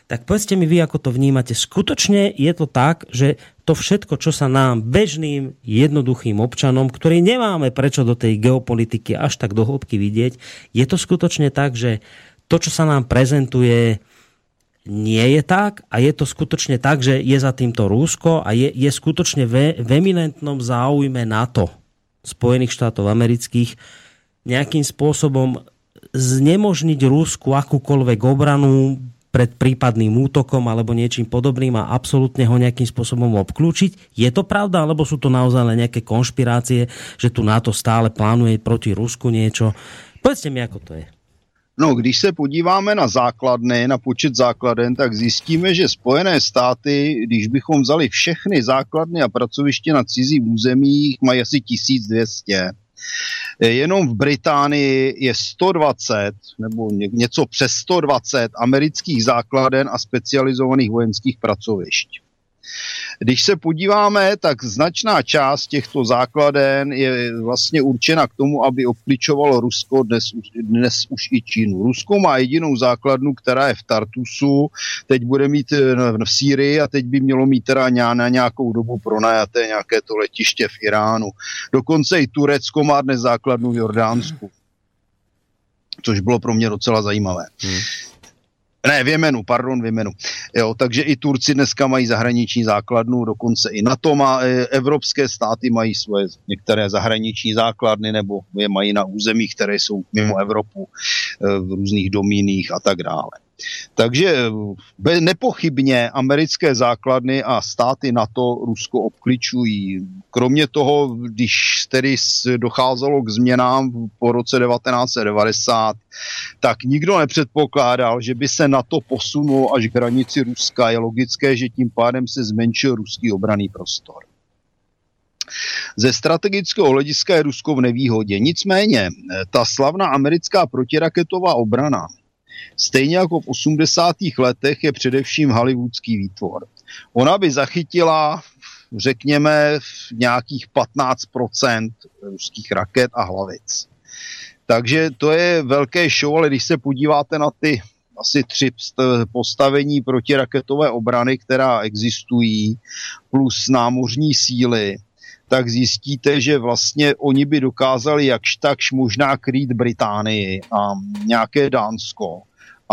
Tak povedzte mi vy, ako to vnímate. Skutočne je to tak, že to všetko, čo sa nám bežným, jednoduchým občanom, ktorí nemáme prečo do tej geopolitiky až tak do hĺbky vidieť, je to skutočne tak, že to, čo sa nám prezentuje, nie je tak a je to skutočne tak, že je za týmto Rusko a je, je skutočne ve, v eminentnom záujme NATO, Spojených štátov amerických, nejakým spôsobom znemožniť Rusku akúkoľvek obranu pred prípadným útokom alebo niečím podobným a absolútne ho nejakým spôsobom obklúčiť. Je to pravda, alebo sú to naozaj len nejaké konšpirácie, že tu NATO stále plánuje proti Rusku niečo? Povedzte mi, ako to je. No, když se podíváme na základny, na počet základen, tak zjistíme, že Spojené státy, když bychom vzali všechny základny a pracoviště na cizích územích, mají asi 1200. Jenom v Británii je 120 nebo něco přes 120 amerických základen a specializovaných vojenských pracovišť. Když se podíváme, tak značná část těchto základen je vlastně určena k tomu, aby obkličovalo Rusko, dnes, dnes už i Čínu. Rusko má jedinou základnu, která je v Tartusu, teď bude mít eh, v Sýrii a teď by mělo mít teda na nějakou dobu pronajaté nějaké to letiště v Iránu. Dokonce i Turecko má dnes základnu v Jordánsku. což bylo pro mě docela zajímavé. Hmm. Ne, v Jemenu, pardon, v Jemenu. Jo, takže i Turci dneska mají zahraniční základnu, dokonce i NATO má, e, evropské státy mají svoje některé zahraniční základny, nebo je mají na územích, které jsou mimo Evropu, e, v různých domíních a tak dále. Takže nepochybně americké základny a státy na to Rusko obkličují. Kromě toho, když tedy docházelo k změnám po roce 1990, tak nikdo nepředpokládal, že by se na to posunulo až k hranici Ruska. Je logické, že tím pádem se zmenšil ruský obraný prostor. Ze strategického hlediska je Rusko v nevýhodě. Nicméně, ta slavná americká protiraketová obrana, stejně jako v 80. letech je především hollywoodský výtvor. Ona by zachytila, řekněme, nějakých 15% ruských raket a hlavic. Takže to je velké show, ale když se podíváte na ty asi tři postavení protiraketové obrany, která existují, plus námořní síly, tak zjistíte, že vlastně oni by dokázali jakž takž možná krýt Británii a nějaké Dánsko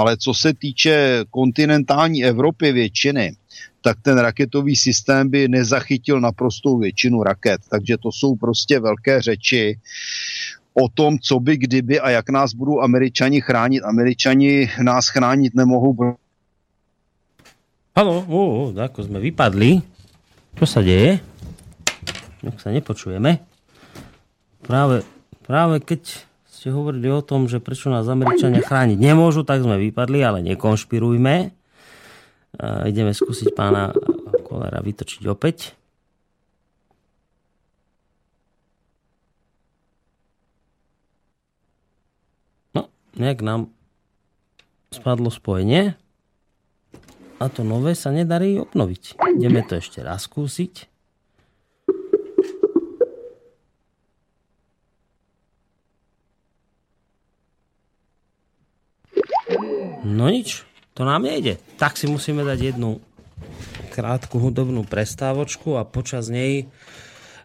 ale co se týče kontinentální Evropy většiny, tak ten raketový systém by nezachytil naprostou většinu raket. Takže to jsou prostě velké řeči o tom, co by kdyby a jak nás budou američani chránit. Američani nás chránit nemohou. Halo, uh, ako sme vypadli. Čo sa deje? Jak sa nepočujeme? Práve, práve keď ste hovorili o tom, že prečo nás Američania chrániť nemôžu, tak sme vypadli, ale nekonšpirujme. Uh, ideme skúsiť pána Kolera vytočiť opäť. No, nejak nám spadlo spojenie a to nové sa nedarí obnoviť. Ideme to ešte raz skúsiť. No nič, to nám nejde. Tak si musíme dať jednu krátku hudobnú prestávočku a počas nej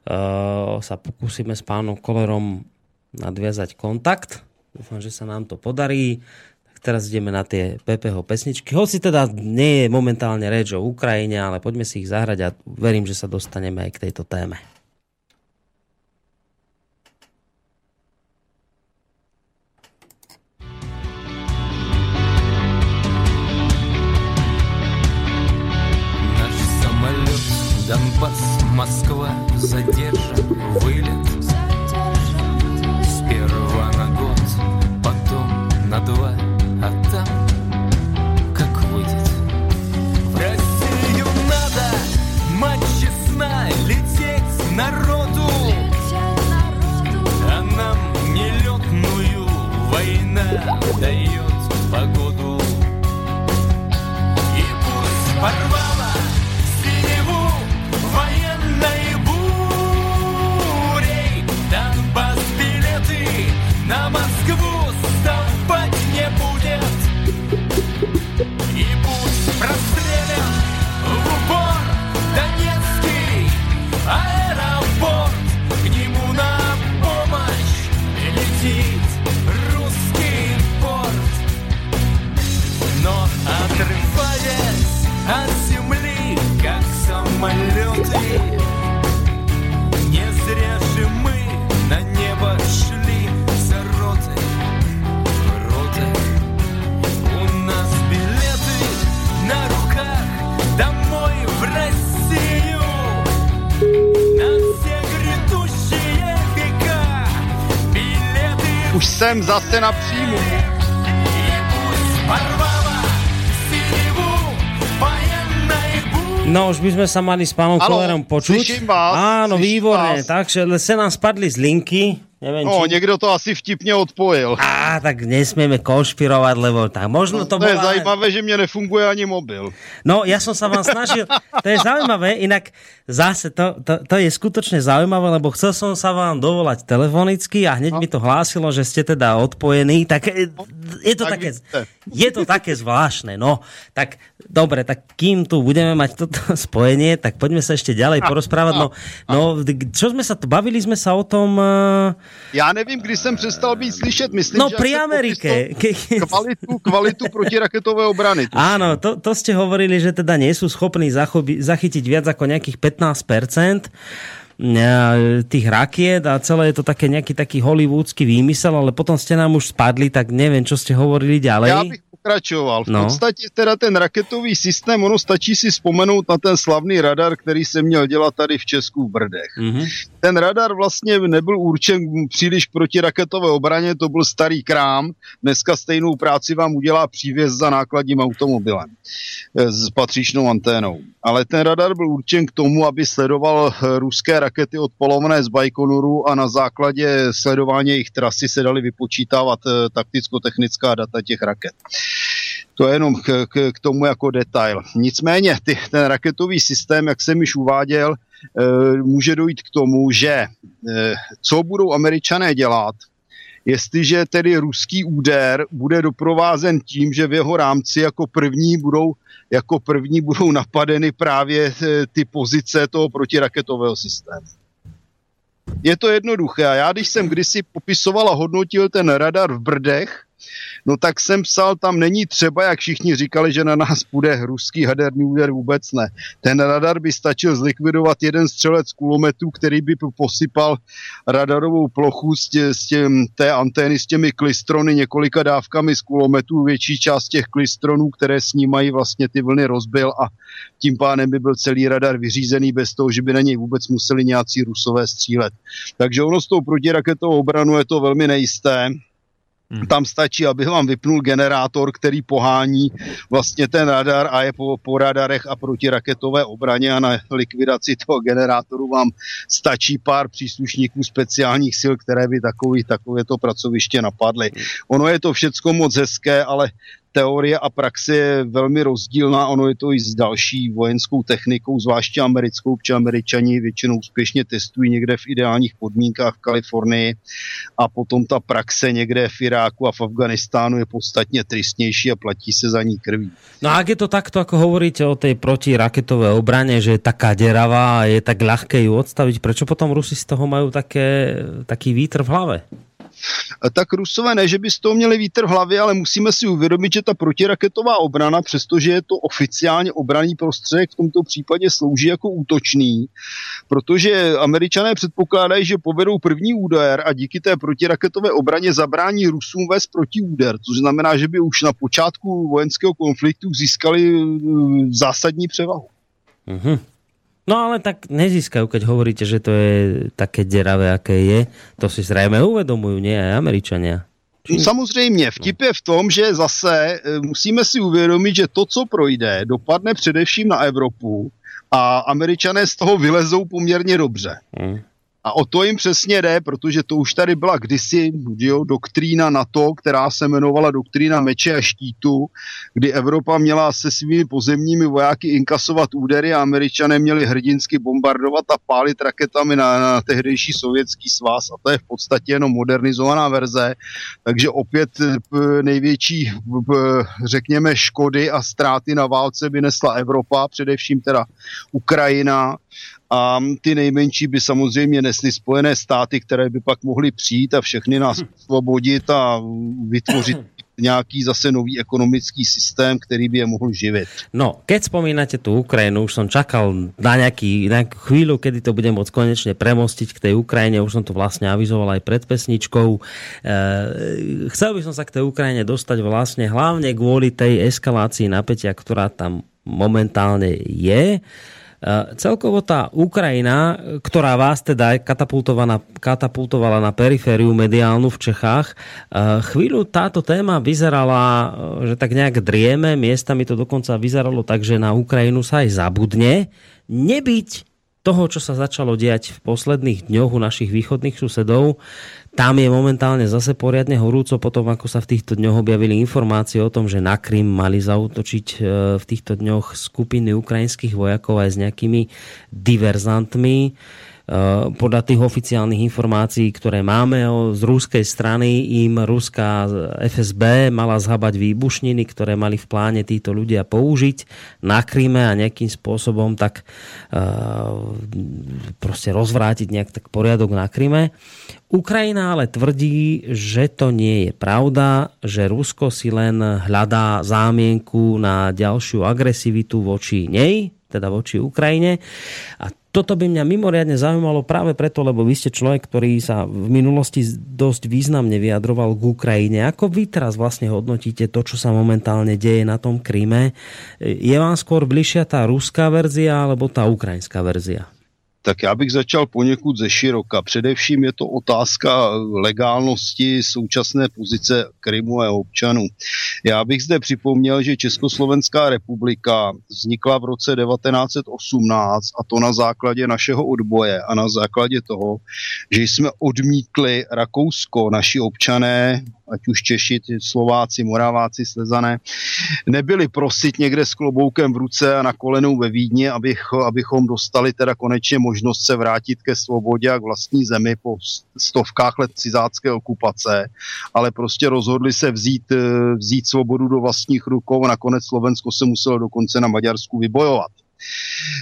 uh, sa pokúsime s pánom Kolerom nadviazať kontakt. Dúfam, že sa nám to podarí. Tak teraz ideme na tie PPH pesničky. Hoci teda nie je momentálne reč o Ukrajine, ale poďme si ich zahrať a verím, že sa dostaneme aj k tejto téme. You. Jsem zase na příjmu. No, už by sme sa mali s pánom Kolerom počuť. Áno. Vás. Takže se nám spadli z linky. Neviem, no, či... někdo to asi vtipně odpojil. Á, tak nesmieme konšpirovať, lebo tak možno no, to, to bola... je zajímavé, že mě nefunguje ani mobil. No, ja som sa vám snažil, to je zaujímavé, inak zase to, to, to je skutočne zaujímavé, lebo chcel som sa vám dovolať telefonicky a hneď no. mi to hlásilo, že ste teda odpojení, tak je to tak také, je to také zvláštne, no. Tak dobre, tak kým tu budeme mať toto *laughs* spojenie, tak poďme sa ešte ďalej porozprávať. No, no čo sme sa tu, bavili sme sa o tom, uh, Já nevím, kdy jsem přestal být slyšet. Myslím, No že pri jak jsem Amerike. *laughs* Kvalitu, kvalitu protiraketové obrany. Áno, to, to ste hovorili, že teda nie sú schopní zachobi, zachytiť viac ako nejakých 15% e, tých rakiet a celé je to také nejaký taký hollywoodsky výmysel, ale potom ste nám už spadli, tak neviem, čo ste hovorili ďalej. Já bych pokračoval. V No. podstatě teda ten raketový systém, ono stačí si vzpomenout na ten slavný radar, který se měl dělat tady v Česku v Brdech. Mhm. Ten radar vlastně nebyl určen příliš proti raketové obraně, to byl starý krám. Dneska stejnou práci vám udělá přívěs za nákladním automobilem eh, s patřičnou anténou. Ale ten radar byl určen k tomu, aby sledoval eh, ruské rakety odpalované z Baikonuru a na základě sledování jejich trasy se dali vypočítávat eh, takticko-technická data těch raket. To je jenom k, k, k tomu jako detail. Nicméně ty, ten raketový systém, jak jsem již uváděl, může dojít k tomu, že eh, co budou američané dělat, jestliže tedy ruský úder bude doprovázen tím, že v jeho rámci jako první budou, jako první budou napadeny právě eh, ty pozice toho protiraketového systému. Je to jednoduché. Já, když jsem kdysi popisoval a hodnotil ten radar v Brdech, no tak jsem psal, tam není třeba, jak všichni říkali, že na nás půjde ruský haderný úder, vůbec ne. Ten radar by stačil zlikvidovat jeden střelec kulometů, který by posypal radarovou plochu s, tě, s těm, té antény s těmi klistrony několika dávkami z kulometů. Větší část těch klistronů, které snímají vlastně ty vlny rozbil a tím pádem by byl celý radar vyřízený bez toho, že by na něj vůbec museli nějací rusové střílet. Takže ono s tou protiraketovou obranu je to velmi nejisté. Hmm. Tam stačí, aby vám vypnul generátor, který pohání vlastně ten radar a je po, po radarech a protiraketové obraně a na likvidaci toho generátoru vám stačí pár příslušníků speciálních sil, které by takový, takovéto pracoviště napadly. Ono je to všecko moc hezké, ale teorie a praxe je velmi rozdílná. Ono je to i s další vojenskou technikou, zvláště americkou, protože američani většinou úspěšně testují někde v ideálních podmínkách v Kalifornii a potom ta praxe někde v Iráku a v Afganistánu je podstatně tristnější a platí se za ní krví. No a je to takto, ako hovoríte o tej protiraketovej obrane, že je taká deravá a je tak ľahké ju odstaviť, prečo potom Rusi z toho majú také, taký vítr v hlave? Tak Rusové ne, že by z toho měli vítr v hlavě, ale musíme si uvědomit, že ta protiraketová obrana, přestože je to oficiálně obraný prostředek, v tomto případě slouží jako útočný, protože američané předpokládají, že povedou první úder a díky té protiraketové obraně zabrání Rusům vést protiúder, což znamená, že by už na počátku vojenského konfliktu získali eh, zásadní převahu. Mhm. No ale tak nezískajú, keď hovoríte, že to je také deravé, aké je. To si zrejme uvedomujú, nie aj Američania. No, Samozřejmě, vtip je v tom, že zase e, musíme si uvědomit, že to, co projde, dopadne především na Evropu a američané z toho vylezou poměrně dobře. Hm. A o to jim přesně jde, protože to už tady byla kdysi jo, doktrína NATO, která se jmenovala doktrína meče a štítu, kdy Evropa měla se svými pozemními vojáky inkasovat údery a američané měli hrdinsky bombardovat a pálit raketami na, na tehdejší sovětský svaz. A to je v podstatě jenom modernizovaná verze. Takže opět p- největší, p- řekněme, škody a ztráty na válce by nesla Evropa, především teda Ukrajina, a ty nejmenší by samozřejmě nesly Spojené státy, které by pak mohly přijít a všechny nás osvobodit a vytvořit nějaký zase nový ekonomický systém, který by je mohl živit. No, keď spomínate tú Ukrajinu, už som čakal na nejaký, na chvíľu, kedy to budem môcť konečne premostiť k tej Ukrajine, už som to vlastne avizoval aj pred pesničkou. E, chcel by som sa k tej Ukrajine dostať vlastne hlavne kvôli tej eskalácii napätia, ktorá tam momentálne je. Uh, celkovo tá Ukrajina, ktorá vás teda katapultovala na perifériu mediálnu v Čechách, uh, chvíľu táto téma vyzerala, uh, že tak nejak drieme, miestami to dokonca vyzeralo tak, že na Ukrajinu sa aj zabudne. Nebyť toho, čo sa začalo diať v posledných dňoch u našich východných susedov, tam je momentálne zase poriadne horúco potom, ako sa v týchto dňoch objavili informácie o tom, že na Krym mali zautočiť e, v týchto dňoch skupiny ukrajinských vojakov aj s nejakými diverzantmi. Podľa tých oficiálnych informácií, ktoré máme z ruskej strany, im ruská FSB mala zhabať výbušniny, ktoré mali v pláne títo ľudia použiť na Kryme a nejakým spôsobom tak proste rozvrátiť nejak tak poriadok na Kryme. Ukrajina ale tvrdí, že to nie je pravda, že Rusko si len hľadá zámienku na ďalšiu agresivitu voči nej, teda voči Ukrajine. A toto by mňa mimoriadne zaujímalo práve preto, lebo vy ste človek, ktorý sa v minulosti dosť významne vyjadroval k Ukrajine. Ako vy teraz vlastne hodnotíte to, čo sa momentálne deje na tom Kryme? Je vám skôr bližšia tá ruská verzia alebo tá ukrajinská verzia? Tak já bych začal poněkud ze široka. Především je to otázka legálnosti současné pozice Krymu a občanů. Já bych zde připomněl, že Československá republika vznikla v roce 1918 a to na základě našeho odboje a na základě toho, že jsme odmítli Rakousko, naši občané ať už Češi, Slováci, Moraváci, Slezané, nebyli prosit někde s kloboukem v ruce a na kolenou ve Vídni, abych, abychom dostali teda konečně možnost se vrátit ke svobodě a k vlastní zemi po stovkách let cizácké okupace, ale prostě rozhodli se vzít, vzít svobodu do vlastních rukou a nakonec Slovensko se muselo dokonce na Maďarsku vybojovat.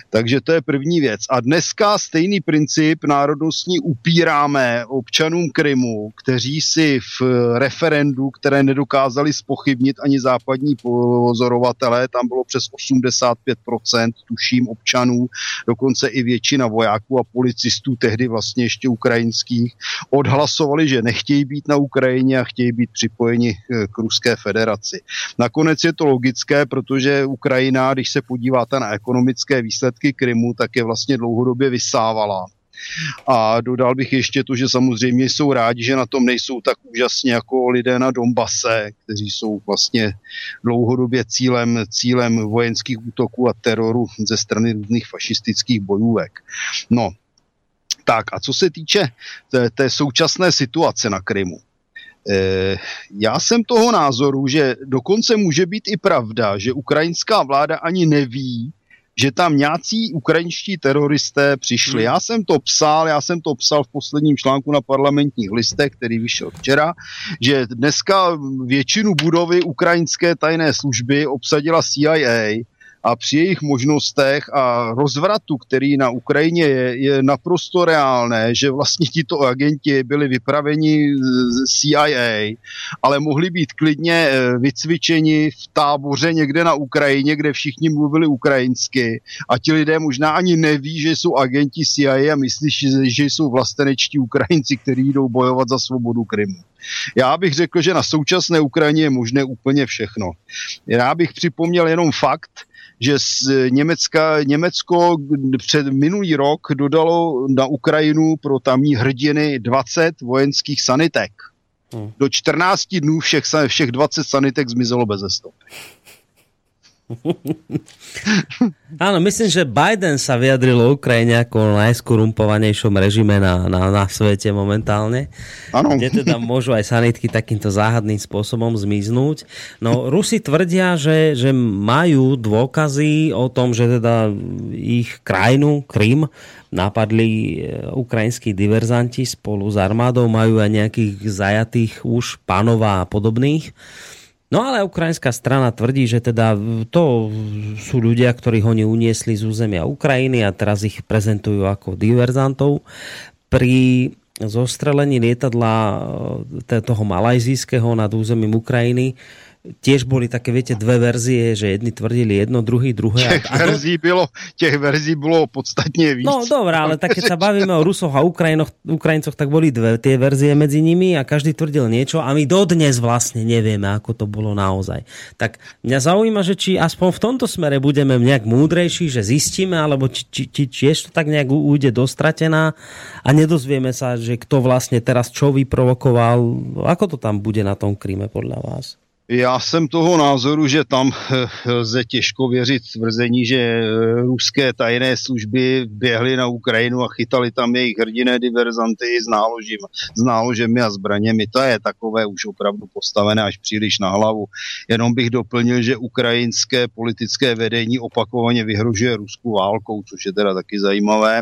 Takže to je první věc. A dneska stejný princip národnostní upíráme občanům Krymu, kteří si v referendu, které nedokázali spochybnit ani západní pozorovatelé, tam bylo přes 85%, tuším, občanů, dokonce i většina vojáků a policistů, tehdy vlastně ještě ukrajinských, odhlasovali, že nechtějí být na Ukrajině a chtějí být připojeni k Ruské federaci. Nakonec je to logické, protože Ukrajina, když se podíváte na ekonomiku, ekonomické výsledky Krymu, tak je vlastně dlouhodobě vysávala. A dodal bych ještě to, že samozřejmě jsou rádi, že na tom nejsou tak úžasně jako lidé na Donbase, kteří jsou vlastně dlouhodobě cílem, cílem vojenských útoků a teroru ze strany různých fašistických bojůvek. No, tak a co se týče té, té současné situace na Krymu, eh, já jsem toho názoru, že dokonce může být i pravda, že ukrajinská vláda ani neví, že tam nějací ukrajinští teroristé přišli. Hmm. Já jsem to psal, já jsem to psal v posledním článku na parlamentních listech, který vyšel včera, že dneska většinu budovy ukrajinské tajné služby obsadila CIA a při jejich možnostech a rozvratu, který na Ukrajině je, je naprosto reálné, že vlastně tito agenti byli vypraveni z CIA, ale mohli být klidně eh, vycvičeni v táboře někde na Ukrajině, kde všichni mluvili ukrajinsky a ti lidé možná ani neví, že jsou agenti CIA a myslí, že jsou vlastenečtí Ukrajinci, kteří jdou bojovat za svobodu Krymu. Já bych řekl, že na současné Ukrajině je možné úplně všechno. Já bych připomněl jenom fakt, že z Německa, Německo před minulý rok dodalo na Ukrajinu pro tamní hrdiny 20 vojenských sanitek. Hmm. Do 14 dnů všech, všech 20 sanitek zmizelo bez stopy. *laughs* Áno, myslím, že Biden sa vyjadril o Ukrajine ako najskorumpovanejšom režime na, na, na svete momentálne. Áno. Kde teda môžu aj sanitky takýmto záhadným spôsobom zmiznúť. No, Rusi tvrdia, že, že majú dôkazy o tom, že teda ich krajinu, Krym, napadli e, ukrajinskí diverzanti spolu s armádou, majú aj nejakých zajatých už panov a podobných. No ale ukrajinská strana tvrdí, že teda to sú ľudia, ktorých oni uniesli z územia Ukrajiny a teraz ich prezentujú ako diverzantov. Pri zostrelení lietadla e, toho malajzijského nad územím Ukrajiny tiež boli také, viete, dve verzie, že jedni tvrdili jedno, druhý druhé. Těch, a, verzí, bylo, těch verzí bylo podstatně víc. No dobré, ale tak keď sa *laughs* bavíme o Rusoch a Ukrajinoch, Ukrajincoch, tak boli dve tie verzie medzi nimi a každý tvrdil niečo a my dodnes vlastne nevieme, ako to bolo naozaj. Tak mňa zaujíma, že či aspoň v tomto smere budeme nejak múdrejší, že zistíme, alebo či, či, či, či to tak nejak ujde dostratená a nedozvieme sa, že kto vlastne teraz čo vyprovokoval. Ako to tam bude na tom Kríme podľa vás? Já jsem toho názoru, že tam eh, lze těžko věřit tvrzení, že eh, ruské tajné služby běhly na Ukrajinu a chytali tam jejich hrdiné diverzanty s, náložím, s náložemi a zbraněmi. To je takové už opravdu postavené až příliš na hlavu. Jenom bych doplnil, že ukrajinské politické vedení opakovaně vyhrožuje Rusku válkou, což je teda taky zajímavé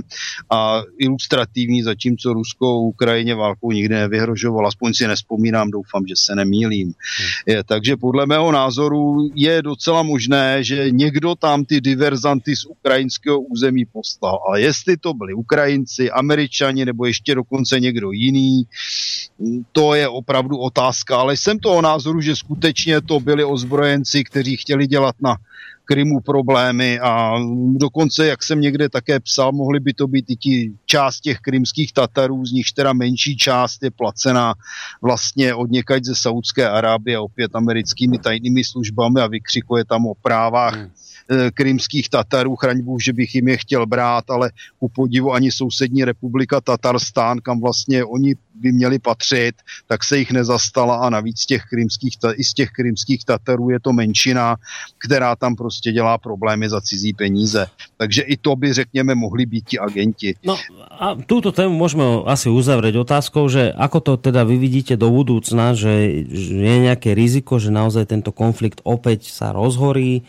a ilustrativní, zatímco Rusko Ukrajině válkou nikdy nevyhrožoval. Aspoň si nespomínám, doufám, že se nemýlím. Hmm. Je, takže podle mého názoru je docela možné, že někdo tam ty diverzanty z ukrajinského území poslal. Ale jestli to byli Ukrajinci, Američani nebo ještě dokonce někdo jiný, to je opravdu otázka. Ale jsem toho názoru, že skutečně to byli ozbrojenci, kteří chtěli dělat na Krymu problémy a dokonce, jak jsem někde také psal, mohli by to být i ti část těch krymských Tatarů, z nich teda menší část je placena vlastně od někať ze Saudské Arábie opět americkými tajnými službami a vykřikuje tam o právách hmm krymských Tatarů, chraň Bůh, že bych jim je chtěl brát, ale u podivu ani sousední republika Tatarstán, kam vlastně oni by měli patřit, tak se jich nezastala a navíc těch krymských, i z těch krymských Tatarů je to menšina, která tam prostě dělá problémy za cizí peníze. Takže i to by, řekněme, mohli být ti agenti. No a túto tému môžeme asi uzavrieť otázkou, že ako to teda vy vidíte do budúcna, že je nejaké riziko, že naozaj tento konflikt opäť sa rozhorí,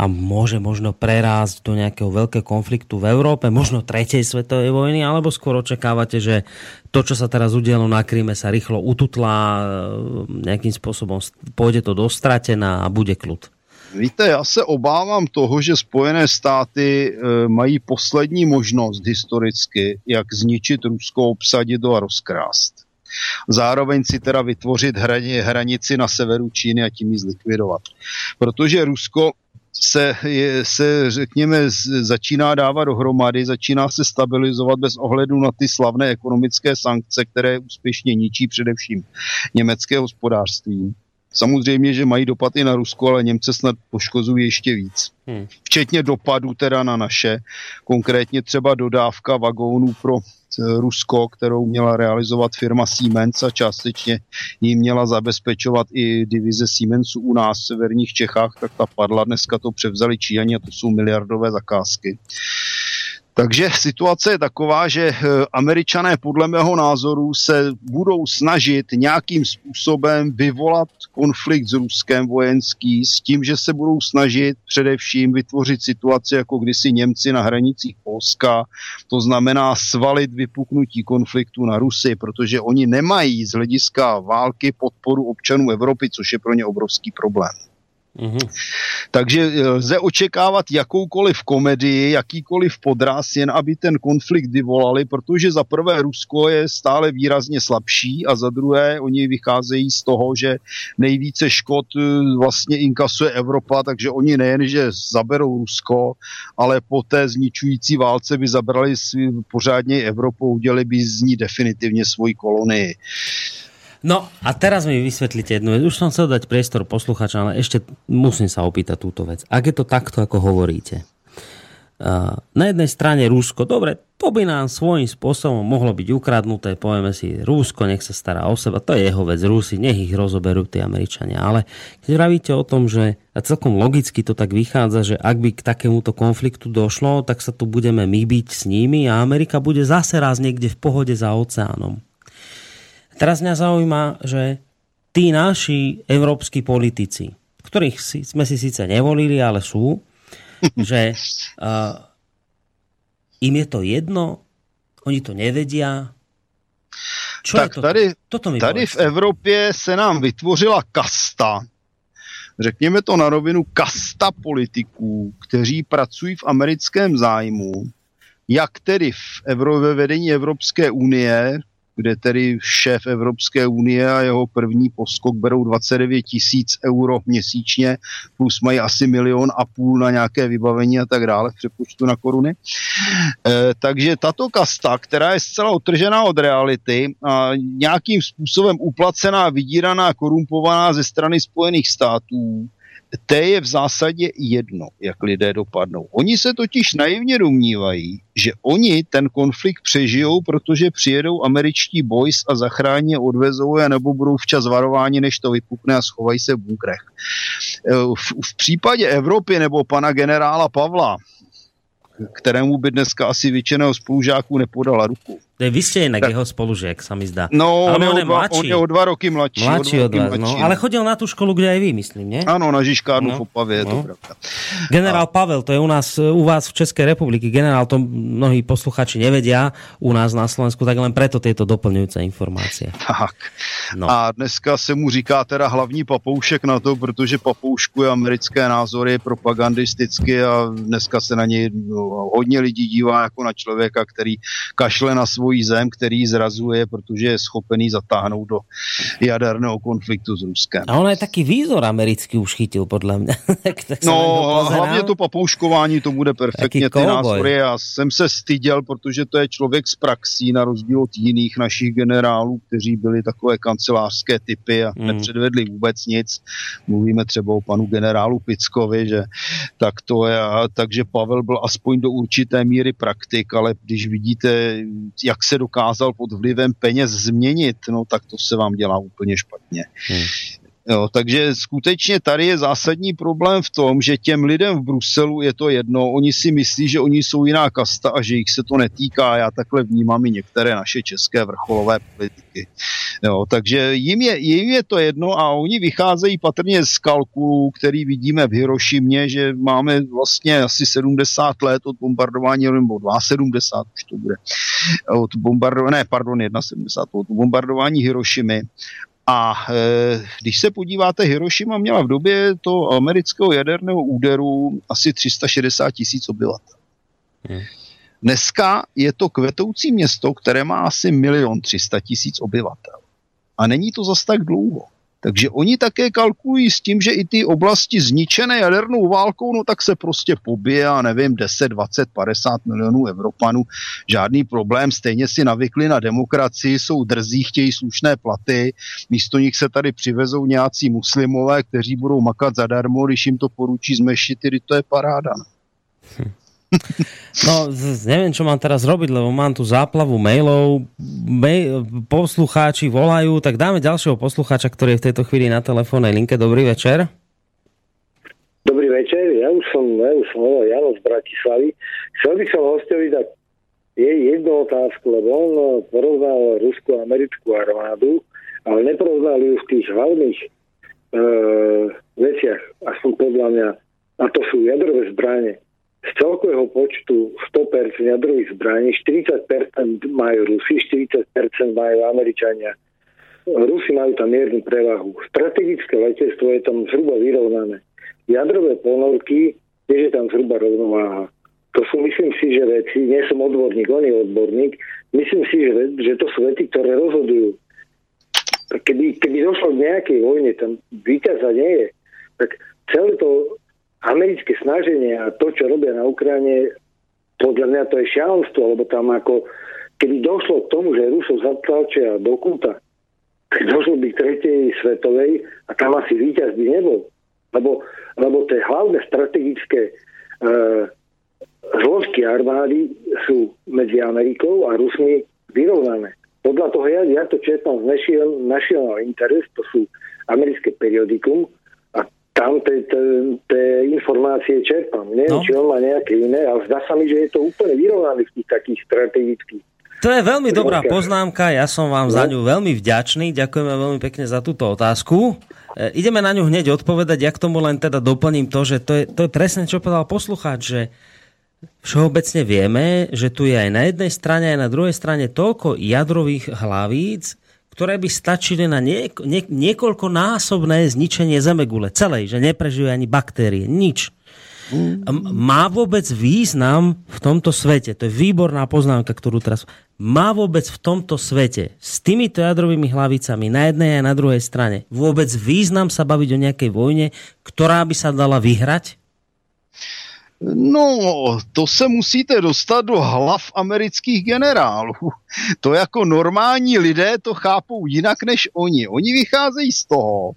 a môže možno prerásť do nejakého veľkého konfliktu v Európe, možno tretej svetovej vojny, alebo skôr očakávate, že to, čo sa teraz udialo na Kríme, sa rýchlo ututlá, e, nejakým spôsobom pôjde to dostratená a bude kľud? Víte, já se obávám toho, že Spojené státy e, mají poslední možnost historicky, jak zničit Rusko, obsadit a rozkrást. Zároveň si teda vytvořit hranici na severu Číny a tím ji zlikvidovat. Protože Rusko se, je, se, řekněme, začíná dávat dohromady, začíná se stabilizovat bez ohledu na ty slavné ekonomické sankce, které úspěšně ničí především německé hospodářství. Samozřejmě, že mají dopad i na Rusko, ale Němce snad poškozují ještě víc. Hmm. Včetně dopadů teda na naše, konkrétně třeba dodávka vagónů pro Rusko, kterou měla realizovat firma Siemens a částečně jí měla zabezpečovat i divize Siemensu u nás v severních Čechách, tak ta padla, dneska to převzali Číňani a to jsou miliardové zakázky. Takže situace je taková, že eh, američané podle mého názoru se budou snažit nějakým způsobem vyvolat konflikt s Ruskem vojenský s tím, že se budou snažit především vytvořit situaci jako kdysi Němci na hranicích Polska, to znamená svalit vypuknutí konfliktu na Rusy, protože oni nemají z hlediska války podporu občanů Evropy, což je pro ně obrovský problém. Mm-hmm. Takže eh, lze očekávat jakoukoliv komedii, jakýkoliv podraz, jen aby ten konflikt vyvolali, protože za prvé Rusko je stále výrazně slabší a za druhé oni vycházejí z toho, že nejvíce škod eh, vlastně inkasuje Evropa, takže oni nejen, že zaberou Rusko, ale po té zničující válce by zabrali pořádně Evropu, udělali by z ní definitivně svoji kolonii. No a teraz mi vysvetlite jednu vec. Už som chcel dať priestor posluchača, ale ešte musím sa opýtať túto vec. Ak je to takto, ako hovoríte, na jednej strane Rusko, dobre, to by nám svojím spôsobom mohlo byť ukradnuté, povieme si, Rusko nech sa stará o seba, to je jeho vec, Rusi, nech ich rozoberú tí Američania, ale keď vravíte o tom, že a celkom logicky to tak vychádza, že ak by k takémuto konfliktu došlo, tak sa tu budeme my byť s nimi a Amerika bude zase raz niekde v pohode za oceánom. Teraz mňa zaujíma, že tí naši európsky politici, ktorých si, sme si síce nevolili, ale sú, *laughs* že uh, im je to jedno, oni to nevedia. Čo tak je to? tady, Toto mi tady v Evropě se nám vytvořila kasta, řekněme to na rovinu, kasta politiků, kteří pracují v americkém zájmu, jak tedy v Evro, ve vedení Evropské unie, kde tedy šéf Evropské unie a jeho první poskok berou 29 tisíc euro měsíčně, plus mají asi milion a půl na nějaké vybavení a tak dále v přepočtu na koruny. E, takže tato kasta, která je zcela otržená od reality a nějakým způsobem uplacená, vydíraná, korumpovaná ze strany Spojených států, té je v zásadě jedno, jak lidé dopadnou. Oni se totiž naivně domnívají, že oni ten konflikt přežijou, protože přijedou američtí boys a zachrání odvezou je nebo budou včas varováni, než to vypukne a schovají se v bunkrech. E, v, v případě Evropy nebo pana generála Pavla, kterému by dneska asi většinou spolužáků nepodala ruku, vy ste inak tak. jeho spolužiak, sa mi zdá. No, ale on, je, on, je dva, on je o dva roky mladší. Mladší od vás, no. Ale chodil na tú školu, kde aj vy, myslím, nie? Áno, na Žižkárnu no, v Opavě, no. to pravda. Generál a... Pavel, to je u nás, u vás v Českej republiky. Generál, to mnohí posluchači nevedia u nás na Slovensku, tak len preto tieto doplňujúce informácie. Tak. No. A dneska se mu říká teda hlavní papoušek na to, protože papouškuje americké názory propagandisticky a dneska se na něj no, hodně lidí dívá jako na člověka, který kašle na svou svoji zem, který zrazuje, protože je schopený zatáhnout do jaderného konfliktu s Ruskem. A on je taky výzor americký už chytil, podle mě. *laughs* tak no, hlavně to papouškování, to bude perfektně ty názory. Já jsem se styděl, protože to je člověk z praxí, na rozdíl od jiných našich generálů, kteří byli takové kancelářské typy a hmm. nepředvedli vůbec nic. Mluvíme třeba o panu generálu Pickovi, že tak to je, takže Pavel byl aspoň do určité míry praktik, ale když vidíte, jak jak se dokázal pod vlivem peněz změnit, no tak to se vám dělá úplně špatně. Hmm. Jo, takže skutečně tady je zásadní problém v tom, že těm lidem v Bruselu je to jedno, oni si myslí, že oni jsou jiná kasta a že jich se to netýká. Já takhle vnímám i některé naše české vrcholové politiky. Jo, takže jim je, jim je to jedno a oni vycházejí patrně z kalkulů, který vidíme v Hirošimě, že máme vlastně asi 70 let od bombardování, nebo 72 už to bude, od bombardování, ne, pardon, 71 od bombardování Hirošimy a e, když se podíváte, Hiroshima měla v době toho amerického jaderného úderu asi 360 tisíc obyvatel. Hmm. Dneska je to kvetoucí město, které má asi milion 300 tisíc obyvatel. A není to zas tak dlouho. Takže oni také kalkulují s tím, že i ty oblasti zničené jadernou válkou, no tak se prostě pobije a nevím, 10, 20, 50 milionů Evropanů. Žádný problém, stejně si navykli na demokracii, jsou drzí, chtějí slušné platy, místo nich se tady přivezou nějací muslimové, kteří budou makat zadarmo, když jim to poručí z mešity, to je paráda. Hm. *laughs* No, neviem, čo mám teraz robiť, lebo mám tu záplavu mailov, mail, poslucháči volajú, tak dáme ďalšieho poslucháča, ktorý je v tejto chvíli na telefónnej linke. Dobrý večer. Dobrý večer, ja už som, ja už som Jano z Bratislavy. Chcel by som hostovi dať je jednu otázku, lebo on porovnal ruskú a americkú armádu, ale neporovnal ju v tých hlavných e, veciach, aspoň podľa mňa, a to sú jadrové zbranie z celkového počtu 100% jadrových zbraní 40% majú Rusi, 40% majú Američania. Rusi majú tam miernu prevahu. Strategické letectvo je tam zhruba vyrovnané. Jadrové ponorky, je tam zhruba rovnováha. To sú, myslím si, že veci, nie som odborník, on je odborník, myslím si, že, že to sú veci, ktoré rozhodujú. Keby, keby došlo k nejakej vojne, tam víťaza nie je, tak celé to americké snaženie a to, čo robia na Ukrajine, podľa mňa to je šialenstvo, lebo tam ako, keby došlo k tomu, že Rusov zatlačia do kúta, tak došlo by k tretej svetovej a tam asi víťaz by nebol. Lebo, lebo tie hlavné strategické e, zložky armády sú medzi Amerikou a Rusmi vyrovnané. Podľa toho ja, ja to čerpám z National, Interest, to sú americké periodikum, tam tie informácie čerpám. Neviem, no. či on má nejaké iné, ale zdá sa mi, že je to úplne vyrovnaný v tých takých strategických to je veľmi dobrá poznámka, ja som vám no. za ňu veľmi vďačný, ďakujeme veľmi pekne za túto otázku. E, ideme na ňu hneď odpovedať, ja k tomu len teda doplním to, že to je, to je presne, čo povedal poslucháč, že všeobecne vieme, že tu je aj na jednej strane, aj na druhej strane toľko jadrových hlavíc, ktoré by stačili na niek- nie- niekoľkonásobné zničenie Zemegule celej, že neprežije ani baktérie, nič. Má vôbec význam v tomto svete, to je výborná poznámka, ktorú teraz... Má vôbec v tomto svete s týmito jadrovými hlavicami na jednej a na druhej strane vôbec význam sa baviť o nejakej vojne, ktorá by sa dala vyhrať? No, to se musíte dostat do hlav amerických generálů. To jako normální lidé to chápou jinak než oni. Oni vycházejí z toho,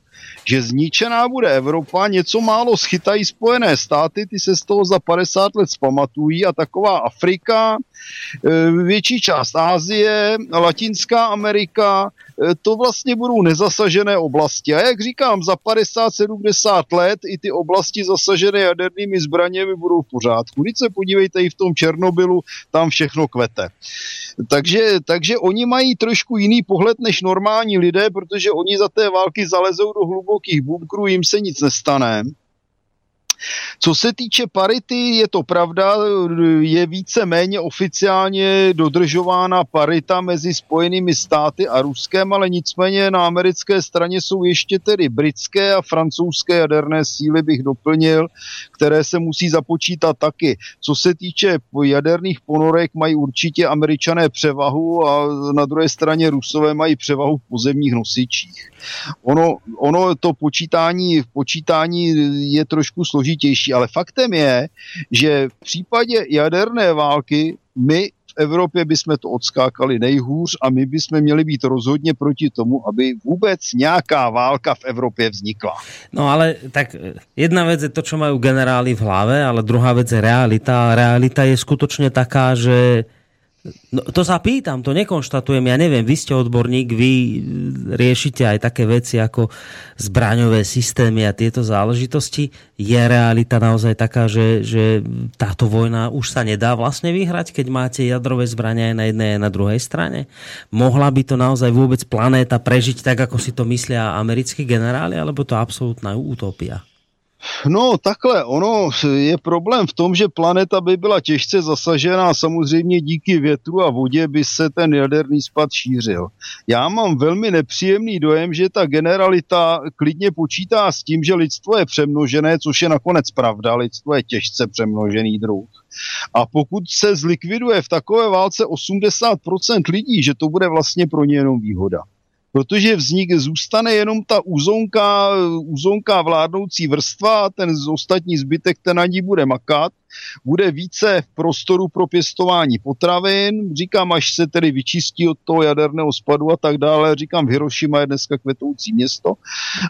že zničená bude Evropa, něco málo schytají Spojené státy, ty se z toho za 50 let zpamatují a taková Afrika, e, větší část Ázie, Latinská Amerika, to vlastně budou nezasažené oblasti. A jak říkám, za 50-70 let i ty oblasti zasažené jadernými zbraněmi budou v pořádku. Když se podívejte i v tom Černobylu, tam všechno kvete. Takže, takže oni mají trošku jiný pohled než normální lidé, protože oni za té války zalezou do hlubokých bunkrů, jim se nic nestane. Co se týče parity, je to pravda, je více méně oficiálně dodržována parita mezi Spojenými státy a Ruskem, ale nicméně na americké straně jsou ještě tedy britské a francouzské jaderné síly, bych doplnil, které se musí započítat taky. Co se týče jaderných ponorek, mají určitě američané převahu a na druhé straně Rusové mají převahu v pozemních nosičích. Ono, ono to počítání, počítání je trošku složitější, ale faktem je, že v případě jaderné války my v Evropě bychom to odskákali nejhůř a my bychom měli být rozhodně proti tomu, aby vůbec nějaká válka v Evropě vznikla. No ale tak jedna věc je to, čo mají generáli v hlave, ale druhá věc je realita. Realita je skutočně taká, že No, to sa pýtam, to nekonštatujem, ja neviem, vy ste odborník, vy riešite aj také veci ako zbraňové systémy a tieto záležitosti. Je realita naozaj taká, že, že táto vojna už sa nedá vlastne vyhrať, keď máte jadrové zbrania aj na jednej aj na druhej strane? Mohla by to naozaj vôbec planéta prežiť tak, ako si to myslia americkí generáli, alebo to absolútna utopia? No takhle, ono je problém v tom, že planeta by byla těžce zasažená, samozřejmě díky větru a vodě by se ten jaderný spad šířil. Já mám velmi nepříjemný dojem, že ta generalita klidně počítá s tím, že lidstvo je přemnožené, což je nakonec pravda, lidstvo je těžce přemnožený druh. A pokud se zlikviduje v takové válce 80% lidí, že to bude vlastně pro ně jenom výhoda protože vznik zůstane jenom ta úzonka, úzonka vládnoucí vrstva a ten ostatní zbytek ten na ní bude makat bude více prostoru pro pěstování potravin, říkám, až se tedy vyčistí od toho jaderného spadu a tak dále, říkám, Hiroshima je dneska kvetoucí město,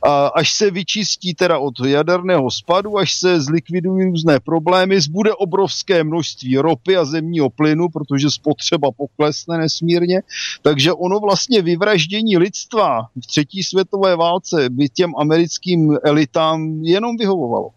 a až se vyčistí teda od jaderného spadu, až se zlikvidují různé problémy, zbude obrovské množství ropy a zemního plynu, protože spotřeba poklesne nesmírně, takže ono vlastně vyvraždění lidstva v třetí světové válce by těm americkým elitám jenom vyhovovalo.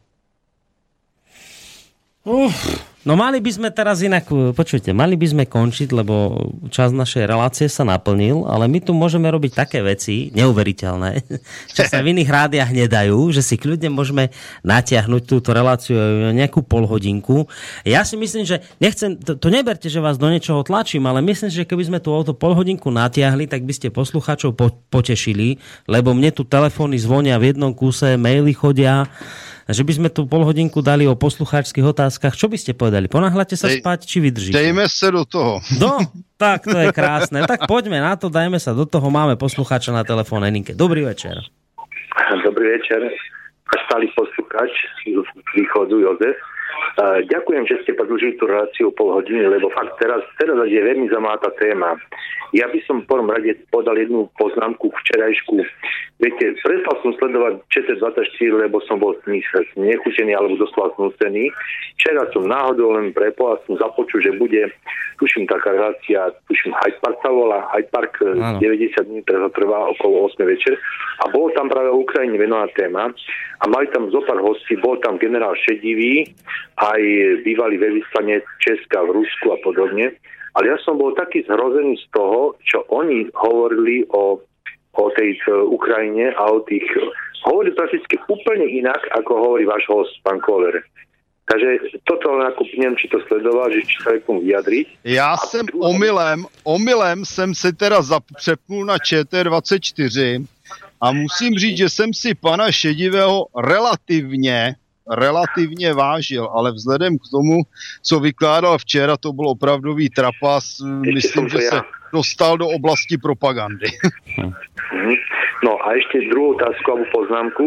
Uf, no mali by sme teraz inak, počujte, mali by sme končiť, lebo čas našej relácie sa naplnil, ale my tu môžeme robiť také veci, neuveriteľné, *laughs* čo sa v iných rádiách nedajú, že si kľudne môžeme natiahnuť túto reláciu nejakú polhodinku. Ja si myslím, že nechcem, to, to neberte, že vás do niečoho tlačím, ale myslím, že keby sme tu o to polhodinku natiahli, tak by ste posluchačov po, potešili, lebo mne tu telefóny zvonia v jednom kuse, maily chodia, že by sme tu pol hodinku dali o poslucháčských otázkach. Čo by ste povedali? Ponáhľate sa Dej, spať, či vydržíte? Dejme sa do toho. Do? *laughs* Tak, to je krásne. Tak poďme na to, dajme sa do toho. Máme poslucháča na telefóne Ninke. Dobrý večer. Dobrý večer. Stály poslucháč z východu Jozef. Ďakujem, že ste podlžili tú reláciu pol hodiny, lebo fakt teraz, teraz je veľmi zamá tá téma. Ja by som v prvom rade podal jednu poznámku k včerajšku. Viete, prestal som sledovať ČT24, lebo som bol nechutený alebo doslova snúsený. Včera som náhodou len prepol a som započul, že bude, tuším, taká relácia, tuším, Hyde Park sa volá, Hyde Park ano. 90 dní, ktorá trvá okolo 8 večer. A bolo tam práve o Ukrajine venovaná téma a mali tam zo pár hostí, bol tam generál Šedivý, aj bývalý veľvyslanec Česka v Rusku a podobne. Ale ja som bol taký zhrozený z toho, čo oni hovorili o, o tej Ukrajine a o tých... Hovorí prakticky úplne inak, ako hovorí váš host, pán Koller. Takže toto len ako neviem, či to sledoval, že či k tomu vyjadriť. Já jsem druhou... omylem, omylem jsem se teda zapřepnul na ČT24 a musím říct, že jsem si pana Šedivého relativně relativně vážil, ale vzhledem k tomu, co vykládal včera, to byl opravdový trapas. Myslím, že se dostal do oblasti propagandy. No a ešte druhú otázku alebo poznámku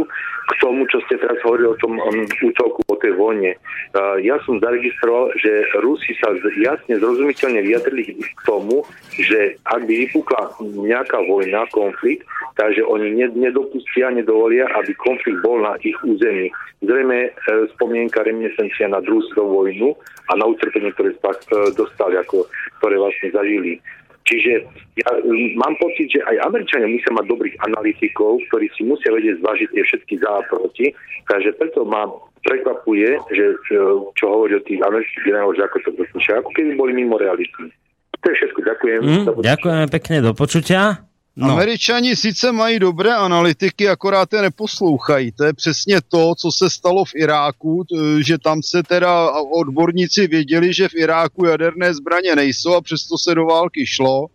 k tomu, čo ste teraz hovorili o tom um, útoku, o tej vojne. Uh, ja som zaregistroval, že Rusi sa jasne zrozumiteľne vyjadrili k tomu, že ak by vypukla nejaká vojna, konflikt, takže oni ne- nedopustia, nedovolia, aby konflikt bol na ich území. Zrejme e, spomienka reminiscencia na druhú vojnu a na utrpenie, ktoré spa- e, dostali, ako, ktoré vlastne zažili. Čiže ja mm, mám pocit, že aj Američania musia mať dobrých analytikov, ktorí si musia vedieť zvážiť tie všetky za a proti. Takže preto ma prekvapuje, že čo, čo hovorí o tých amerických generáloch, že ako to doslušia, ako keby boli mimo reality. To je všetko, ďakujem. Hm, ďakujeme pekne, do počutia. No. Američani sice mají dobré analytiky, akorát je neposlouchají. To je přesně to, co se stalo v Iráku, že tam se teda odborníci věděli, že v Iráku jaderné zbraně nejsou a přesto se do války šlo.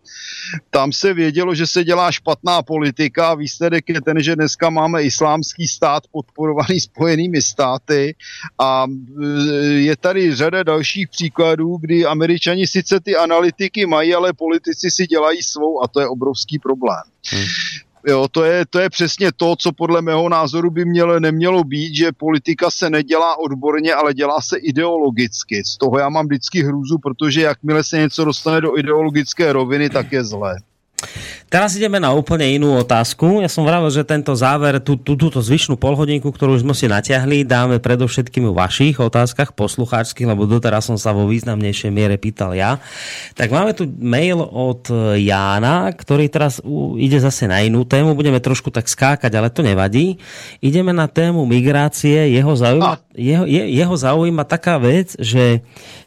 Tam se vědělo, že se dělá špatná politika a výsledek je ten, že dneska máme islámský stát podporovaný *laughs* spojenými státy a e, je tady řada dalších příkladů, kdy američani sice ty analytiky mají, ale politici si dělají svou a to je obrovský problém. Jo, to je, to je přesně to, co podle mého názoru by mělo, nemělo být, že politika se nedělá odborně, ale dělá se ideologicky. Z toho já mám vždycky hrůzu, protože jakmile se něco dostane do ideologické roviny, tak je zlé. Teraz ideme na úplne inú otázku. Ja som vravel, že tento záver, tú, tú, túto zvyšnú polhodinku, ktorú už sme si natiahli, dáme predovšetkým v vašich otázkach poslucháčských, lebo doteraz som sa vo významnejšej miere pýtal ja. Tak máme tu mail od Jána, ktorý teraz ide zase na inú tému. Budeme trošku tak skákať, ale to nevadí. Ideme na tému migrácie. Jeho zaujíma, jeho, je, jeho zaujíma taká vec, že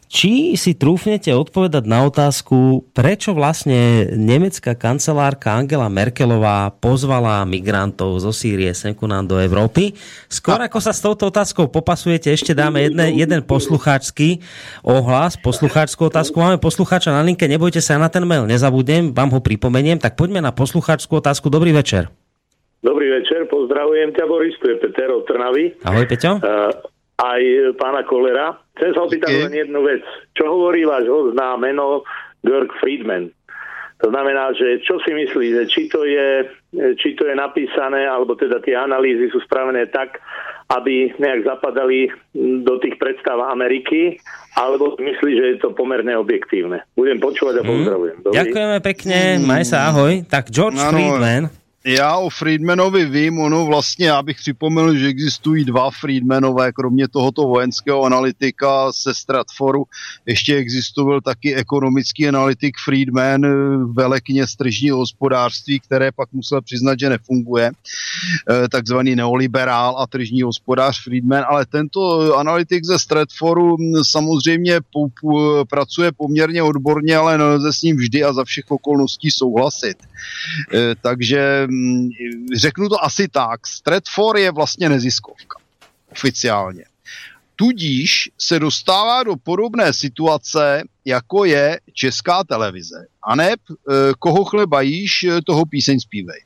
či si trúfnete odpovedať na otázku, prečo vlastne nemecká kancelárka Angela Merkelová pozvala migrantov zo Sýrie sem ku nám do Európy? Skôr ako sa s touto otázkou popasujete, ešte dáme jedne, jeden poslucháčský ohlas, poslucháčskú otázku. Máme poslucháča na linke, nebojte sa, ja na ten mail nezabudnem, vám ho pripomeniem, tak poďme na poslucháčskú otázku. Dobrý večer. Dobrý večer, pozdravujem ťa Boris, tu je Peter od Trnavy. Ahoj Peťo. Uh, aj pána Kolera. Chcem sa opýtať len jednu vec. Čo hovorí váš host na meno Georg Friedman? To znamená, že čo si myslí, že či to, je, či to je napísané, alebo teda tie analýzy sú spravené tak, aby nejak zapadali do tých predstav Ameriky, alebo myslí, že je to pomerne objektívne. Budem počúvať a pozdravujem. Dobrý? Ďakujeme pekne, maj sa, ahoj. Tak George Ano. Friedman. Já o Friedmanovi vím, ono vlastně, já bych připomněl, že existují dva Friedmanové, kromě tohoto vojenského analytika se Stratforu, ještě existoval taky ekonomický analytik Friedman, eh, velekně z tržního hospodářství, které pak musel přiznat, že nefunguje, eh, takzvaný neoliberál a tržní hospodář Friedman, ale tento analytik ze Stratforu hm, samozřejmě pou, pracuje poměrně odborně, ale nelze s ním vždy a za všech okolností souhlasit. Eh, takže mm, řeknu to asi tak. Stratfor je vlastně neziskovka. Oficiálně. Tudíž se dostává do podobné situace, jako je česká televize. A ne koho chleba jíš, eh, toho píseň zpívej.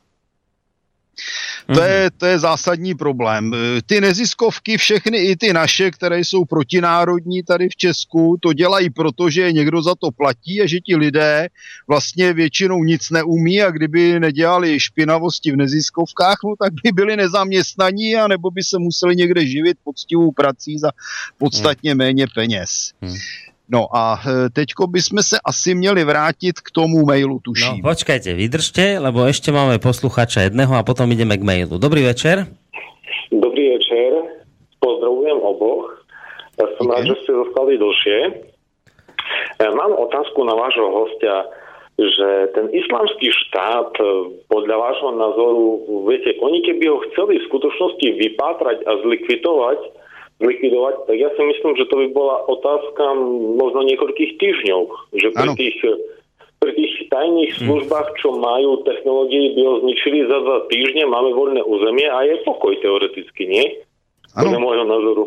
To je, to je zásadní problém. Eh, Ty neziskovky, všechny i ty naše, které jsou protinárodní tady v Česku, to dělají proto, že někdo za to platí a že ti lidé vlastně většinou nic neumí a kdyby nedělali špinavosti v neziskovkách, no tak by byli nezaměstnaní a nebo by se museli někde živit poctivou prací za podstatně méně peněz. Hmm. No a eh, teďko bychom se asi měli vrátit k tomu mailu, No tuším. počkajte, vydržte, lebo ešte máme posluchača jedného a potom ideme k mailu. Dobrý večer. Dobrý večer, pozdravujem oboch. Som Díky. rád, že ste zostali dlhšie. E, Mám otázku na vášho hostia, že ten islamský štát, e, podľa vášho názoru, viete, oni keby ho chceli v skutočnosti vypátrať a zlikvidovať, zlikvidovať, tak ja si myslím, že to by bola otázka možno niekoľkých týždňov, že pri tých pri tých tajných službách, čo majú technológie, by ho zničili za dva týždne, máme voľné územie a je pokoj teoreticky, nie? Ano. môjho názoru.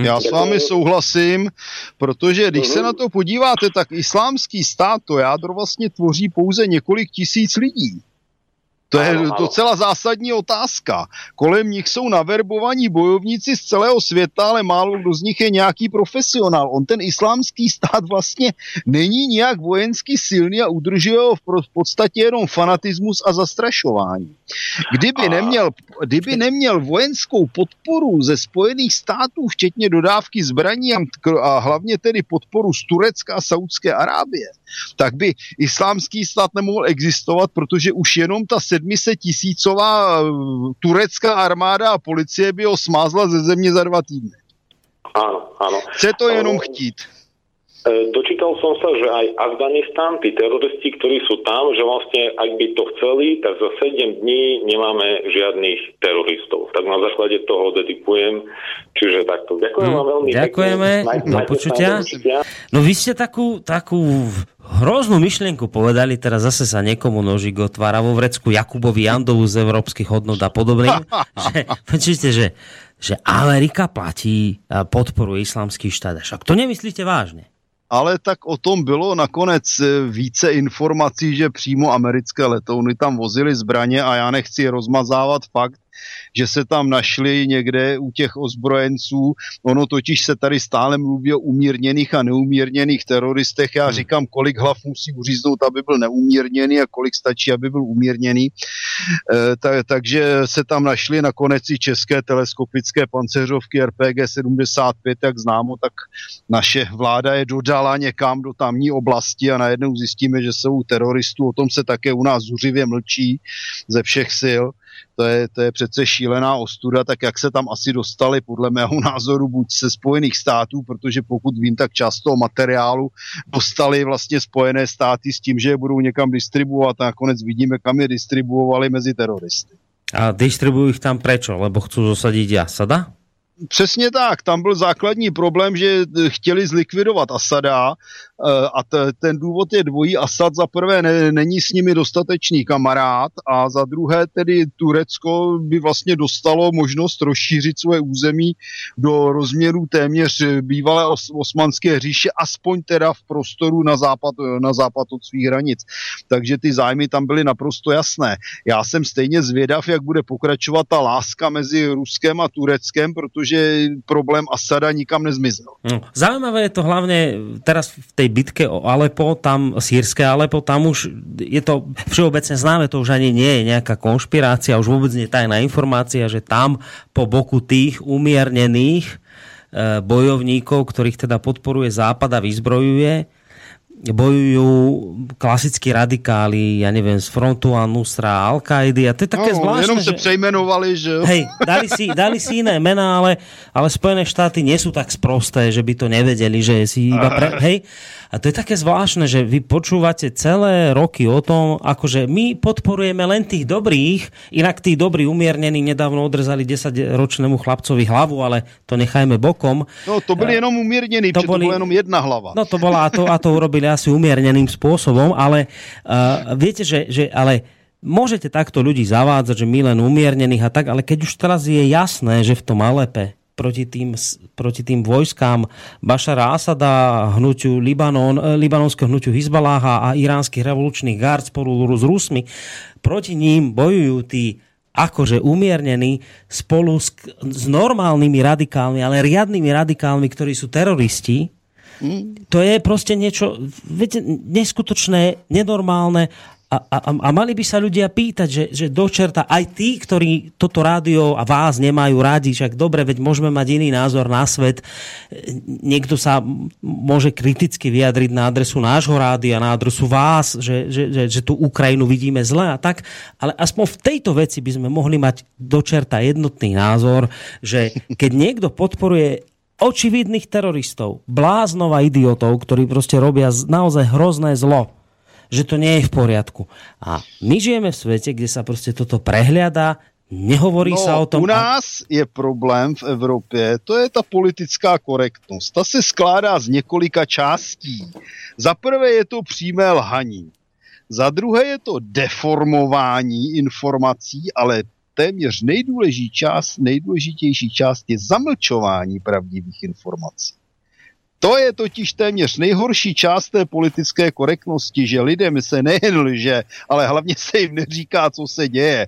Já s vámi souhlasím, protože když se na to podíváte, tak islámský stát, to jádro vlastně tvoří pouze několik tisíc lidí. To je ano, docela zásadní otázka. Kolem nich jsou naverbovaní bojovníci z celého světa, ale málo kdo z nich je nějaký profesionál. On ten islámský stát vlastně není nějak vojensky silný a udržuje ho v podstatě jenom fanatismus a zastrašování. Kdyby neměl, kdyby neměl vojenskou podporu ze Spojených států, včetně dodávky zbraní a hlavně tedy podporu z Turecka a Saudské Arábie, tak by islámský stát nemohl existovat, protože už jenom ta 700 tisícová eh, turecká armáda a policie by ho smázla ze země za dva týdny. Áno, áno. Chce to jenom chtít. E, dočítal som sa, že aj Afganistan, tí teroristi, ktorí sú tam, že vlastne ak by to chceli, tak za 7 dní nemáme žiadnych teroristov. Tak na základe toho dedikujem. Čiže takto. Ďakujem vám veľmi Ďakujeme. pekne. Do počutia. No vy ste takú, takú hroznú myšlienku povedali, teraz zase sa niekomu nožík otvára vo vrecku Jakubovi Jandovu z európskych hodnot a podobným. *laughs* že, počujte, že, že Amerika platí a podporuje islamský štát. Však to nemyslíte vážne? ale tak o tom bylo nakonec eh, více informací, že přímo americké letouny tam vozily zbraně a já nechci rozmazávat fakt, že se tam našli někde u těch ozbrojenců. Ono totiž se tady stále mluví o umírněných a neumírněných teroristech. Já hmm. říkám, kolik hlav musí uříznout, aby byl neumírněný a kolik stačí, aby byl umírněný. E, tak, takže se tam našli nakonec i české teleskopické pancéřovky RPG 75, jak známo, tak naše vláda je dodala někam do tamní oblasti a najednou zjistíme, že jsou teroristů. O tom se také u nás zuřivě mlčí ze všech sil to je, to je přece šílená ostuda, tak jak se tam asi dostali, podle mého *laughs* názoru, buď se Spojených států, protože pokud vím, tak část toho materiálu dostali vlastně Spojené státy s tím, že je budou někam distribuovat a nakonec vidíme, kam je distribuovali mezi teroristy. A distribuují ich tam prečo? Lebo chcú zosadiť Asada? Přesně tak, tam byl základní problém, že chtěli zlikvidovat Asada a t- ten důvod je dvojí. Asad za prvé ne- není s nimi dostatečný kamarád a za druhé tedy Turecko by vlastně dostalo možnost rozšířit své území do rozměrů téměř bývalé os- osmanské říše, aspoň teda v prostoru na západ, na západ od svých hranic. Takže ty zájmy tam byly naprosto jasné. Já jsem stejně zvědav, jak bude pokračovat ta láska mezi Ruskem a Tureckem, protože problém Asada nikam nezmizel. No, zaujímavé je to hlavne teraz v tej bitke o Alepo, tam sírske Alepo, tam už je to všeobecne známe, to už ani nie je nejaká konšpirácia, už vôbec nie tajná informácia, že tam po boku tých umiernených e, bojovníkov, ktorých teda podporuje Západ a vyzbrojuje, bojujú klasickí radikáli, ja neviem, z frontu a Nusra, al a to je také no, zvláštne. Jenom se že... přejmenovali, že Hej, dali si, *laughs* dali si iné mená, ale, ale Spojené štáty nie sú tak sprosté, že by to nevedeli, že si iba pre... *laughs* Hej, a to je také zvláštne, že vy počúvate celé roky o tom, akože my podporujeme len tých dobrých, inak tí dobrí umiernení nedávno odrezali 10-ročnému chlapcovi hlavu, ale to nechajme bokom. No to byli jenom umiernení, to, boli, to bola jenom jedna hlava. No to bola, a to, a to urobili *laughs* asi umierneným spôsobom, ale uh, viete, že, že ale môžete takto ľudí zavádzať, že my len umiernených a tak, ale keď už teraz je jasné, že v tom Alepe proti tým, proti tým vojskám Bašara Asada, hnutiu Libanon, eh, libanonského hnutiu Hizbaláha a iránskych revolučných gard spolu s Rusmi. Proti ním bojujú tí akože umiernení spolu s, s normálnymi radikálmi, ale riadnymi radikálmi, ktorí sú teroristi, to je niečo, viete, neskutočné, nenormálne a, a, a mali by sa ľudia pýtať, že, že dočerta aj tí, ktorí toto rádio a vás nemajú rádi, však dobre, veď môžeme mať iný názor na svet. Niekto sa môže kriticky vyjadriť na adresu nášho rádia, na adresu vás, že, že, že, že tú Ukrajinu vidíme zle a tak, ale aspoň v tejto veci by sme mohli mať dočerta jednotný názor, že keď niekto podporuje očividných teroristov, bláznov a idiotov, ktorí proste robia naozaj hrozné zlo, že to nie je v poriadku. A my žijeme v svete, kde sa prostě toto prehliada, Nehovorí no, sa o tom... U nás je problém v Evropě, to je ta politická korektnost. Ta se skládá z několika částí. Za prvé je to přímé lhaní. Za druhé je to deformování informací, ale téměř nejdůležitější část, nejdůležitější část je zamlčování pravdivých informací. To je totiž téměř nejhorší část té politické korektnosti, že lidem se nejen lže, ale hlavně se jim neříká, co se děje.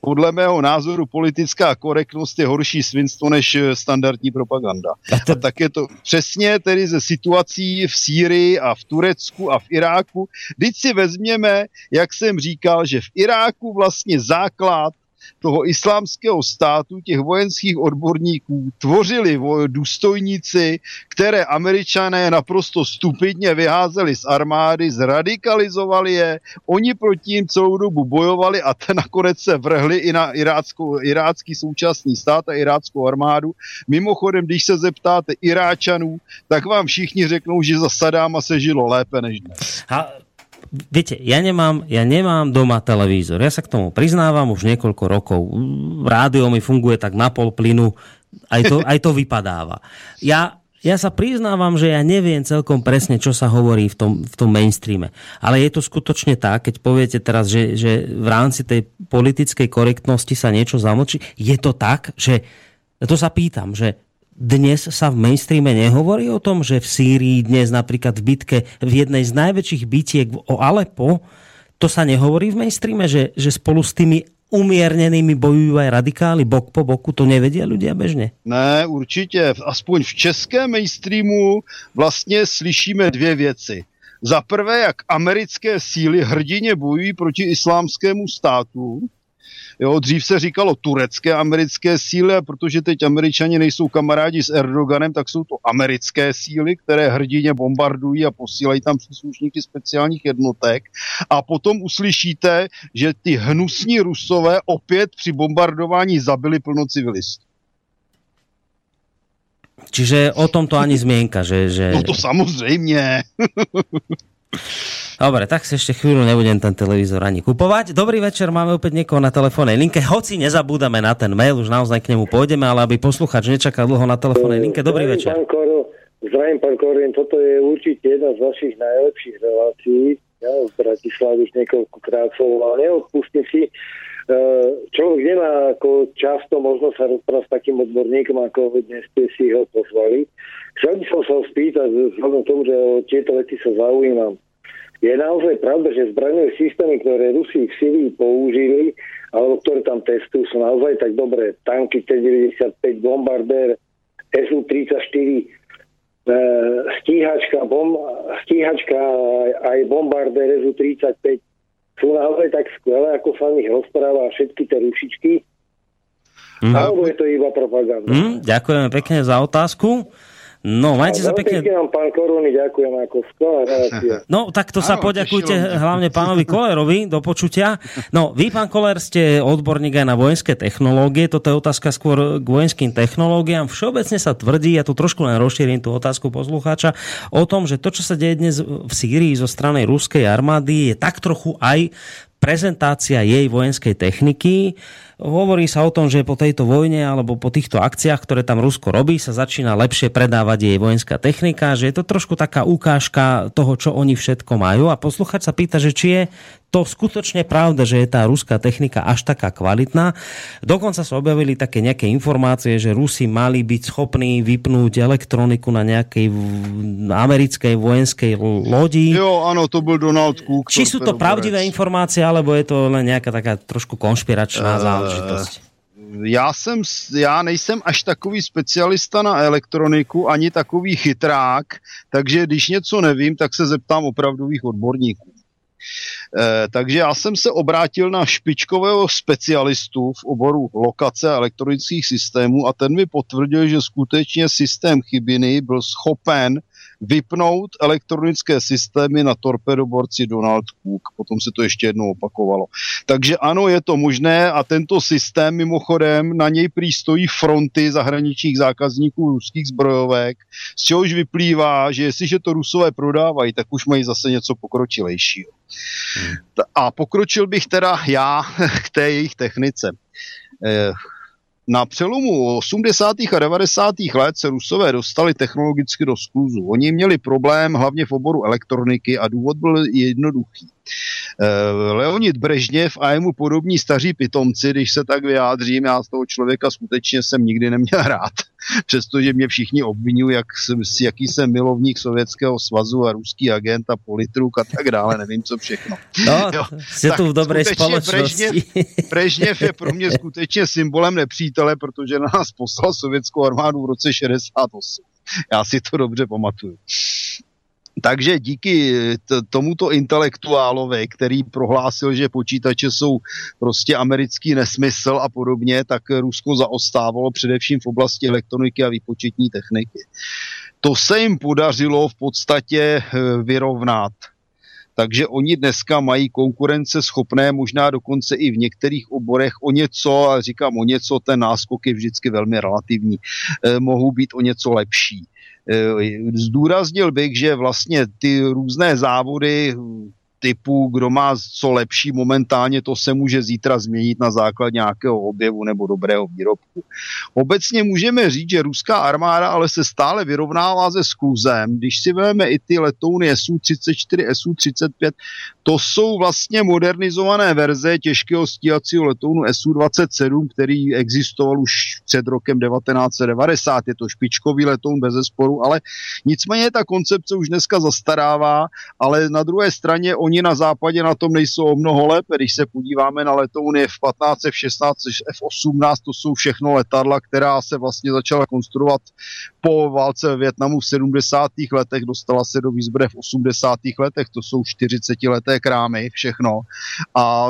Podle mého názoru politická korektnost je horší svinstvo než eh, standardní propaganda. A tak je to přesně tedy ze situací v Sýrii a v Turecku a v Iráku. Teď si vezměme, jak jsem říkal, že v Iráku vlastně základ toho islámského státu, těch vojenských odborníků, tvořili důstojníci, které američané naprosto stupidně vyházeli z armády, zradikalizovali je, oni proti jim celou dobu bojovali a ten nakonec se vrhli i na iráckou, irácký současný stát a iráckou armádu. Mimochodem, když se zeptáte Iráčanů, tak vám všichni řeknou, že za Sadáma se žilo lépe než dnes. Ha, viete, ja nemám, ja nemám doma televízor. Ja sa k tomu priznávam už niekoľko rokov. Rádio mi funguje tak na pol plynu, aj to, aj to vypadáva. Ja, ja sa priznávam, že ja neviem celkom presne, čo sa hovorí v tom, v tom mainstreame. Ale je to skutočne tak, keď poviete teraz, že, že v rámci tej politickej korektnosti sa niečo zamlčí. Je to tak, že to sa pýtam, že dnes sa v mainstreame nehovorí o tom, že v Sýrii dnes napríklad v bitke, v jednej z najväčších bitiek o Alepo, to sa nehovorí v mainstreame, že, že spolu s tými umiernenými bojují aj radikáli bok po boku, to nevedia ľudia bežně? Ne, určitě. Aspoň v českém mainstreamu vlastně slyšíme dvě věci. Za prvé, jak americké síly hrdině bojují proti islámskému státu, Jo, dřív se říkalo turecké americké síly, a protože teď američani nejsou kamarádi s Erdoganem, tak jsou to americké síly, které hrdině bombardují a posílají tam příslušníky speciálních jednotek. A potom uslyšíte, že ty hnusní rusové opět při bombardování zabili plno civilistů. Čiže o tom to ani zmienka, že... že... No to samozřejmě. *laughs* Dobre, tak si ešte chvíľu nebudem ten televízor ani kupovať. Dobrý večer, máme opäť niekoho na telefónnej linke. Hoci nezabúdame na ten mail, už naozaj k nemu pôjdeme, ale aby posluchač nečakal dlho na telefónnej linke. Dobrý zdravím, večer. Pán Koro, zdravím, pán Korin, toto je určite jedna z vašich najlepších relácií. Ja v Bratislavi už niekoľkokrát som, ale neodpustím si. E, človek nemá ako často možno sa rozprávať s takým odborníkom, ako dnes ste si ho pozvali. Chcel by som sa ho spýtať, vzhľadom tomu, že o tieto veci sa zaujímam. Je naozaj pravda, že zbraňové systémy, ktoré Rusi v Syrii použili, alebo ktoré tam testujú, sú naozaj tak dobré. Tanky T-95, Bombardér, SU-34, e, stíhačka, bom, stíhačka aj Bombardér SU-35 sú naozaj tak skvelé, ako sa o nich rozpráva všetky tie rušičky. Mm. Alebo je to iba propaganda? Mm, ďakujeme pekne za otázku. No, majte sa pekne. Pekne vám, pán Koruny, ďakujem ako skvelá relácia. *laughs* No, tak to sa poďakujte hlavne *laughs* pánovi Kolerovi do počutia. No, vy, pán Koler, ste odborník aj na vojenské technológie. Toto je otázka skôr k vojenským technológiám. Všeobecne sa tvrdí, ja tu trošku len rozšírim tú otázku poslucháča, o tom, že to, čo sa deje dnes v Sýrii zo strany ruskej armády, je tak trochu aj prezentácia jej vojenskej techniky. Hovorí sa o tom, že po tejto vojne alebo po týchto akciách, ktoré tam Rusko robí, sa začína lepšie predávať jej vojenská technika, že je to trošku taká ukážka toho, čo oni všetko majú. A posluchač sa pýta, že či je to skutočne pravda, že je tá ruská technika až taká kvalitná. Dokonca sa objavili také nejaké informácie, že Rusi mali byť schopní vypnúť elektroniku na nejakej americkej vojenskej lodi. Jo, ano, to byl Donald Cook. Či sú to pravdivé informácie, alebo je to len nejaká taká trošku konšpiračná uh, záležitosť? Já, jsem, já nejsem až takový specialista na elektroniku, ani takový chytrák, takže když něco nevím, tak se zeptám opravdových odborníků. Eh, takže já jsem se obrátil na špičkového specialistu v oboru lokace elektronických systémů a ten mi potvrdil, že skutečně systém chybiny byl schopen vypnout elektronické systémy na torpedoborci Donald Cook. Potom se to ještě jednou opakovalo. Takže ano, je to možné a tento systém mimochodem na něj prý stojí fronty zahraničních zákazníků ruských zbrojovek, z čehož vyplývá, že jestliže to Rusové prodávají, tak už mají zase něco pokročilejšího. A pokročil bych teda já *laughs* k té jejich technice. Eh, na přelomu 80. a 90. let se Rusové dostali technologicky do skluzu. Oni měli problém hlavně v oboru elektroniky a důvod byl jednoduchý. Eh, Leonid Brežněv a jemu podobní staří pitomci, když se tak vyjádřím, já z toho člověka skutečně jsem nikdy neměl *laughs* rád, přestože mě všichni obvinují, jak, jaký jsem milovník Sovětského svazu a ruský agent a politruk a tak dále, nevím co všechno. No, *laughs* jo, jste tu v dobré společnosti. Brežněv, Brežněv je pro mě skutečně symbolem nepřítele, protože na nás poslal sovětskou armádu v roce 68. Já si to dobře pamatuju. Takže díky tomuto intelektuálovi, který prohlásil, že počítače jsou prostě americký nesmysl a podobně, tak Rusko zaostávalo především v oblasti elektroniky a výpočetní techniky. To se jim podařilo v podstatě eh, vyrovnat. Takže oni dneska mají konkurence schopné, možná dokonce i v některých oborech o něco, a říkám o něco, ten náskok je vždycky velmi relativní, eh, mohou být o něco lepší. Eh, zdůraznil bych, že vlastně ty různé závody typu, kdo má co lepší momentálně, to se může zítra změnit na základě nějakého objevu nebo dobrého výrobku. Obecně můžeme říct, že ruská armáda ale se stále vyrovnává se skluzem. Když si vezmeme i ty letouny Su-34, Su-35, to jsou vlastně modernizované verze těžkého stíhacího letounu Su-27, který existoval už před rokem 1990. Je to špičkový letoun bez zesporu, ale nicméně ta koncepce už dneska zastarává, ale na druhé straně oni na západě na tom nejsou o mnoho lépe. Když se podíváme na letouny F-15, F-16, F-18, to jsou všechno letadla, která se vlastně začala konstruovat po válce ve Větnamu v 70. letech, dostala se do výzbroje v 80. letech, to jsou 40 leté krámy, všechno. A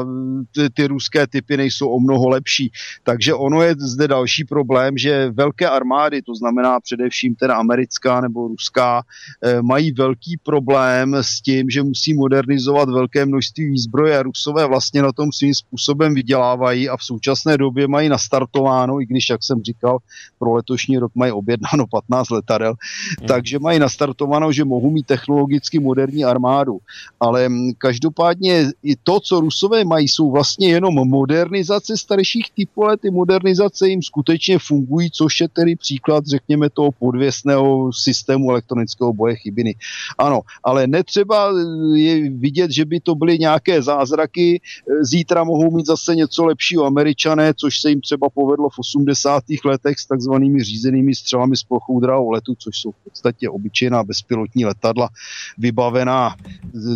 ty, ty ruské typy nejsou o mnoho lepší. Takže ono je zde další problém, že velké armády, to znamená především teda americká nebo ruská, eh, mají velký problém s tím, že musí modernizovat velké množství výzbroje a rusové vlastně na tom svým způsobem vydělávají a v současné době mají nastartováno, i když, jak jsem říkal, pro letošní rok mají objednáno 15 letadel, hmm. takže mají nastartováno, že mohou mít technologicky moderní armádu. Ale každopádně i to, co Rusové mají, jsou vlastně jenom modernizace starších typů, ale ty modernizace jim skutečně fungují, což je tedy příklad, řekněme, toho podvěsného systému elektronického boje chybiny. Ano, ale netřeba je vidět, že by to byly nějaké zázraky. Zítra mohou mít zase něco lepšího američané, což se jim třeba povedlo v 80. letech s takzvanými řízenými střelami z plochou drahou letu, což jsou v podstatě obyčejná bezpilotní letadla, vybavená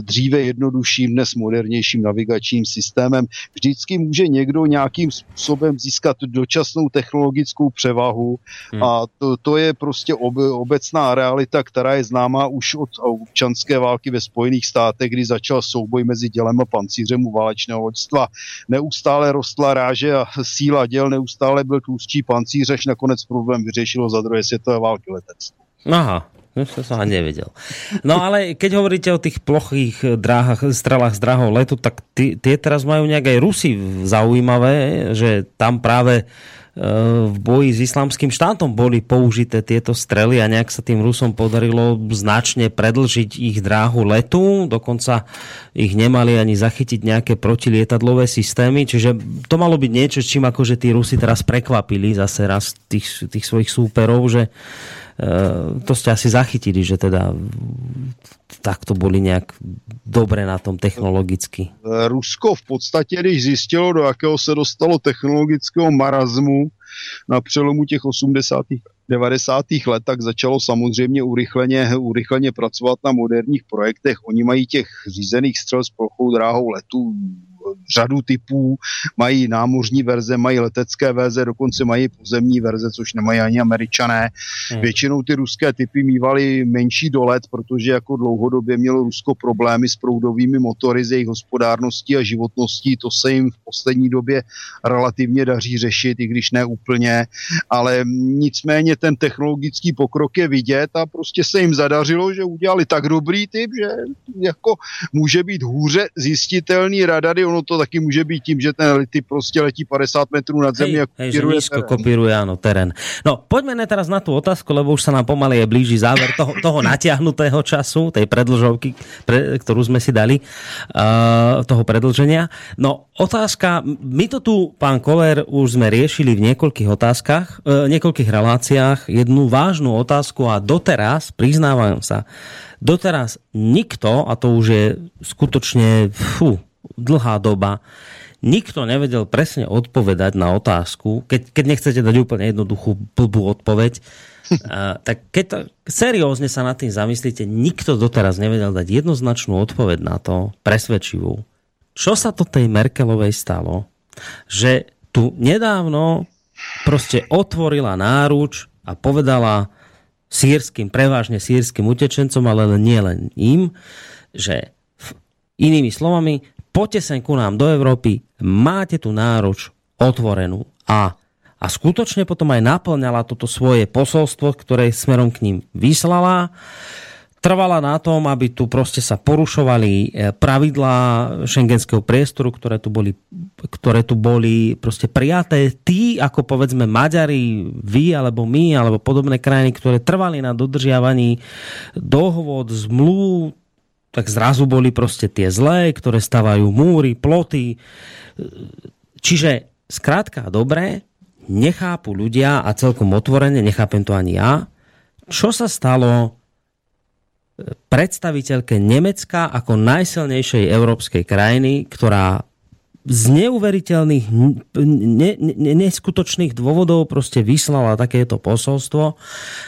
dříve jednodušším, dnes modernějším navigačním systémem. Vždycky může někdo nějakým způsobem získat dočasnou technologickou převahu hmm. a to, to je prostě ob, obecná realita, která je známá už od občanské války ve Spojených státech, kdy začal souboj mezi dělem a pancířem u válečného loďstva. Neustále rostla ráže a síla děl, neustále byl tlustší pancíř, až nakonec problém vyřešilo za druhé světové války letectvo. Aha, No, to som ani nevedel. No ale keď hovoríte o tých plochých dráhach, strelách z drahou letu, tak tie teraz majú nejak aj Rusy zaujímavé, že tam práve v boji s islamským štátom boli použité tieto strely a nejak sa tým Rusom podarilo značne predlžiť ich dráhu letu, dokonca ich nemali ani zachytiť nejaké protilietadlové systémy, čiže to malo byť niečo, čím akože tí Rusi teraz prekvapili zase raz tých, tých svojich súperov, že to ste asi zachytili, že teda takto boli nějak dobré na tom technologicky. Rusko v podstatě, když zjistilo, do jakého se dostalo technologického marazmu na přelomu těch 80. 90. let, tak začalo samozřejmě urychleně, urychleně pracovat na moderních projektech. Oni mají těch řízených střel s plochou dráhou letu řadu typů, mají námořní verze, mají letecké verze, dokonce mají pozemní verze, což nemají ani američané. Hmm. Většinou ty ruské typy mývaly menší dolet, protože jako dlouhodobě mělo Rusko problémy s proudovými motory, s jejich hospodárností a životností. To se jim v poslední době relativně daří řešit, i když ne úplně, ale nicméně ten technologický pokrok je vidět a prostě se jim zadařilo, že udělali tak dobrý typ, že jako může být hůře zjistitelný radary, ono to taky může být tím, že ten typ prostě letí 50 metrů nad zemí hej, a hej, kopíruje nízko terén. kopíruje, áno, terén. No, poďme ne teraz na tú otázku, lebo už sa nám pomaly je blíži záver toho, toho natiahnutého času, tej predlžovky, pre, ktorú sme si dali, uh, toho predlženia. No, otázka, my to tu, pán Koller, už sme riešili v niekoľkých otázkach, uh, niekoľkých reláciách, jednu vážnu otázku a doteraz, priznávam sa, doteraz nikto, a to už je skutočne fú, dlhá doba, nikto nevedel presne odpovedať na otázku, keď, keď nechcete dať úplne jednoduchú blbú odpoveď, *laughs* a, tak keď to, seriózne sa nad tým zamyslíte, nikto doteraz nevedel dať jednoznačnú odpoveď na to, presvedčivú. Čo sa to tej Merkelovej stalo, že tu nedávno proste otvorila náruč a povedala sírským, prevážne sírským utečencom, ale nie len im, že inými slovami, poďte sem ku nám do Európy, máte tu náruč otvorenú a a skutočne potom aj naplňala toto svoje posolstvo, ktoré smerom k ním vyslala. Trvala na tom, aby tu proste sa porušovali e, pravidlá šengenského priestoru, ktoré tu boli, ktoré tu boli proste prijaté. Tí, ako povedzme Maďari, vy alebo my, alebo podobné krajiny, ktoré trvali na dodržiavaní dohovod, zmluv, tak zrazu boli proste tie zlé, ktoré stavajú múry, ploty. Čiže skrátka dobré, nechápu ľudia a celkom otvorene, nechápem to ani ja, čo sa stalo predstaviteľke Nemecka ako najsilnejšej európskej krajiny, ktorá z neuveriteľných, ne, ne, neskutočných dôvodov proste vyslala takéto posolstvo,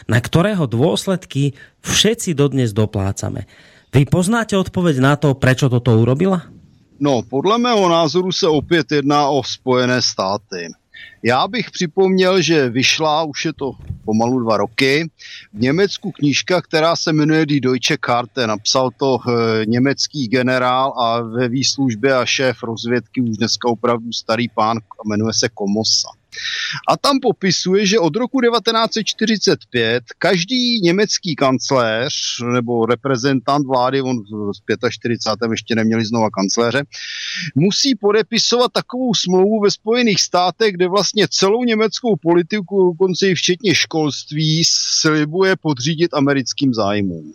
na ktorého dôsledky všetci dodnes doplácame. Vy poznáte odpoveď na to, prečo toto urobila? No, podle mého názoru se opět jedná o Spojené státy. Já bych připomněl, že vyšla, už je to pomalu dva roky, v Německu knížka, která se jmenuje Die Deutsche Karte. Napsal to e, německý generál a ve výslužbě a šéf rozvědky, už dneska opravdu starý pán, jmenuje se Komosa. A tam popisuje, že od roku 1945 každý německý kancléř nebo reprezentant vlády, on z 45. ještě neměli znova kancléře, musí podepisovat takovou smlouvu ve Spojených státech, kde vlastně celou německou politiku, dokonce i včetně školství, slibuje podřídit americkým zájmům.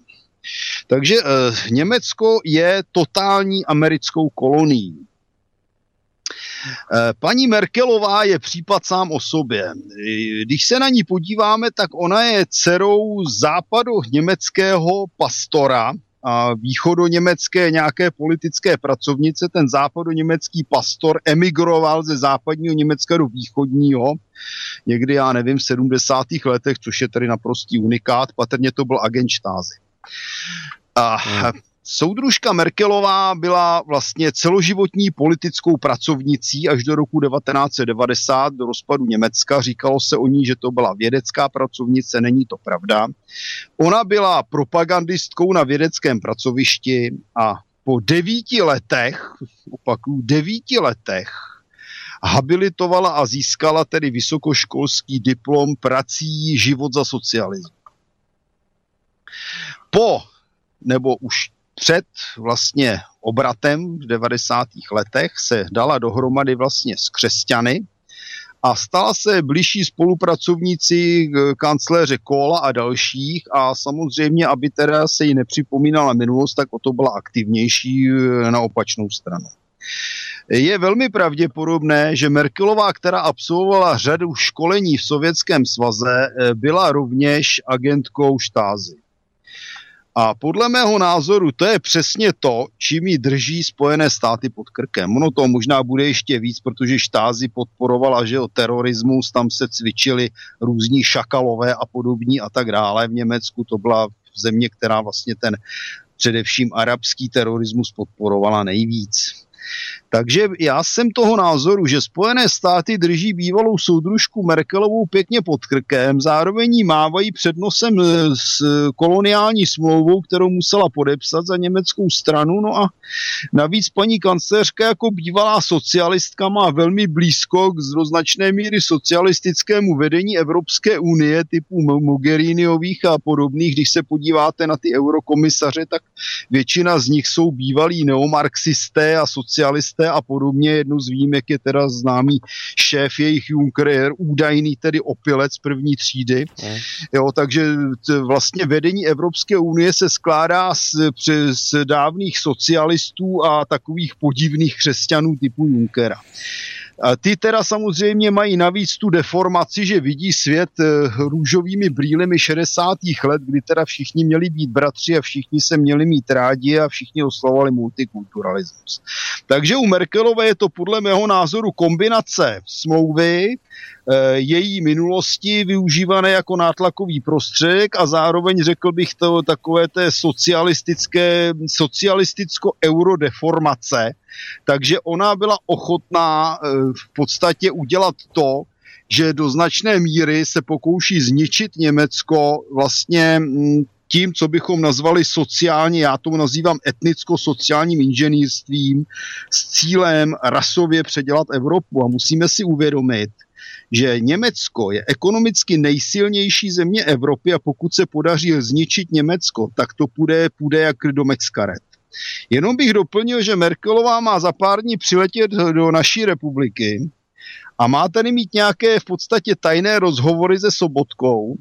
Takže eh, Německo je totální americkou kolonií. Paní Merkelová je případ sám o sobě. Když se na ní podíváme, tak ona je dcerou západu německého pastora, a východoněmecké nějaké politické pracovnice, ten západoněmecký pastor emigroval ze západního Německa do východního, někdy, já nevím, v 70. letech, což je tedy naprostý unikát, patrně to byl agent štázy. A Soudružka Merkelová byla vlastně celoživotní politickou pracovnicí až do roku 1990, do rozpadu Německa. Říkalo se o ní, že to byla vědecká pracovnice, není to pravda. Ona byla propagandistkou na vědeckém pracovišti a po devíti letech, opakuju, devíti letech, habilitovala a získala tedy vysokoškolský diplom prací Život za socialismu. Po nebo už před vlastně obratem v 90. letech se dala dohromady vlastně s křesťany a stala se blížší spolupracovníci kancléře Kola a dalších a samozřejmě, aby teda se jí nepřipomínala minulost, tak o to byla aktivnější na opačnou stranu. Je velmi pravděpodobné, že Merkelová, která absolvovala řadu školení v Sovětském svaze, byla rovněž agentkou štázy. A podle mého názoru to je přesně to, čím ji drží Spojené státy pod krkem. Ono to možná bude ještě víc, protože štázy podporovala, že o terorismus, tam se cvičili různí šakalové a podobní a tak dále. V Německu to byla země, která vlastně ten především arabský terorismus podporovala nejvíc. Takže já jsem toho názoru, že Spojené státy drží bývalou soudružku Merkelovou pěkně pod krkem, zároveň jí mávají před nosem s koloniální smlouvou, kterou musela podepsat za německou stranu. No a navíc paní kancléřka jako bývalá socialistka má velmi blízko k značné míry socialistickému vedení Evropské unie typu Mogheriniových a podobných. Když se podíváte na ty eurokomisaře, tak většina z nich jsou bývalí neomarxisté a socialisté socialisté a podobně. Jednu z výjimek je teda známý šéf jejich Juncker, údajný tedy opilec první třídy. Mm. Jo, takže vlastně vedení Evropské unie se skládá z, z dávných socialistů a takových podivných křesťanů typu Junckera. Ty teda samozřejmě mají navíc tu deformaci, že vidí svět eh, růžovými brýlemi 60. let, kdy teda všichni měli být bratři a všichni se měli mít rádi a všichni oslavovali multikulturalismus. Takže u Merkelové je to podle mého názoru kombinace smlouvy, Eh, její minulosti využívané jako nátlakový prostředek a zároveň řekl bych to takové té socialistické, socialisticko-eurodeformace. Takže ona byla ochotná eh, v podstatě udělat to, že do značné míry se pokouší zničit Německo vlastně mm, tím, co bychom nazvali sociálně, já to nazývám etnicko-sociálním inženýrstvím s cílem rasově předělat Evropu. A musíme si uvědomit, že Německo je ekonomicky nejsilnější země Evropy a pokud se podaří zničit Německo, tak to půjde, půjde jak do Mexkaret. Jenom bych doplnil, že Merkelová má za pár dní přiletět do naší republiky a má tady mít nějaké v podstatě tajné rozhovory se Sobotkou,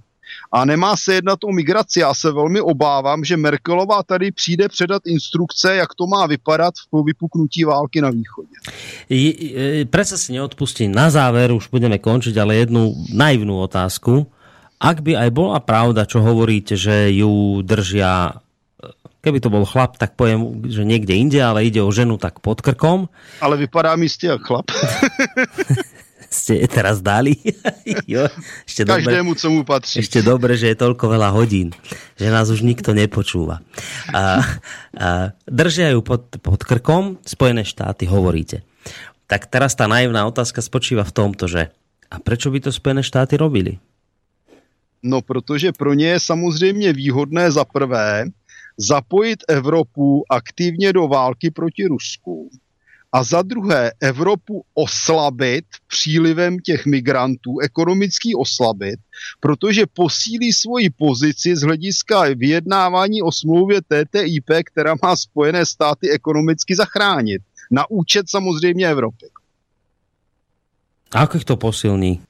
a nemá se jednat o migraci. Já se velmi obávám, že Merkelová tady přijde předat instrukce, jak to má vypadat po vypuknutí války na východě. Prečo si neodpustím. Na záver už budeme končiť, ale jednu naivnú otázku. Ak by aj bola pravda, čo hovoríte, že ju držia keby to bol chlap, tak poviem, že niekde inde, ale ide o ženu tak pod krkom. Ale vypadá mi ste jak chlap. *laughs* ste teraz dali. *laughs* jo, ešte Každému, dobre, co mu patří. Ešte dobre, že je toľko veľa hodín, že nás už nikto nepočúva. A, a držia ju pod, pod krkom Spojené štáty, hovoríte. Tak teraz tá naivná otázka spočíva v tomto, že a prečo by to Spojené štáty robili? No, protože pro ně je samozřejmě výhodné za prvé zapojit Evropu aktivně do války proti Rusku a za druhé Evropu oslabit přílivem těch migrantů, ekonomicky oslabit, protože posílí svoji pozici z hlediska vyjednávání o smlouvě TTIP, která má Spojené státy ekonomicky zachránit. Na účet samozřejmě Evropy. A jak to posilní?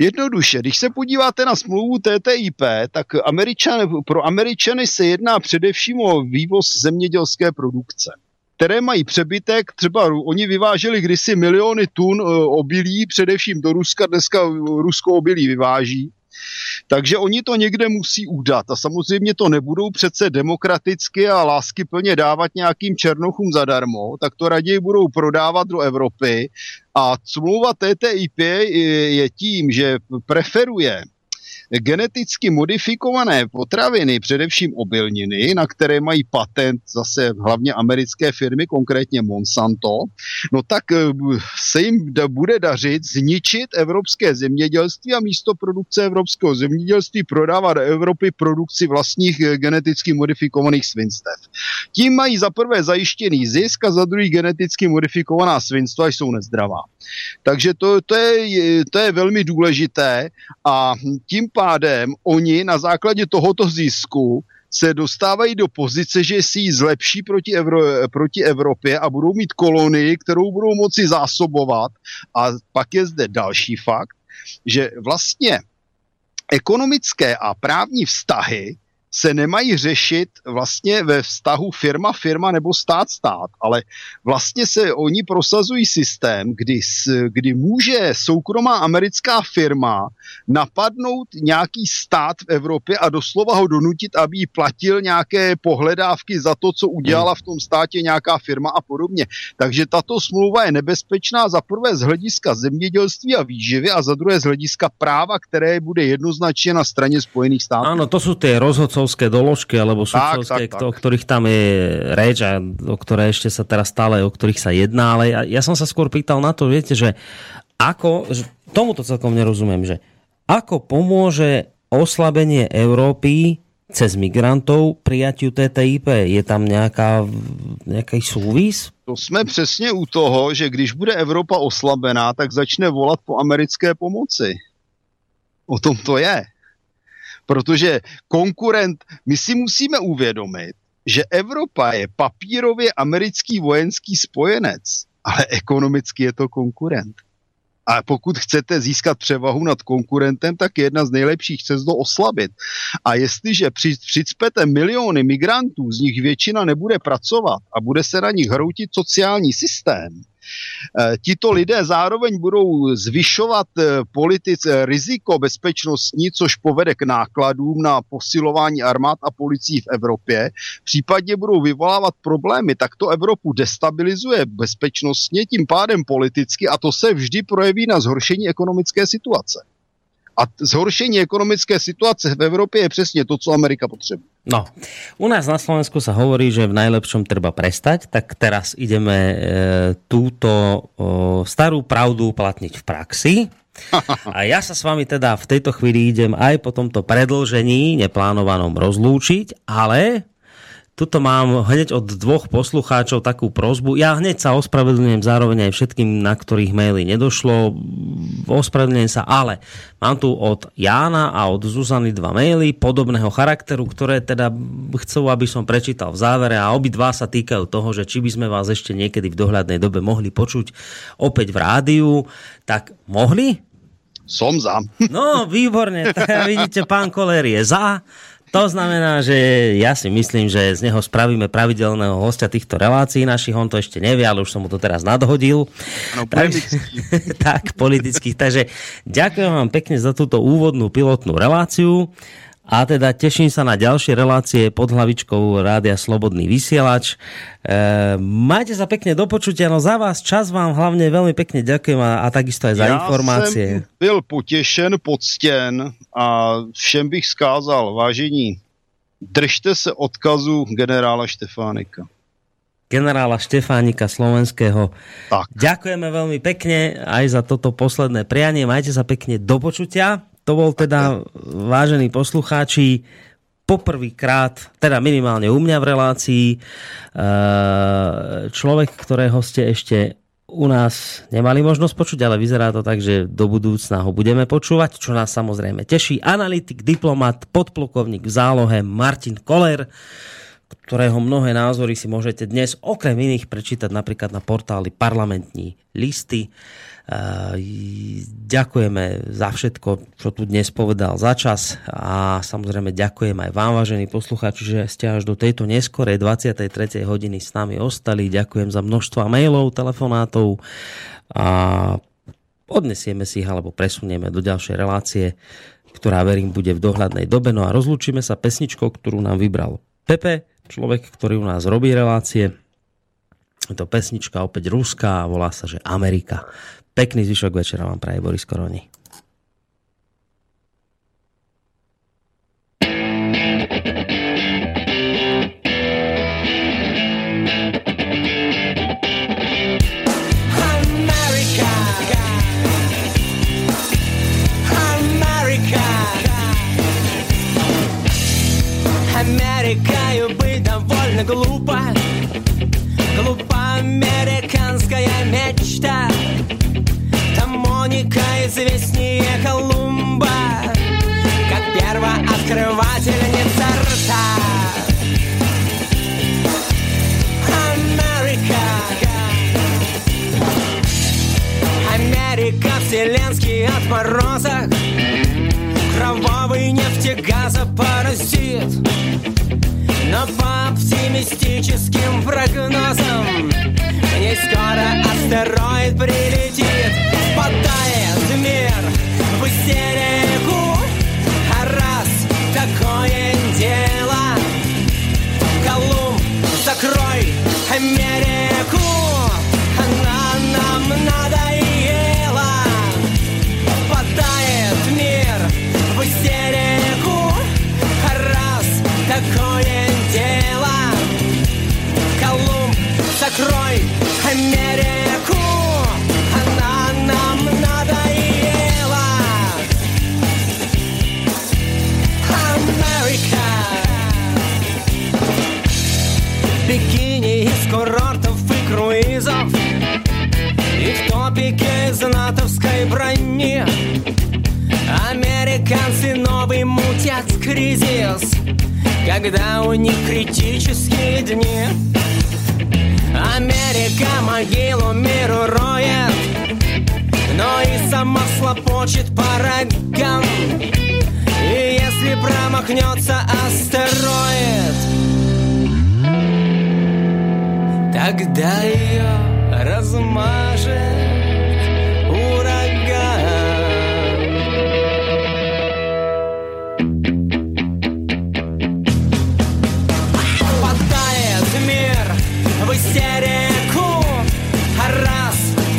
Jednoduše, když se podíváte na smlouvu TTIP, tak Američan, pro Američany se jedná především o vývoz zemědělské produkce které mají přebytek, třeba oni vyváželi kdysi miliony tun e, obilí, především do Ruska, dneska Rusko obilí vyváží, takže oni to někde musí udat a samozřejmě to nebudou přece demokraticky a lásky plně dávat nějakým černochům zadarmo, tak to raději budou prodávat do Evropy. A smlouva TTIP je tím, že preferuje geneticky modifikované potraviny, především obilniny, na které mají patent zase hlavně americké firmy, konkrétně Monsanto, no tak eh, se jim bude dařit zničit evropské zemědělství a místo produkce evropského zemědělství prodávat do Evropy produkci vlastních eh, geneticky modifikovaných svinstev. Tím mají za prvé zajištěný zisk a za druhý geneticky modifikovaná svinstva jsou nezdravá. Takže to, to, je, to je velmi důležité a tím pádem oni na základě tohoto zisku se dostávají do pozice, že si ji zlepší proti, Evro, proti Evropě a budou mít kolonii, kterou budou moci zásobovat. A pak je zde další fakt, že vlastně ekonomické a právní vztahy se nemají řešit vlastně ve vztahu firma-firma nebo stát-stát, ale vlastně se oni prosazují systém, kdy, kdy může soukromá americká firma napadnout nějaký stát v Evropě a doslova ho donutit, aby jí platil nějaké pohledávky za to, co udělala v tom státě nějaká firma a podobně. Takže tato smlouva je nebezpečná za prvé z hlediska zemědělství a výživy a za druhé z hlediska práva, které bude jednoznačně na straně Spojených států. Ano, to jsou ty rozhodcovské sudcovské doložky alebo sudcovské, tak, tak, tak. o ktorých tam je reč a o ktoré ešte sa teraz stále, o ktorých sa jedná, ale ja, ja som sa skôr pýtal na to, viete, že ako, že tomuto celkom nerozumiem, že ako pomôže oslabenie Európy cez migrantov prijatiu TTIP? Je tam nějaká, nějaký súvis? To jsme přesně u toho, že když bude Evropa oslabená, tak začne volat po americké pomoci. O tom to je. Protože konkurent, my si musíme uvědomit, že Evropa je papírově americký vojenský spojenec, ale ekonomicky je to konkurent. A pokud chcete získat převahu nad konkurentem, tak je jedna z nejlepších cest do oslabit. A jestliže při, přicpete miliony migrantů, z nich většina nebude pracovat a bude se na nich hroutit sociální systém, tito lidé zároveň budou zvyšovat eh, politic, eh, riziko bezpečnostní, což povede k nákladům na posilování armád a policií v Evropě. Případně budou vyvolávat problémy, tak to Evropu destabilizuje bezpečnostně, tím pádem politicky a to se vždy projeví na zhoršení ekonomické situace. A zhoršení ekonomické situace v Evropě je přesně to, co Amerika potřebuje. No, u nás na Slovensku sa hovorí, že v najlepšom treba prestať, tak teraz ideme e, túto e, starú pravdu uplatniť v praxi. *laughs* A ja sa s vami teda v tejto chvíli idem aj po tomto predlžení neplánovanom rozlúčiť, ale Tuto mám hneď od dvoch poslucháčov takú prozbu. Ja hneď sa ospravedlňujem zároveň aj všetkým, na ktorých maily nedošlo. Ospravedlňujem sa, ale mám tu od Jána a od Zuzany dva maily podobného charakteru, ktoré teda chcú, aby som prečítal v závere a obidva sa týkajú toho, že či by sme vás ešte niekedy v dohľadnej dobe mohli počuť opäť v rádiu. Tak mohli? Som za. No, výborne. Tak *laughs* vidíte, pán Koler je za. To znamená, že ja si myslím, že z neho spravíme pravidelného hostia týchto relácií našich. On to ešte nevie, ale už som mu to teraz nadhodil. No, tak, *laughs* tak, politických. Takže ďakujem vám pekne za túto úvodnú pilotnú reláciu. A teda teším sa na ďalšie relácie pod hlavičkou Rádia Slobodný vysielač. E, majte sa pekne do počutia, no za vás čas vám hlavne veľmi pekne ďakujem a, a takisto aj za Já informácie. jsem byl potěšen, poctěn a všem bych skázal, vážení, držte se odkazu generála Štefánika. generála Štefánika Slovenského. Tak. Ďakujeme veľmi pekne aj za toto posledné prianie. Majte sa pekne do počutia. To bol teda, vážení poslucháči, poprvýkrát, teda minimálne u mňa v relácii, eh, človek, ktorého ste ešte u nás nemali možnosť počuť, ale vyzerá to tak, že do budúcna ho budeme počúvať, čo nás samozrejme teší. Analytik, diplomat, podplukovník v zálohe Martin Koller, ktorého mnohé názory si môžete dnes okrem iných prečítať napríklad na portáli parlamentní listy. Eh, ďakujeme za všetko, čo tu dnes povedal za čas a samozrejme ďakujem aj vám, vážení poslucháči, že ste až do tejto neskorej 23. hodiny s nami ostali. Ďakujem za množstva mailov, telefonátov a odnesieme si ich alebo presunieme do ďalšej relácie, ktorá verím bude v dohľadnej dobe. No a rozlúčime sa pesničkou, ktorú nám vybral Pepe, človek, ktorý u nás robí relácie. Je to pesnička opäť ruská a volá sa, že Amerika. Pekný zvyšok večera vám praje Boris Koroni. America. Америкою быть довольно глупо известнее Колумба Как первооткрывательница рта. Америка Америка, вселенский отморозок. Кровавый нефтегазопаразит Но по оптимистическим прогнозам К ней скоро астероид прилетит Спадает мир в истерику. А раз такое дело. Колумб, закрой Америку. Она нам надоела. Падает мир в истерику. Раз такое закрой. Америку Она нам надоела. Америка. Бикини из курортов и круизов. И в топике из натовской брони. Американцы новый мутят кризис. Когда у них критические дни. Америка могилу миру роет, но и сама слопочет параган. И если промахнется астероид, тогда ее размажет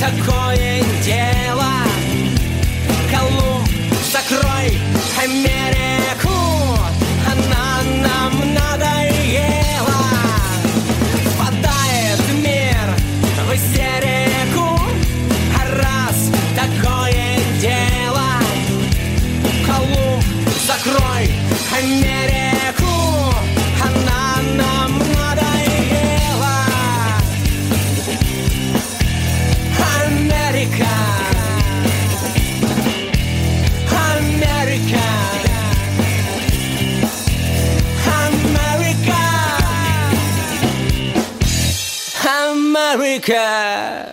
такое дело, أمريكا